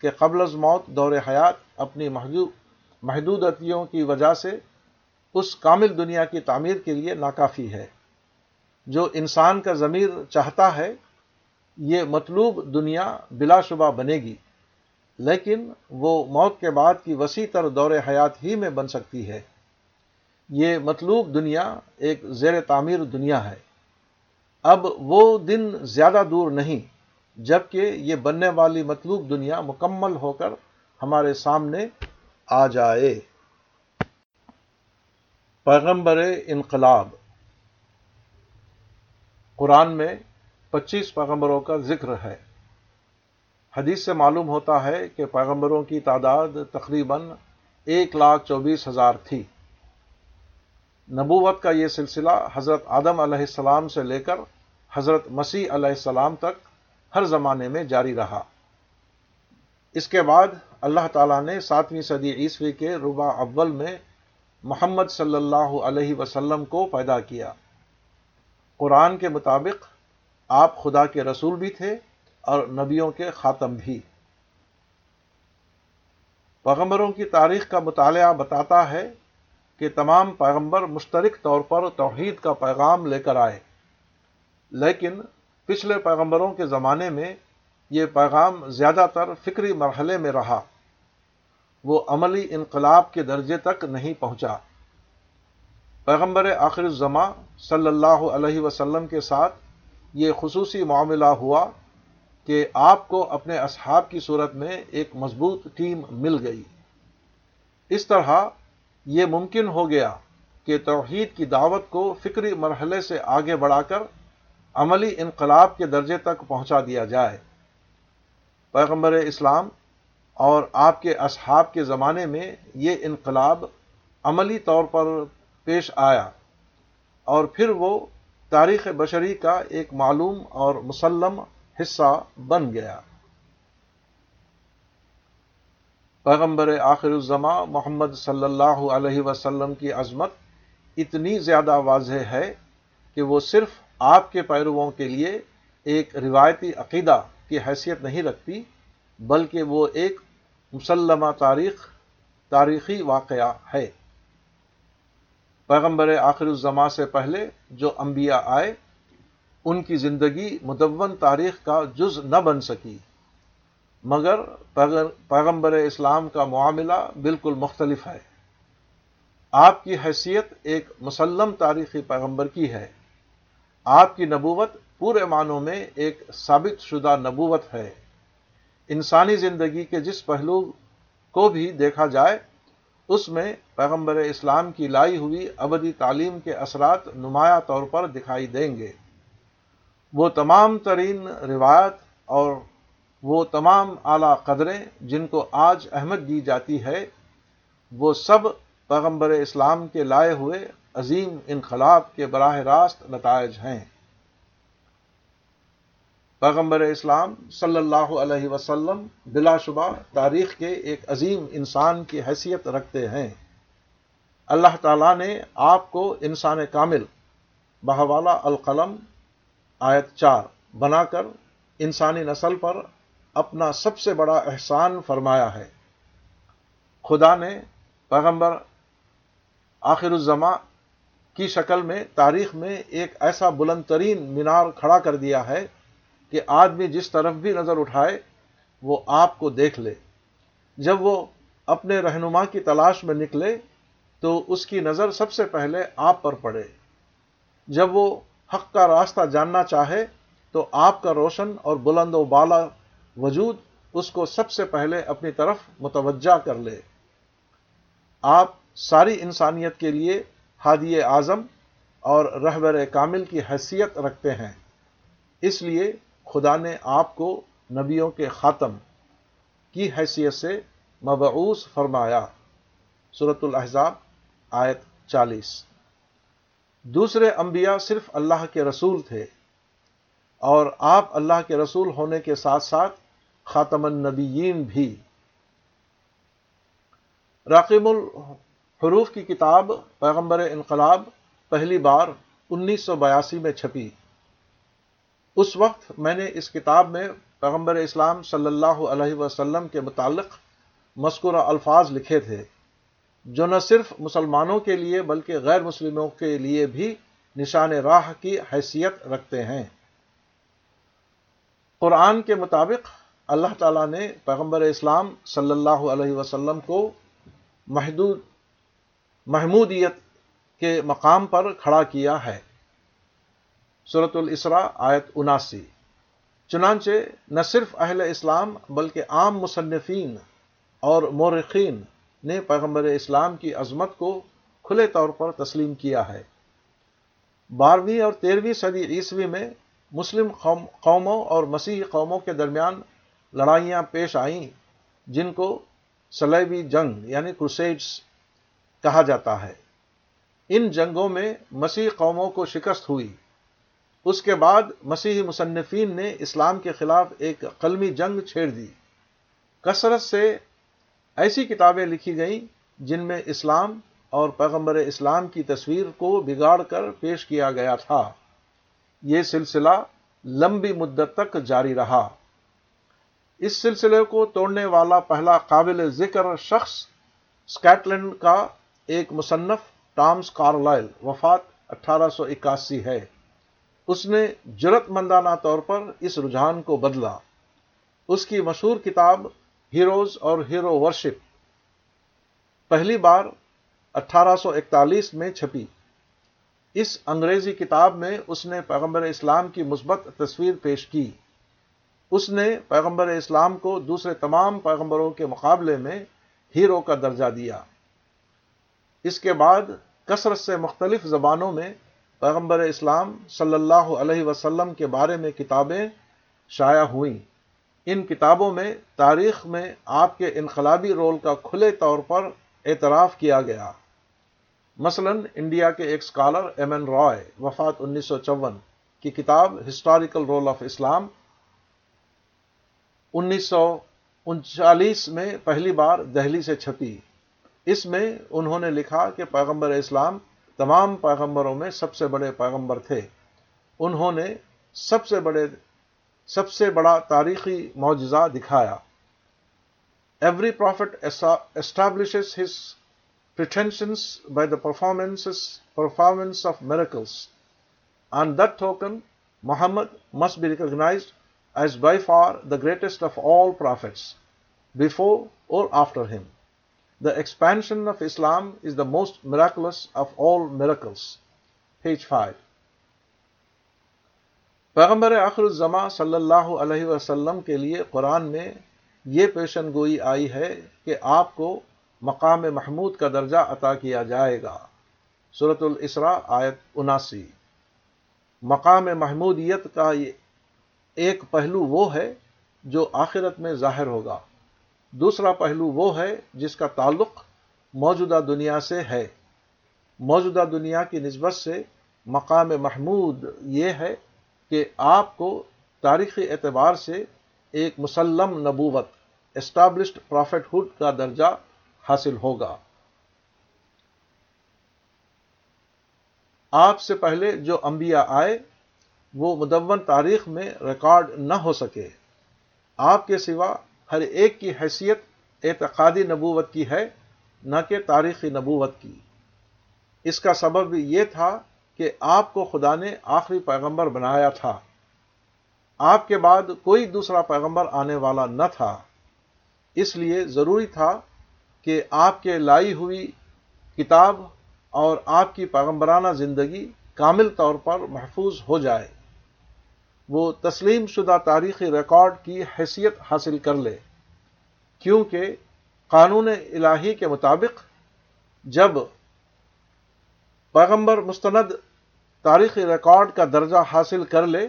کہ قبل از موت دور حیات اپنی محدود محدودتیوں کی وجہ سے اس کامل دنیا کی تعمیر کے لیے ناکافی ہے جو انسان کا ضمیر چاہتا ہے یہ مطلوب دنیا بلا شبہ بنے گی لیکن وہ موت کے بعد کی وسیع تر دور حیات ہی میں بن سکتی ہے یہ مطلوب دنیا ایک زیر تعمیر دنیا ہے اب وہ دن زیادہ دور نہیں جبکہ یہ بننے والی مطلوب دنیا مکمل ہو کر ہمارے سامنے آ جائے پیغمبر انقلاب قرآن میں پچیس پیغمبروں کا ذکر ہے حدیث سے معلوم ہوتا ہے کہ پیغمبروں کی تعداد تقریباً ایک لاکھ چوبیس ہزار تھی نبوت کا یہ سلسلہ حضرت آدم علیہ السلام سے لے کر حضرت مسیح علیہ السلام تک ہر زمانے میں جاری رہا اس کے بعد اللہ تعالیٰ نے ساتویں صدی عیسوی کے ربا اول میں محمد صلی اللہ علیہ وسلم کو پیدا کیا قرآن کے مطابق آپ خدا کے رسول بھی تھے اور نبیوں کے خاتم بھی پیغمبروں کی تاریخ کا مطالعہ بتاتا ہے کہ تمام پیغمبر مشترک طور پر توحید کا پیغام لے کر آئے لیکن پچھلے پیغمبروں کے زمانے میں یہ پیغام زیادہ تر فکری مرحلے میں رہا وہ عملی انقلاب کے درجے تک نہیں پہنچا پیغمبر آخر الزماں صلی اللہ علیہ وسلم کے ساتھ یہ خصوصی معاملہ ہوا کہ آپ کو اپنے اصحاب کی صورت میں ایک مضبوط ٹیم مل گئی اس طرح یہ ممکن ہو گیا کہ توحید کی دعوت کو فکری مرحلے سے آگے بڑھا کر عملی انقلاب کے درجے تک پہنچا دیا جائے پیغمبر اسلام اور آپ کے اصحاب کے زمانے میں یہ انقلاب عملی طور پر پیش آیا اور پھر وہ تاریخ بشری کا ایک معلوم اور مسلم حصہ بن گیا پیغمبر آخر الزماں محمد صلی اللہ علیہ وسلم کی عظمت اتنی زیادہ واضح ہے کہ وہ صرف آپ کے پیرووں کے لیے ایک روایتی عقیدہ کی حیثیت نہیں رکھتی بلکہ وہ ایک مسلمہ تاریخ تاریخی واقعہ ہے پیغمبر آخر الزما سے پہلے جو انبیاء آئے ان کی زندگی مدون تاریخ کا جز نہ بن سکی مگر پیغمبر اسلام کا معاملہ بالکل مختلف ہے آپ کی حیثیت ایک مسلم تاریخی پیغمبر کی ہے آپ کی نبوت پورے معنوں میں ایک ثابت شدہ نبوت ہے انسانی زندگی کے جس پہلو کو بھی دیکھا جائے اس میں پیغمبر اسلام کی لائی ہوئی ابدی تعلیم کے اثرات نمایاں طور پر دکھائی دیں گے وہ تمام ترین روایت اور وہ تمام اعلیٰ قدریں جن کو آج احمد دی جاتی ہے وہ سب پیغمبر اسلام کے لائے ہوئے عظیم انقلاب کے براہ راست نتائج ہیں پیغمبر اسلام صلی اللہ علیہ وسلم بلا شبہ تاریخ کے ایک عظیم انسان کی حیثیت رکھتے ہیں اللہ تعالیٰ نے آپ کو انسان کامل بہوالا القلم آیت چار بنا کر انسانی نسل پر اپنا سب سے بڑا احسان فرمایا ہے خدا نے پیغمبر آخر الزما کی شکل میں تاریخ میں ایک ایسا بلند ترین مینار کھڑا کر دیا ہے کہ آدمی جس طرف بھی نظر اٹھائے وہ آپ کو دیکھ لے جب وہ اپنے رہنما کی تلاش میں نکلے تو اس کی نظر سب سے پہلے آپ پر پڑے جب وہ حق کا راستہ جاننا چاہے تو آپ کا روشن اور بلند و بالا وجود اس کو سب سے پہلے اپنی طرف متوجہ کر لے آپ ساری انسانیت کے لیے ہادی اعظم اور رہبر کامل کی حیثیت رکھتے ہیں اس لیے خدا نے آپ کو نبیوں کے خاتم کی حیثیت سے مبعوث فرمایا صورت الحضاب آیت چالیس دوسرے انبیاء صرف اللہ کے رسول تھے اور آپ اللہ کے رسول ہونے کے ساتھ ساتھ خاتم النبیین بھی راقم الحروف کی کتاب پیغمبر انقلاب پہلی بار انیس سو بیاسی میں چھپی اس وقت میں نے اس کتاب میں پیغمبر اسلام صلی اللہ علیہ وسلم کے متعلق مذکورہ الفاظ لکھے تھے جو نہ صرف مسلمانوں کے لیے بلکہ غیر مسلموں کے لیے بھی نشان راہ کی حیثیت رکھتے ہیں قرآن کے مطابق اللہ تعالیٰ نے پیغمبر اسلام صلی اللہ علیہ وسلم کو محدود محمودیت کے مقام پر کھڑا کیا ہے صورت الاسرا آیت اناسی چنانچہ نہ صرف اہل اسلام بلکہ عام مصنفین اور مورخین نے پیغمبر اسلام کی عظمت کو کھلے طور پر تسلیم کیا ہے بارہویں اور تیرہویں صدی عیسوی میں مسلم قوموں اور مسیحی قوموں کے درمیان لڑائیاں پیش آئیں جن کو سلیبی جنگ یعنی کروسیڈس کہا جاتا ہے ان جنگوں میں مسیح قوموں کو شکست ہوئی اس کے بعد مسیحی مصنفین نے اسلام کے خلاف ایک قلمی جنگ چھیڑ دی کثرت سے ایسی کتابیں لکھی گئیں جن میں اسلام اور پیغمبر اسلام کی تصویر کو بگاڑ کر پیش کیا گیا تھا یہ سلسلہ لمبی مدت تک جاری رہا اس سلسلے کو توڑنے والا پہلا قابل ذکر شخص اسکاٹلینڈ کا ایک مصنف ٹامس کارلائل وفات اٹھارہ سو اکاسی ہے اس نے جرت مندانہ طور پر اس رجحان کو بدلا اس کی مشہور کتاب ہیروز اور ہیرو ورشپ پہلی بار اٹھارہ سو اکتالیس میں چھپی اس انگریزی کتاب میں اس نے پیغمبر اسلام کی مثبت تصویر پیش کی اس نے پیغمبر اسلام کو دوسرے تمام پیغمبروں کے مقابلے میں ہیرو کا درجہ دیا اس کے بعد کثرت سے مختلف زبانوں میں پیغمبر اسلام صلی اللہ علیہ وسلم کے بارے میں کتابیں شائع ہوئیں ان کتابوں میں تاریخ میں آپ کے انقلابی رول کا کھلے طور پر اعتراف کیا گیا مثلا انڈیا کے ایک اسکالر ایم این رائے وفات انیس سو چون کی کتاب ہسٹوریکل رول آف اسلام انیس سو انچالیس میں پہلی بار دہلی سے چھپی اس میں انہوں نے لکھا کہ پیغمبر اسلام تمام پیغمبروں میں سب سے بڑے پیغمبر تھے انہوں نے سب سے بڑے سب سے بڑا تاریخی معجزہ دکھایا every prophet establishes his pretensions by the performances performance of miracles on that token Muhammad must be recognised as by far the greatest of all prophets before اور after him of of Islam is the most miracles of all miracles 5. پیغمبر آخر الزما صلی اللہ علیہ وسلم کے لیے قرآن میں یہ پیشن گوئی آئی ہے کہ آپ کو مقام محمود کا درجہ عطا کیا جائے گا صورت الاسرا آیت اناسی مقام محمودیت کا ایک پہلو وہ ہے جو آخرت میں ظاہر ہوگا دوسرا پہلو وہ ہے جس کا تعلق موجودہ دنیا سے ہے موجودہ دنیا کی نسبت سے مقام محمود یہ ہے کہ آپ کو تاریخی اعتبار سے ایک مسلم نبوت اسٹابلشڈ پرافٹ ہڈ کا درجہ حاصل ہوگا آپ سے پہلے جو انبیاء آئے وہ مدون تاریخ میں ریکارڈ نہ ہو سکے آپ کے سوا ہر ایک کی حیثیت اعتقادی نبوت کی ہے نہ کہ تاریخی نبوت کی اس کا سبب بھی یہ تھا کہ آپ کو خدا نے آخری پیغمبر بنایا تھا آپ کے بعد کوئی دوسرا پیغمبر آنے والا نہ تھا اس لیے ضروری تھا کہ آپ کے لائی ہوئی کتاب اور آپ کی پیغمبرانہ زندگی کامل طور پر محفوظ ہو جائے وہ تسلیم شدہ تاریخی ریکارڈ کی حیثیت حاصل کر لے کیونکہ قانون الہی کے مطابق جب پیغمبر مستند تاریخی ریکارڈ کا درجہ حاصل کر لے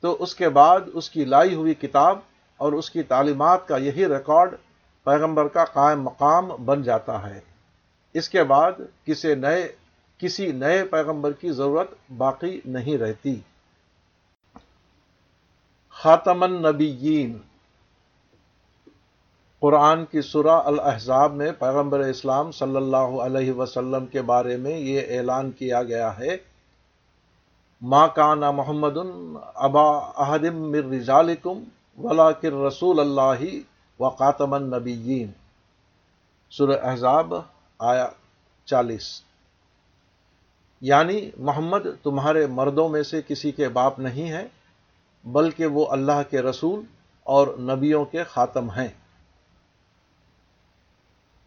تو اس کے بعد اس کی لائی ہوئی کتاب اور اس کی تعلیمات کا یہی ریکارڈ پیغمبر کا قائم مقام بن جاتا ہے اس کے بعد کسی نئے کسی نئے پیغمبر کی ضرورت باقی نہیں رہتی خاتم النبیین قرآن کی سورہ الاحزاب میں پیغمبر اسلام صلی اللہ علیہ وسلم کے بارے میں یہ اعلان کیا گیا ہے ما کان محمد ابا احدم من ولا کر رسول اللہ و قاتم النبیین سر احزاب آیا چالیس یعنی محمد تمہارے مردوں میں سے کسی کے باپ نہیں ہیں بلکہ وہ اللہ کے رسول اور نبیوں کے خاتم ہیں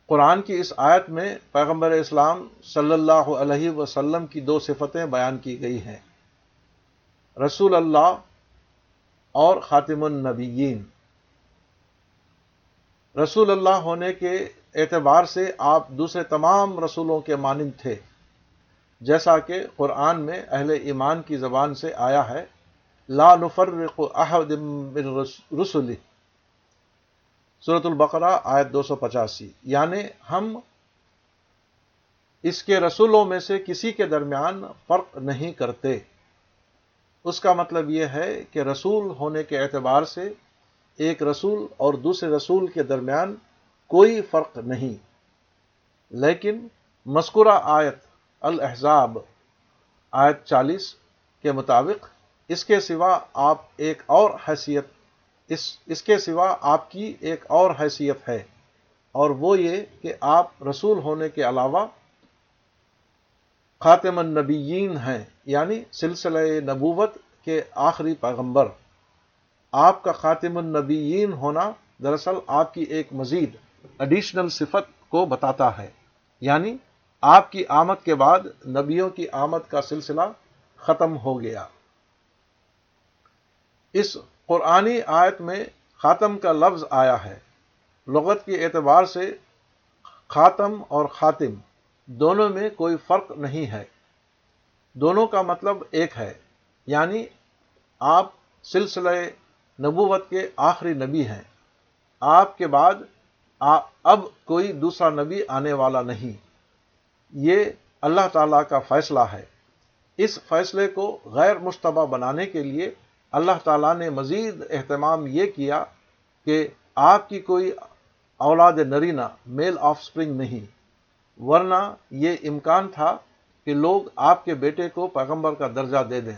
قرآن کی اس آیت میں پیغمبر اسلام صلی اللہ علیہ وسلم کی دو صفتیں بیان کی گئی ہیں رسول اللہ اور خاتم النبیین رسول اللہ ہونے کے اعتبار سے آپ دوسرے تمام رسولوں کے مانند تھے جیسا کہ قرآن میں اہل ایمان کی زبان سے آیا ہے لا نفرق احد من رسول صورت البقرہ آیت دو سو پچاسی یعنی ہم اس کے رسولوں میں سے کسی کے درمیان فرق نہیں کرتے اس کا مطلب یہ ہے کہ رسول ہونے کے اعتبار سے ایک رسول اور دوسرے رسول کے درمیان کوئی فرق نہیں لیکن مذکورہ آیت الحزاب آیت چالیس کے مطابق اس کے سوا آپ ایک اور حیثیت اس اس کے سوا آپ کی ایک اور حیثیت ہے اور وہ یہ کہ آپ رسول ہونے کے علاوہ خاتم النبیین ہیں یعنی سلسلہ نبوت کے آخری پیغمبر آپ کا خاتم النبیین ہونا دراصل آپ کی ایک مزید اڈیشنل صفت کو بتاتا ہے یعنی آپ کی آمد کے بعد نبیوں کی آمد کا سلسلہ ختم ہو گیا اس قرآنی آیت میں خاتم کا لفظ آیا ہے لغت کے اعتبار سے خاتم اور خاتم دونوں میں کوئی فرق نہیں ہے دونوں کا مطلب ایک ہے یعنی آپ سلسلہ نبوت کے آخری نبی ہیں آپ کے بعد اب کوئی دوسرا نبی آنے والا نہیں یہ اللہ تعالیٰ کا فیصلہ ہے اس فیصلے کو غیر مشتبہ بنانے کے لیے اللہ تعالیٰ نے مزید اہتمام یہ کیا کہ آپ کی کوئی اولاد نرینا میل آف اسپرنگ نہیں ورنہ یہ امکان تھا کہ لوگ آپ کے بیٹے کو پیغمبر کا درجہ دے دیں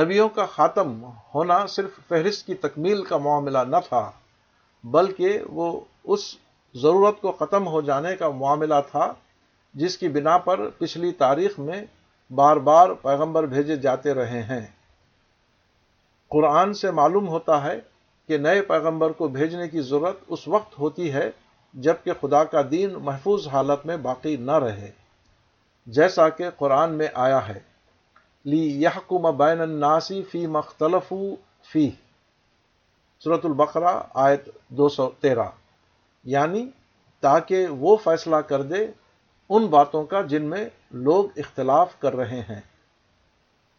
نبیوں کا خاتم ہونا صرف فہرست کی تکمیل کا معاملہ نہ تھا بلکہ وہ اس ضرورت کو ختم ہو جانے کا معاملہ تھا جس کی بنا پر پچھلی تاریخ میں بار بار پیغمبر بھیجے جاتے رہے ہیں قرآن سے معلوم ہوتا ہے کہ نئے پیغمبر کو بھیجنے کی ضرورت اس وقت ہوتی ہے جب کہ خدا کا دین محفوظ حالت میں باقی نہ رہے جیسا کہ قرآن میں آیا ہے لی یحکم بین الناسی فی مختلف فی صورت البقرا آیت دو سو تیرہ یعنی تاکہ وہ فیصلہ کر دے ان باتوں کا جن میں لوگ اختلاف کر رہے ہیں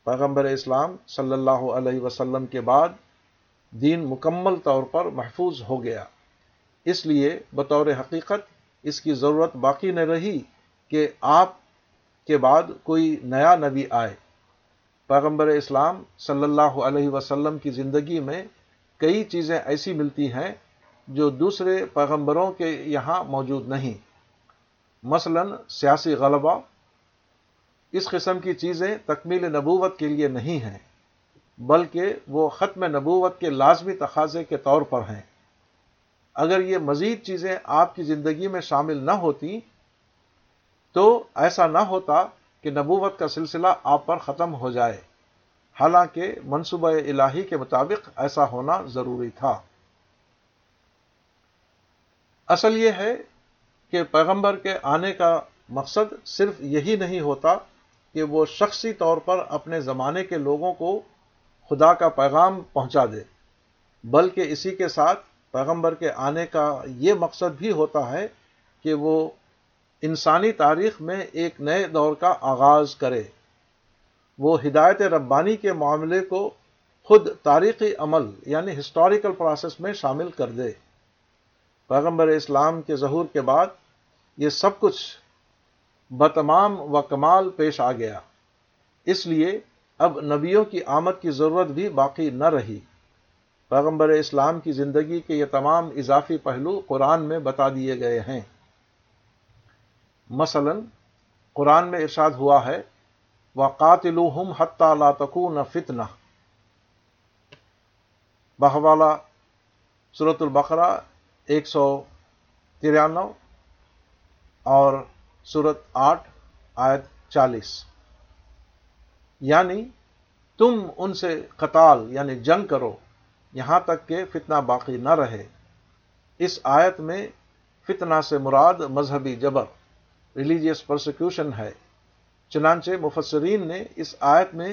پیغمبر اسلام صلی اللہ علیہ وسلم کے بعد دین مکمل طور پر محفوظ ہو گیا اس لیے بطور حقیقت اس کی ضرورت باقی نہ رہی کہ آپ کے بعد کوئی نیا نبی آئے پیغمبر اسلام صلی اللہ علیہ وسلم کی زندگی میں کئی چیزیں ایسی ملتی ہیں جو دوسرے پیغمبروں کے یہاں موجود نہیں مثلا سیاسی غلبہ اس قسم کی چیزیں تکمیل نبوت کے لیے نہیں ہیں بلکہ وہ ختم نبوت کے لازمی تقاضے کے طور پر ہیں اگر یہ مزید چیزیں آپ کی زندگی میں شامل نہ ہوتی تو ایسا نہ ہوتا کہ نبوت کا سلسلہ آپ پر ختم ہو جائے حالانکہ منصوبہ الہی کے مطابق ایسا ہونا ضروری تھا اصل یہ ہے کہ پیغمبر کے آنے کا مقصد صرف یہی نہیں ہوتا کہ وہ شخصی طور پر اپنے زمانے کے لوگوں کو خدا کا پیغام پہنچا دے بلکہ اسی کے ساتھ پیغمبر کے آنے کا یہ مقصد بھی ہوتا ہے کہ وہ انسانی تاریخ میں ایک نئے دور کا آغاز کرے وہ ہدایت ربانی کے معاملے کو خود تاریخی عمل یعنی ہسٹوریکل پروسیس میں شامل کر دے پیغمبر اسلام کے ظہور کے بعد یہ سب کچھ بتمام و کمال پیش آ گیا اس لیے اب نبیوں کی آمد کی ضرورت بھی باقی نہ رہی پیغمبر اسلام کی زندگی کے یہ تمام اضافی پہلو قرآن میں بتا دیے گئے ہیں مثلا قرآن میں ارشاد ہوا ہے وقاتل حت لاتو نہ فتنا بہوالا صورت البقرا ایک سو ترانوے اور صورت آٹھ آیت چالیس یعنی تم ان سے قطال یعنی جنگ کرو یہاں تک کہ فتنہ باقی نہ رہے اس آیت میں فتنہ سے مراد مذہبی جبر ریلیجیس پرسیکیوشن ہے چنانچہ مفسرین نے اس آیت میں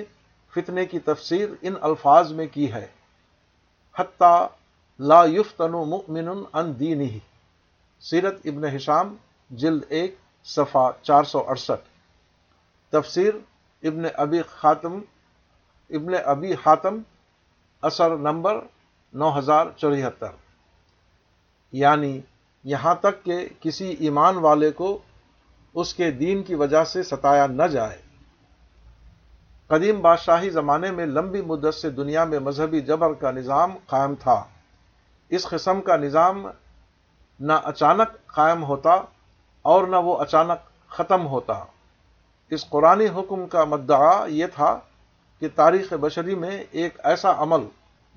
فتنے کی تفسیر ان الفاظ میں کی ہے حتیٰ لا مؤمن ان دینی سیرت ابن حشام جلد ایک صفا چار سو اڑسٹھ تفسیر ابن ابی خاتم ابن ابی خاتم اثر نمبر نو ہزار چوہتر یعنی یہاں تک کہ کسی ایمان والے کو اس کے دین کی وجہ سے ستایا نہ جائے قدیم بادشاہی زمانے میں لمبی مدت سے دنیا میں مذہبی جبر کا نظام قائم تھا اس قسم کا نظام نہ اچانک قائم ہوتا اور نہ وہ اچانک ختم ہوتا اس قرآن حکم کا مدعا یہ تھا کہ تاریخ بشری میں ایک ایسا عمل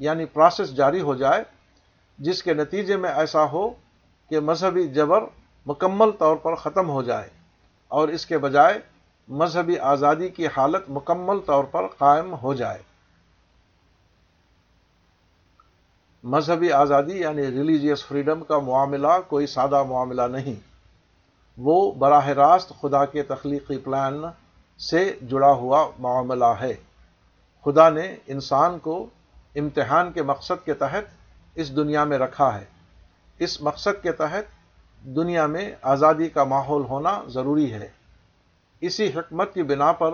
یعنی پروسیس جاری ہو جائے جس کے نتیجے میں ایسا ہو کہ مذہبی جبر مکمل طور پر ختم ہو جائے اور اس کے بجائے مذہبی آزادی کی حالت مکمل طور پر قائم ہو جائے مذہبی آزادی یعنی ریلیجیس فریڈم کا معاملہ کوئی سادہ معاملہ نہیں وہ براہ راست خدا کے تخلیقی پلان سے جڑا ہوا معاملہ ہے خدا نے انسان کو امتحان کے مقصد کے تحت اس دنیا میں رکھا ہے اس مقصد کے تحت دنیا میں آزادی کا ماحول ہونا ضروری ہے اسی حکمت کی بنا پر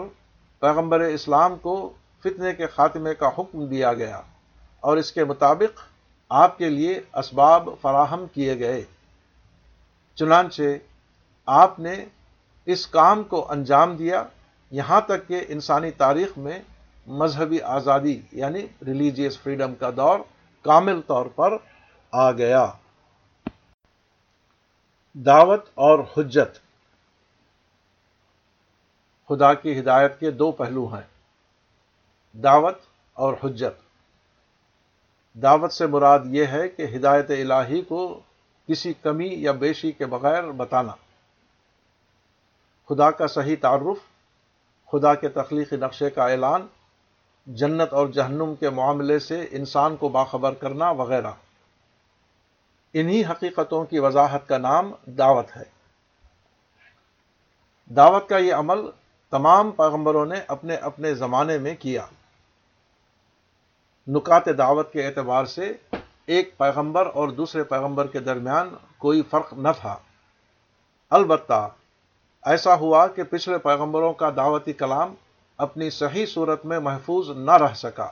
پیغمبر اسلام کو فتنے کے خاتمے کا حکم دیا گیا اور اس کے مطابق آپ کے لیے اسباب فراہم کیے گئے چنانچہ آپ نے اس کام کو انجام دیا یہاں تک کہ انسانی تاریخ میں مذہبی آزادی یعنی ریلیجیس فریڈم کا دور کامل طور پر آ گیا دعوت اور حجت خدا کی ہدایت کے دو پہلو ہیں دعوت اور حجت دعوت سے مراد یہ ہے کہ ہدایت الہی کو کسی کمی یا بیشی کے بغیر بتانا خدا کا صحیح تعارف خدا کے تخلیقی نقشے کا اعلان جنت اور جہنم کے معاملے سے انسان کو باخبر کرنا وغیرہ انہی حقیقتوں کی وضاحت کا نام دعوت ہے دعوت کا یہ عمل تمام پیغمبروں نے اپنے اپنے زمانے میں کیا نکات دعوت کے اعتبار سے ایک پیغمبر اور دوسرے پیغمبر کے درمیان کوئی فرق نہ تھا البتہ ایسا ہوا کہ پچھلے پیغمبروں کا دعوتی کلام اپنی صحیح صورت میں محفوظ نہ رہ سکا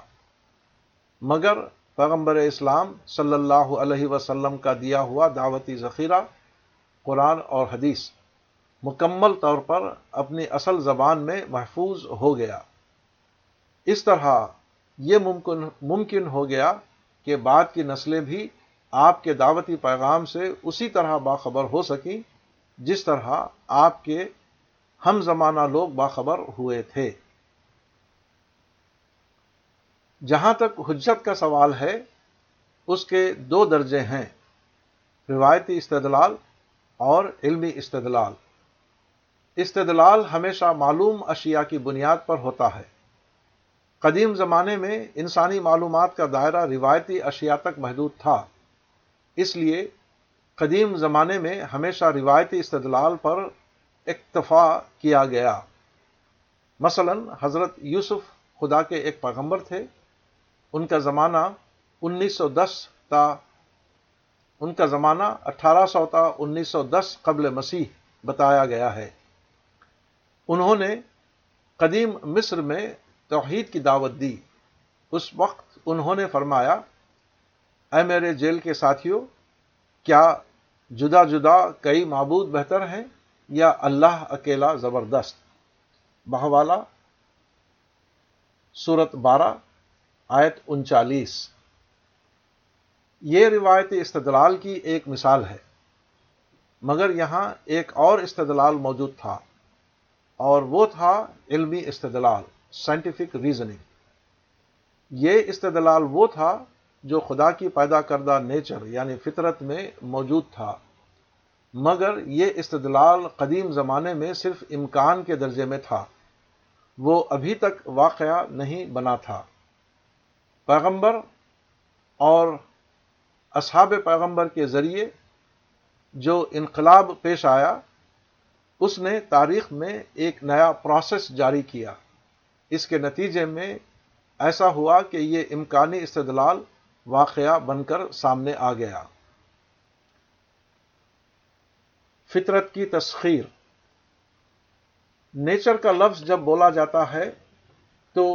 مگر پیغمبر اسلام صلی اللہ علیہ وسلم کا دیا ہوا دعوتی ذخیرہ قرآن اور حدیث مکمل طور پر اپنی اصل زبان میں محفوظ ہو گیا اس طرح یہ ممکن ممکن ہو گیا کہ بعد کی نسلیں بھی آپ کے دعوتی پیغام سے اسی طرح باخبر ہو سکیں جس طرح آپ کے ہم زمانہ لوگ باخبر ہوئے تھے جہاں تک حجت کا سوال ہے اس کے دو درجے ہیں روایتی استدلال اور علمی استدلال استدلال ہمیشہ معلوم اشیاء کی بنیاد پر ہوتا ہے قدیم زمانے میں انسانی معلومات کا دائرہ روایتی اشیاء تک محدود تھا اس لیے قدیم زمانے میں ہمیشہ روایتی استدلال پر اکتفا کیا گیا مثلا حضرت یوسف خدا کے ایک پیغمبر تھے ان کا زمانہ انیس سو دس تا ان کا زمانہ اٹھارہ سو تا انیس سو دس قبل مسیح بتایا گیا ہے انہوں نے قدیم مصر میں توحید کی دعوت دی اس وقت انہوں نے فرمایا اے میرے جیل کے ساتھیوں کیا جدا جدا کئی معبود بہتر ہیں یا اللہ اکیلا زبردست بہوالا صورت بارہ آیت انچالیس یہ روایت استدلال کی ایک مثال ہے مگر یہاں ایک اور استدلال موجود تھا اور وہ تھا علمی استدلال سائنٹیفک ریزننگ یہ استدلال وہ تھا جو خدا کی پیدا کردہ نیچر یعنی فطرت میں موجود تھا مگر یہ استدلال قدیم زمانے میں صرف امکان کے درجے میں تھا وہ ابھی تک واقعہ نہیں بنا تھا پیغمبر اور اصحاب پیغمبر کے ذریعے جو انقلاب پیش آیا اس نے تاریخ میں ایک نیا پروسیس جاری کیا اس کے نتیجے میں ایسا ہوا کہ یہ امکانی استدلال واقعہ بن کر سامنے آ گیا فطرت کی تسخیر نیچر کا لفظ جب بولا جاتا ہے تو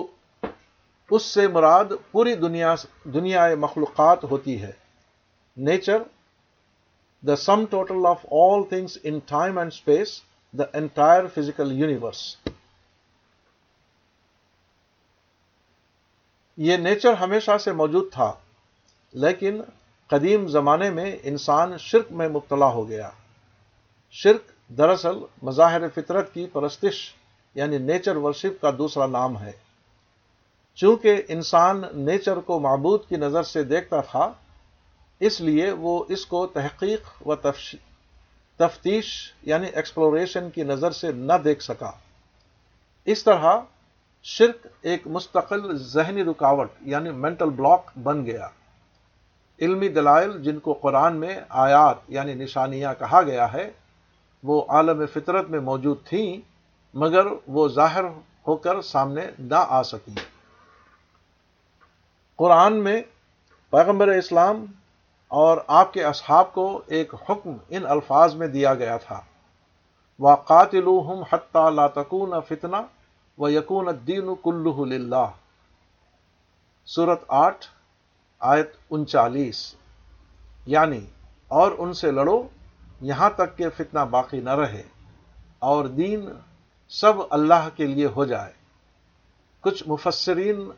اس سے مراد پوری دنیا دنیا مخلوقات ہوتی ہے nature the sum total of all things in time and space the entire physical universe یہ نیچر ہمیشہ سے موجود تھا لیکن قدیم زمانے میں انسان شرک میں مبتلا ہو گیا شرک دراصل مظاہر فطرت کی پرستش یعنی نیچر ورشپ کا دوسرا نام ہے چونکہ انسان نیچر کو معبود کی نظر سے دیکھتا تھا اس لیے وہ اس کو تحقیق و تفتیش یعنی ایکسپلوریشن کی نظر سے نہ دیکھ سکا اس طرح شرک ایک مستقل ذہنی رکاوٹ یعنی مینٹل بلاک بن گیا علمی دلائل جن کو قرآن میں آیات یعنی نشانیاں کہا گیا ہے وہ عالم فطرت میں موجود تھیں مگر وہ ظاہر ہو کر سامنے نہ آ سکیں قرآن میں پیغمبر اسلام اور آپ کے اصحاب کو ایک حکم ان الفاظ میں دیا گیا تھا ہم حتہ لاتکون فتنہ و یقون دین صورت آٹھ آیت انچالیس یعنی اور ان سے لڑو یہاں تک کہ فتنہ باقی نہ رہے اور دین سب اللہ کے لیے ہو جائے کچھ مفسرین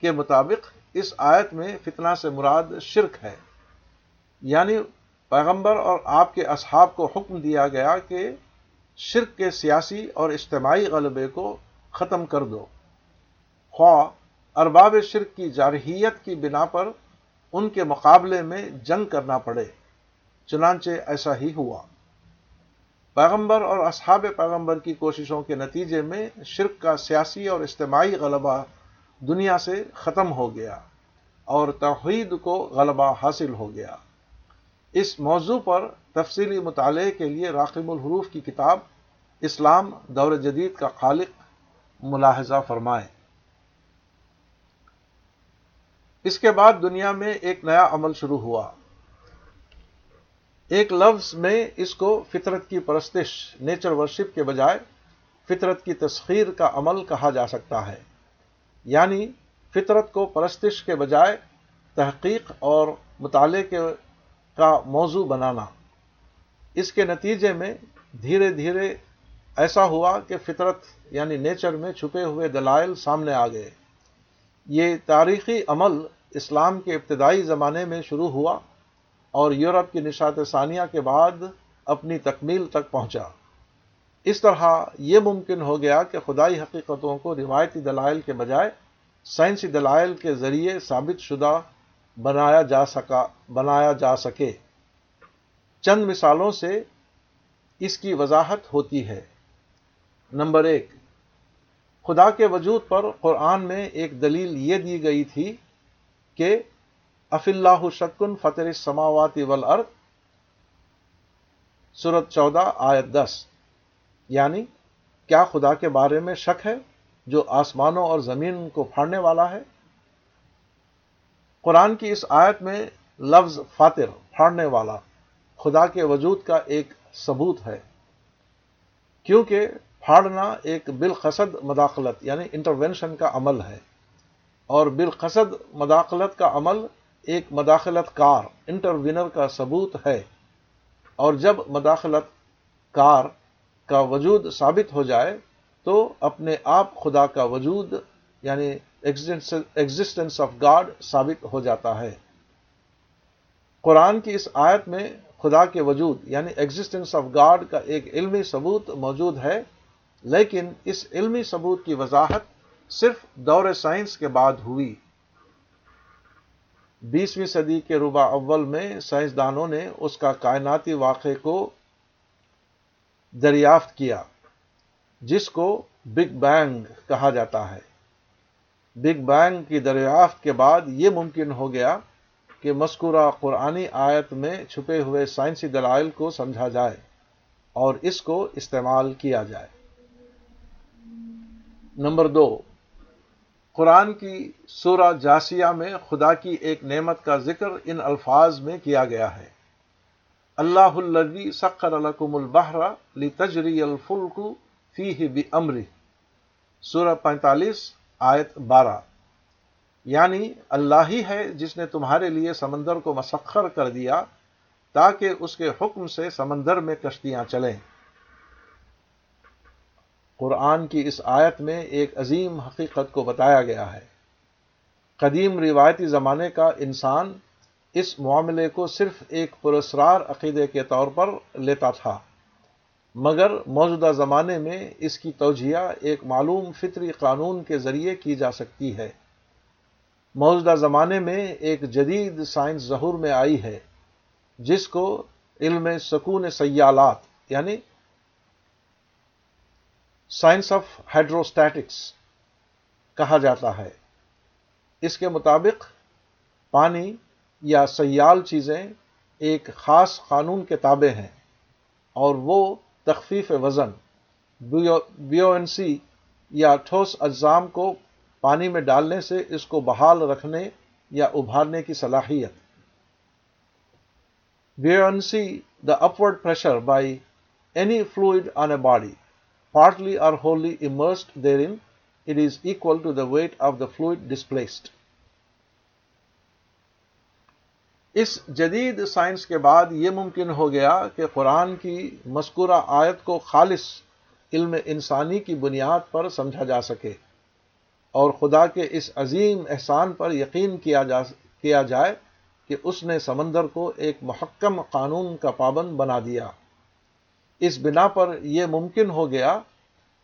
کے مطابق اس آیت میں فتنہ سے مراد شرک ہے یعنی پیغمبر اور آپ کے اصحاب کو حکم دیا گیا کہ شرک کے سیاسی اور اجتماعی غلبے کو ختم کر دو خواہ ارباب شرک کی جارحیت کی بنا پر ان کے مقابلے میں جنگ کرنا پڑے چنانچہ ایسا ہی ہوا پیغمبر اور اصحاب پیغمبر کی کوششوں کے نتیجے میں شرک کا سیاسی اور اجتماعی غلبہ دنیا سے ختم ہو گیا اور توحید کو غلبہ حاصل ہو گیا اس موضوع پر تفصیلی مطالعے کے لیے راقم الحروف کی کتاب اسلام دور جدید کا خالق ملاحظہ فرمائیں اس کے بعد دنیا میں ایک نیا عمل شروع ہوا ایک لفظ میں اس کو فطرت کی پرستش نیچر ورشپ کے بجائے فطرت کی تسخیر کا عمل کہا جا سکتا ہے یعنی فطرت کو پرستش کے بجائے تحقیق اور مطالعے کے کا موضوع بنانا اس کے نتیجے میں دھیرے دھیرے ایسا ہوا کہ فطرت یعنی نیچر میں چھپے ہوئے دلائل سامنے آ گئے یہ تاریخی عمل اسلام کے ابتدائی زمانے میں شروع ہوا اور یورپ کی نشات ثانیہ کے بعد اپنی تکمیل تک پہنچا اس طرح یہ ممکن ہو گیا کہ خدائی حقیقتوں کو روایتی دلائل کے بجائے سائنسی دلائل کے ذریعے ثابت شدہ بنایا جا سکا بنایا جا سکے چند مثالوں سے اس کی وضاحت ہوتی ہے نمبر ایک خدا کے وجود پر قرآن میں ایک دلیل یہ دی گئی تھی کہ اف اللہ شکن فتح سماواتی ول ارد سورت چودہ آیت دس یعنی کیا خدا کے بارے میں شک ہے جو آسمانوں اور زمین کو پھاڑنے والا ہے قرآن کی اس آیت میں لفظ فاتر پھاڑنے والا خدا کے وجود کا ایک ثبوت ہے کیونکہ پھاڑنا ایک بالخصد مداخلت یعنی انٹروینشن کا عمل ہے اور بالقصد مداخلت کا عمل ایک مداخلت کار انٹروینر کا ثبوت ہے اور جب مداخلت کار کا وجود ثابت ہو جائے تو اپنے آپ خدا کا وجود یعنی ایگزسٹنس آف گاڈ ثابت ہو جاتا ہے قرآن کی اس آیت میں خدا کے وجود یعنی ایگزسٹنس آف گاڈ کا ایک علمی ثبوت موجود ہے لیکن اس علمی ثبوت کی وضاحت صرف دور سائنس کے بعد ہوئی بیسویں صدی کے ربع اول میں سائنسدانوں نے اس کا کائناتی واقعے کو دریافت کیا جس کو بگ بینگ کہا جاتا ہے بگ بینگ کی دریافت کے بعد یہ ممکن ہو گیا کہ مذکورہ قرآنی آیت میں چھپے ہوئے سائنسی دلائل کو سمجھا جائے اور اس کو استعمال کیا جائے نمبر دو قرآن کی سورہ جاسیہ میں خدا کی ایک نعمت کا ذکر ان الفاظ میں کیا گیا ہے اللہ الوی سخر القم البحر لی تجری الفلکو فی بی سورہ پینتالیس آیت بارہ یعنی اللہ ہی ہے جس نے تمہارے لیے سمندر کو مسخر کر دیا تاکہ اس کے حکم سے سمندر میں کشتیاں چلیں قرآن کی اس آیت میں ایک عظیم حقیقت کو بتایا گیا ہے قدیم روایتی زمانے کا انسان اس معاملے کو صرف ایک پرسرار عقیدے کے طور پر لیتا تھا مگر موجودہ زمانے میں اس کی توجہ ایک معلوم فطری قانون کے ذریعے کی جا سکتی ہے موجودہ زمانے میں ایک جدید سائنس ظہور میں آئی ہے جس کو علم سکون سیالات یعنی سائنس آف ہائڈروسٹیٹکس کہا جاتا ہے اس کے مطابق پانی یا سیال چیزیں ایک خاص قانون کے تابع ہیں اور وہ تخفیف وزن بیو سی یا ٹھوس اجزام کو پانی میں ڈالنے سے اس کو بحال رکھنے یا ابھارنے کی صلاحیت buoyancy the upward pressure by any fluid on a body partly or wholly immersed therein, it is equal to the weight of the fluid displaced. اس جدید سائنس کے بعد یہ ممکن ہو گیا کہ قرآن کی مذکورہ آیت کو خالص علم انسانی کی بنیاد پر سمجھا جا سکے اور خدا کے اس عظیم احسان پر یقین کیا جا کیا جائے کہ اس نے سمندر کو ایک محکم قانون کا پابند بنا دیا اس بنا پر یہ ممکن ہو گیا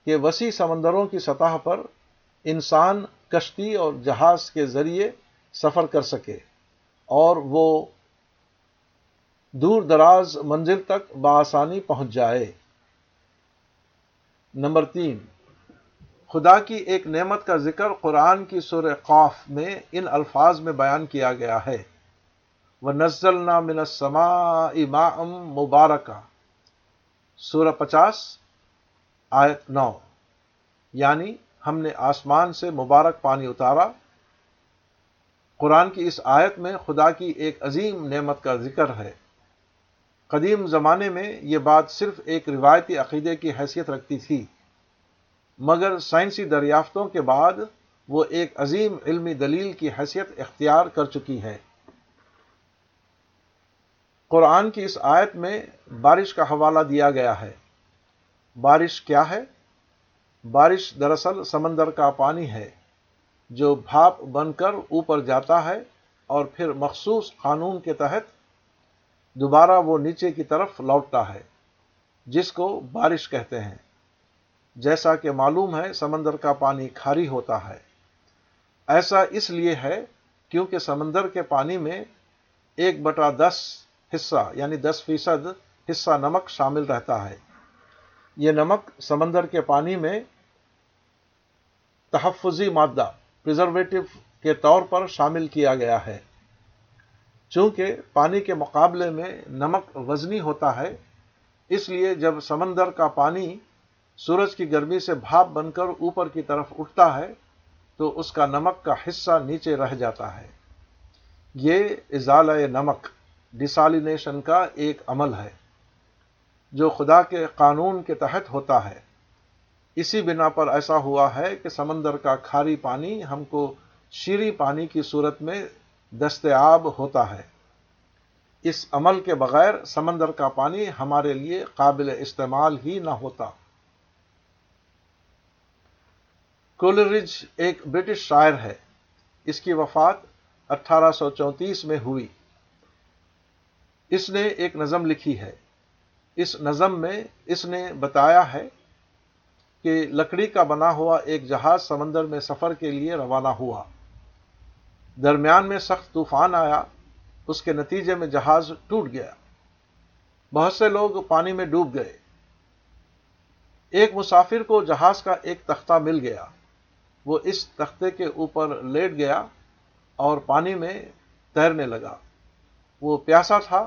کہ وسیع سمندروں کی سطح پر انسان کشتی اور جہاز کے ذریعے سفر کر سکے اور وہ دور دراز منزل تک بآسانی پہنچ جائے نمبر تین خدا کی ایک نعمت کا ذکر قرآن کی سر قاف میں ان الفاظ میں بیان کیا گیا ہے وہ نزل نامنسما منسما امام مبارکہ سورہ پچاس آیت نو یعنی ہم نے آسمان سے مبارک پانی اتارا قرآن کی اس آیت میں خدا کی ایک عظیم نعمت کا ذکر ہے قدیم زمانے میں یہ بات صرف ایک روایتی عقیدے کی حیثیت رکھتی تھی مگر سائنسی دریافتوں کے بعد وہ ایک عظیم علمی دلیل کی حیثیت اختیار کر چکی ہے قرآن کی اس آیت میں بارش کا حوالہ دیا گیا ہے بارش کیا ہے بارش دراصل سمندر کا پانی ہے جو بھاپ بن کر اوپر جاتا ہے اور پھر مخصوص قانون کے تحت دوبارہ وہ نیچے کی طرف لوٹتا ہے جس کو بارش کہتے ہیں جیسا کہ معلوم ہے سمندر کا پانی کھاری ہوتا ہے ایسا اس لیے ہے کیونکہ سمندر کے پانی میں ایک بٹا دس حصہ یعنی دس فیصد حصہ نمک شامل رہتا ہے یہ نمک سمندر کے پانی میں تحفظی مادہ پرزرویٹو کے طور پر شامل کیا گیا ہے چونکہ پانی کے مقابلے میں نمک وزنی ہوتا ہے اس لیے جب سمندر کا پانی سورج کی گرمی سے بھاپ بن کر اوپر کی طرف اٹھتا ہے تو اس کا نمک کا حصہ نیچے رہ جاتا ہے یہ ازالہ نمک ڈسالینیشن کا ایک عمل ہے جو خدا کے قانون کے تحت ہوتا ہے اسی بنا پر ایسا ہوا ہے کہ سمندر کا کھاری پانی ہم کو شیریں پانی کی صورت میں دستیاب ہوتا ہے اس عمل کے بغیر سمندر کا پانی ہمارے لیے قابل استعمال ہی نہ ہوتا کولرج ایک برٹش شاعر ہے اس کی وفات اٹھارہ سو چونتیس میں ہوئی اس نے ایک نظم لکھی ہے اس نظم میں اس نے بتایا ہے کہ لکڑی کا بنا ہوا ایک جہاز سمندر میں سفر کے لیے روانہ ہوا درمیان میں سخت طوفان آیا اس کے نتیجے میں جہاز ٹوٹ گیا بہت سے لوگ پانی میں ڈوب گئے ایک مسافر کو جہاز کا ایک تختہ مل گیا وہ اس تختے کے اوپر لیٹ گیا اور پانی میں تیرنے لگا وہ پیاسا تھا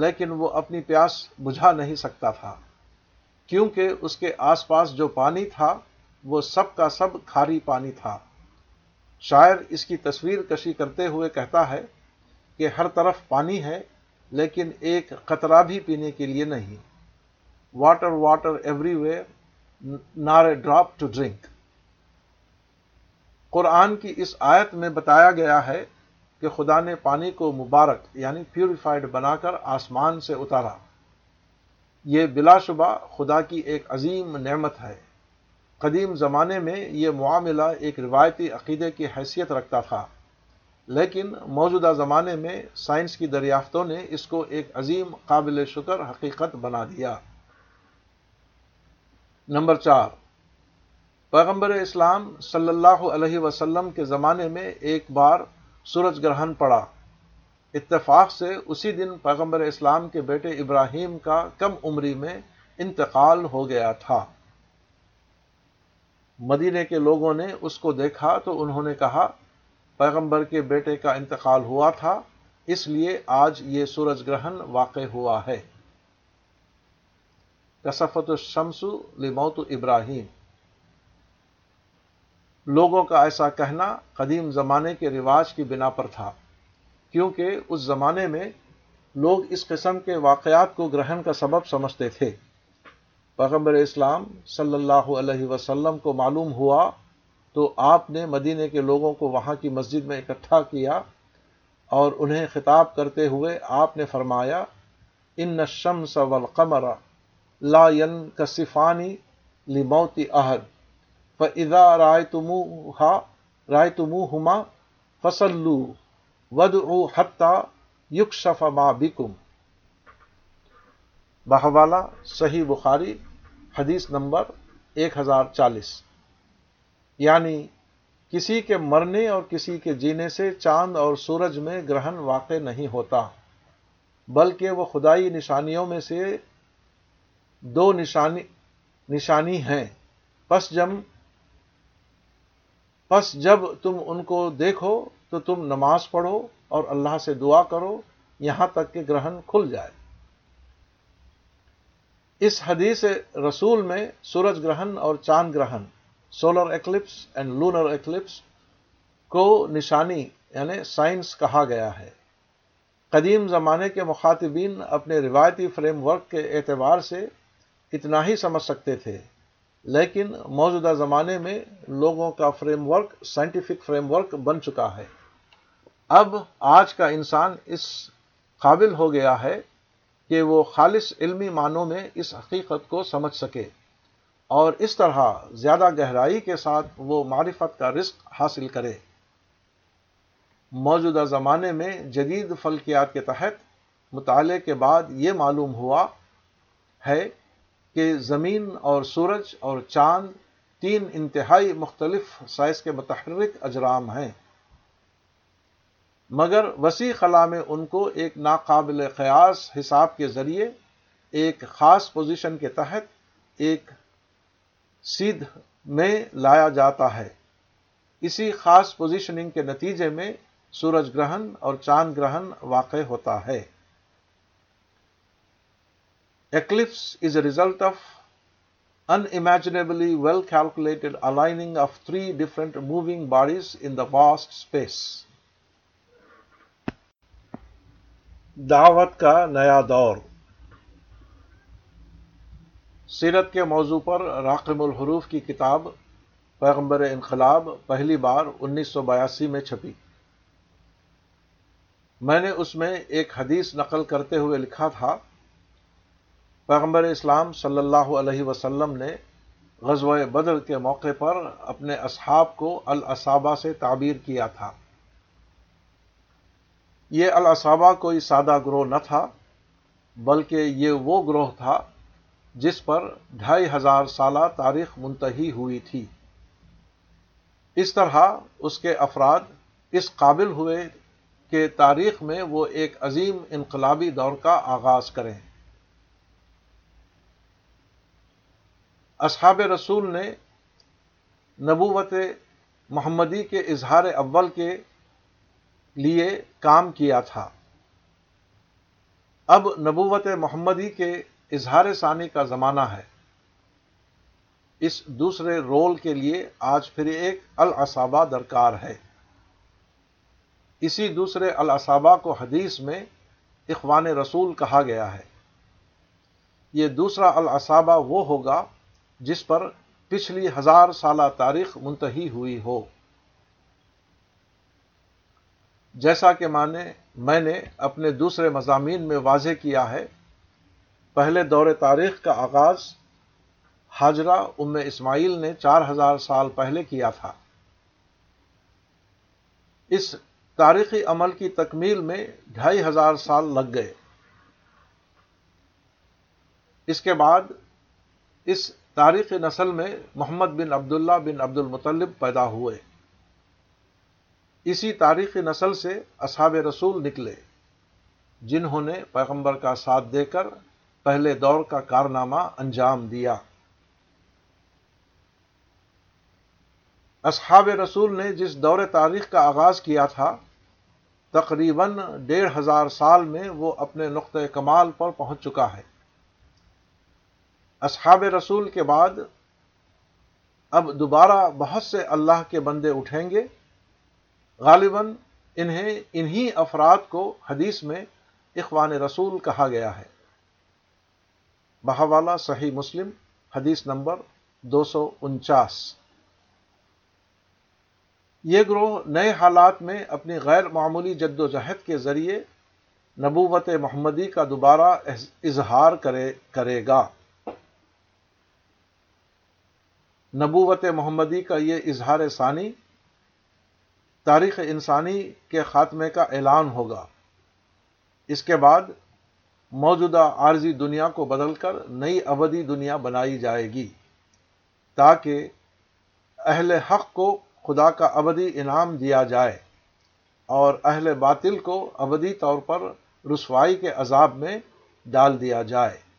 لیکن وہ اپنی پیاس بجھا نہیں سکتا تھا کیونکہ اس کے آس پاس جو پانی تھا وہ سب کا سب کھاری پانی تھا شاعر اس کی تصویر کشی کرتے ہوئے کہتا ہے کہ ہر طرف پانی ہے لیکن ایک قطرہ بھی پینے کے لیے نہیں water water everywhere a drop to drink قرآن کی اس آیت میں بتایا گیا ہے کہ خدا نے پانی کو مبارک یعنی پیوریفائڈ بنا کر آسمان سے اتارا یہ بلا شبہ خدا کی ایک عظیم نعمت ہے قدیم زمانے میں یہ معاملہ ایک روایتی عقیدے کی حیثیت رکھتا تھا لیکن موجودہ زمانے میں سائنس کی دریافتوں نے اس کو ایک عظیم قابل شکر حقیقت بنا دیا نمبر چار پیغمبر اسلام صلی اللہ علیہ وسلم کے زمانے میں ایک بار سورج گرہن پڑا اتفاق سے اسی دن پیغمبر اسلام کے بیٹے ابراہیم کا کم عمری میں انتقال ہو گیا تھا مدینے کے لوگوں نے اس کو دیکھا تو انہوں نے کہا پیغمبر کے بیٹے کا انتقال ہوا تھا اس لیے آج یہ سورج گرہن واقع ہوا ہے الشمس لموت ابراہیم لوگوں کا ایسا کہنا قدیم زمانے کے رواج کی بنا پر تھا کیونکہ اس زمانے میں لوگ اس قسم کے واقعات کو گرہن کا سبب سمجھتے تھے پیغمبر اسلام صلی اللہ علیہ وسلم کو معلوم ہوا تو آپ نے مدینے کے لوگوں کو وہاں کی مسجد میں اکٹھا کیا اور انہیں خطاب کرتے ہوئے آپ نے فرمایا ان نشم قمر لا ین کسیفانی لی موتی عہد فضا رائے ہا فصلو ود او شفا بکم بہوالا صحیح بخاری حدیث نمبر ایک ہزار چالیس یعنی کسی کے مرنے اور کسی کے جینے سے چاند اور سورج میں گرہن واقع نہیں ہوتا بلکہ وہ خدائی نشانیوں میں سے دو نشانی نشانی ہیں پس جم بس جب تم ان کو دیکھو تو تم نماز پڑھو اور اللہ سے دعا کرو یہاں تک کہ گرہن کھل جائے اس حدیث رسول میں سورج گرہن اور چاند گرہن solar eclipse and lunar eclipse کو نشانی یعنی سائنس کہا گیا ہے قدیم زمانے کے مخاطبین اپنے روایتی فریم ورک کے اعتبار سے اتنا ہی سمجھ سکتے تھے لیکن موجودہ زمانے میں لوگوں کا framework scientific framework بن چکا ہے اب آج کا انسان اس قابل ہو گیا ہے کہ وہ خالص علمی معنوں میں اس حقیقت کو سمجھ سکے اور اس طرح زیادہ گہرائی کے ساتھ وہ معرفت کا رزق حاصل کرے موجودہ زمانے میں جدید فلکیات کے تحت مطالعے کے بعد یہ معلوم ہوا ہے کہ زمین اور سورج اور چاند تین انتہائی مختلف سائز کے متحرک اجرام ہیں مگر وسیع خلا میں ان کو ایک ناقابل قیاس حساب کے ذریعے ایک خاص پوزیشن کے تحت ایک سیدھ میں لایا جاتا ہے اسی خاص پوزیشننگ کے نتیجے میں سورج گرہن اور چاند گرہن واقع ہوتا ہے Eclipse is a result of unimaginably well calculated aligning of three different moving bodies in the vast space. دعوت کا نیا دور سیرت کے موضوع پر راقم الحروف کی کتاب پیغمبر انقلاب پہلی بار انیس سو بیاسی میں چھپی میں نے اس میں ایک حدیث نقل کرتے ہوئے لکھا تھا پیغمبر اسلام صلی اللہ علیہ وسلم نے غزوہ بدر کے موقع پر اپنے اصحاب کو الاصابہ سے تعبیر کیا تھا یہ الاصابہ کوئی سادہ گروہ نہ تھا بلکہ یہ وہ گروہ تھا جس پر ڈھائی ہزار سالہ تاریخ منتحی ہوئی تھی اس طرح اس کے افراد اس قابل ہوئے کہ تاریخ میں وہ ایک عظیم انقلابی دور کا آغاز کریں اصحاب رسول نے نبوت محمدی کے اظہار اول کے لیے کام کیا تھا اب نبوت محمدی کے اظہار ثانی کا زمانہ ہے اس دوسرے رول کے لیے آج پھر ایک الاصابہ درکار ہے اسی دوسرے الاصابہ کو حدیث میں اخوان رسول کہا گیا ہے یہ دوسرا الاصابہ وہ ہوگا جس پر پچھلی ہزار سالہ تاریخ منتحی ہوئی ہو جیسا کہ میں نے اپنے دوسرے مضامین میں واضح کیا ہے پہلے دور تاریخ کا آغاز حاجرہ ام اسماعیل نے چار ہزار سال پہلے کیا تھا اس تاریخی عمل کی تکمیل میں ڈھائی ہزار سال لگ گئے اس کے بعد اس تاریخ نسل میں محمد بن عبداللہ بن عبد المطلب پیدا ہوئے اسی تاریخ نسل سے اصحاب رسول نکلے جنہوں نے پیغمبر کا ساتھ دے کر پہلے دور کا کارنامہ انجام دیا اصحاب رسول نے جس دور تاریخ کا آغاز کیا تھا تقریباً ڈیڑھ ہزار سال میں وہ اپنے نقطۂ کمال پر پہنچ چکا ہے اصحاب رسول کے بعد اب دوبارہ بہت سے اللہ کے بندے اٹھیں گے غالباً انہیں انہی افراد کو حدیث میں اخوان رسول کہا گیا ہے بہوالا صحیح مسلم حدیث نمبر دو سو انچاس یہ گروہ نئے حالات میں اپنی غیر معمولی جد و جہد کے ذریعے نبوت محمدی کا دوبارہ اظہار کرے کرے گا نبوت محمدی کا یہ اظہار ثانی تاریخ انسانی کے خاتمے کا اعلان ہوگا اس کے بعد موجودہ عارضی دنیا کو بدل کر نئی اودی دنیا بنائی جائے گی تاکہ اہل حق کو خدا کا ابدی انعام دیا جائے اور اہل باطل کو ابدی طور پر رسوائی کے عذاب میں ڈال دیا جائے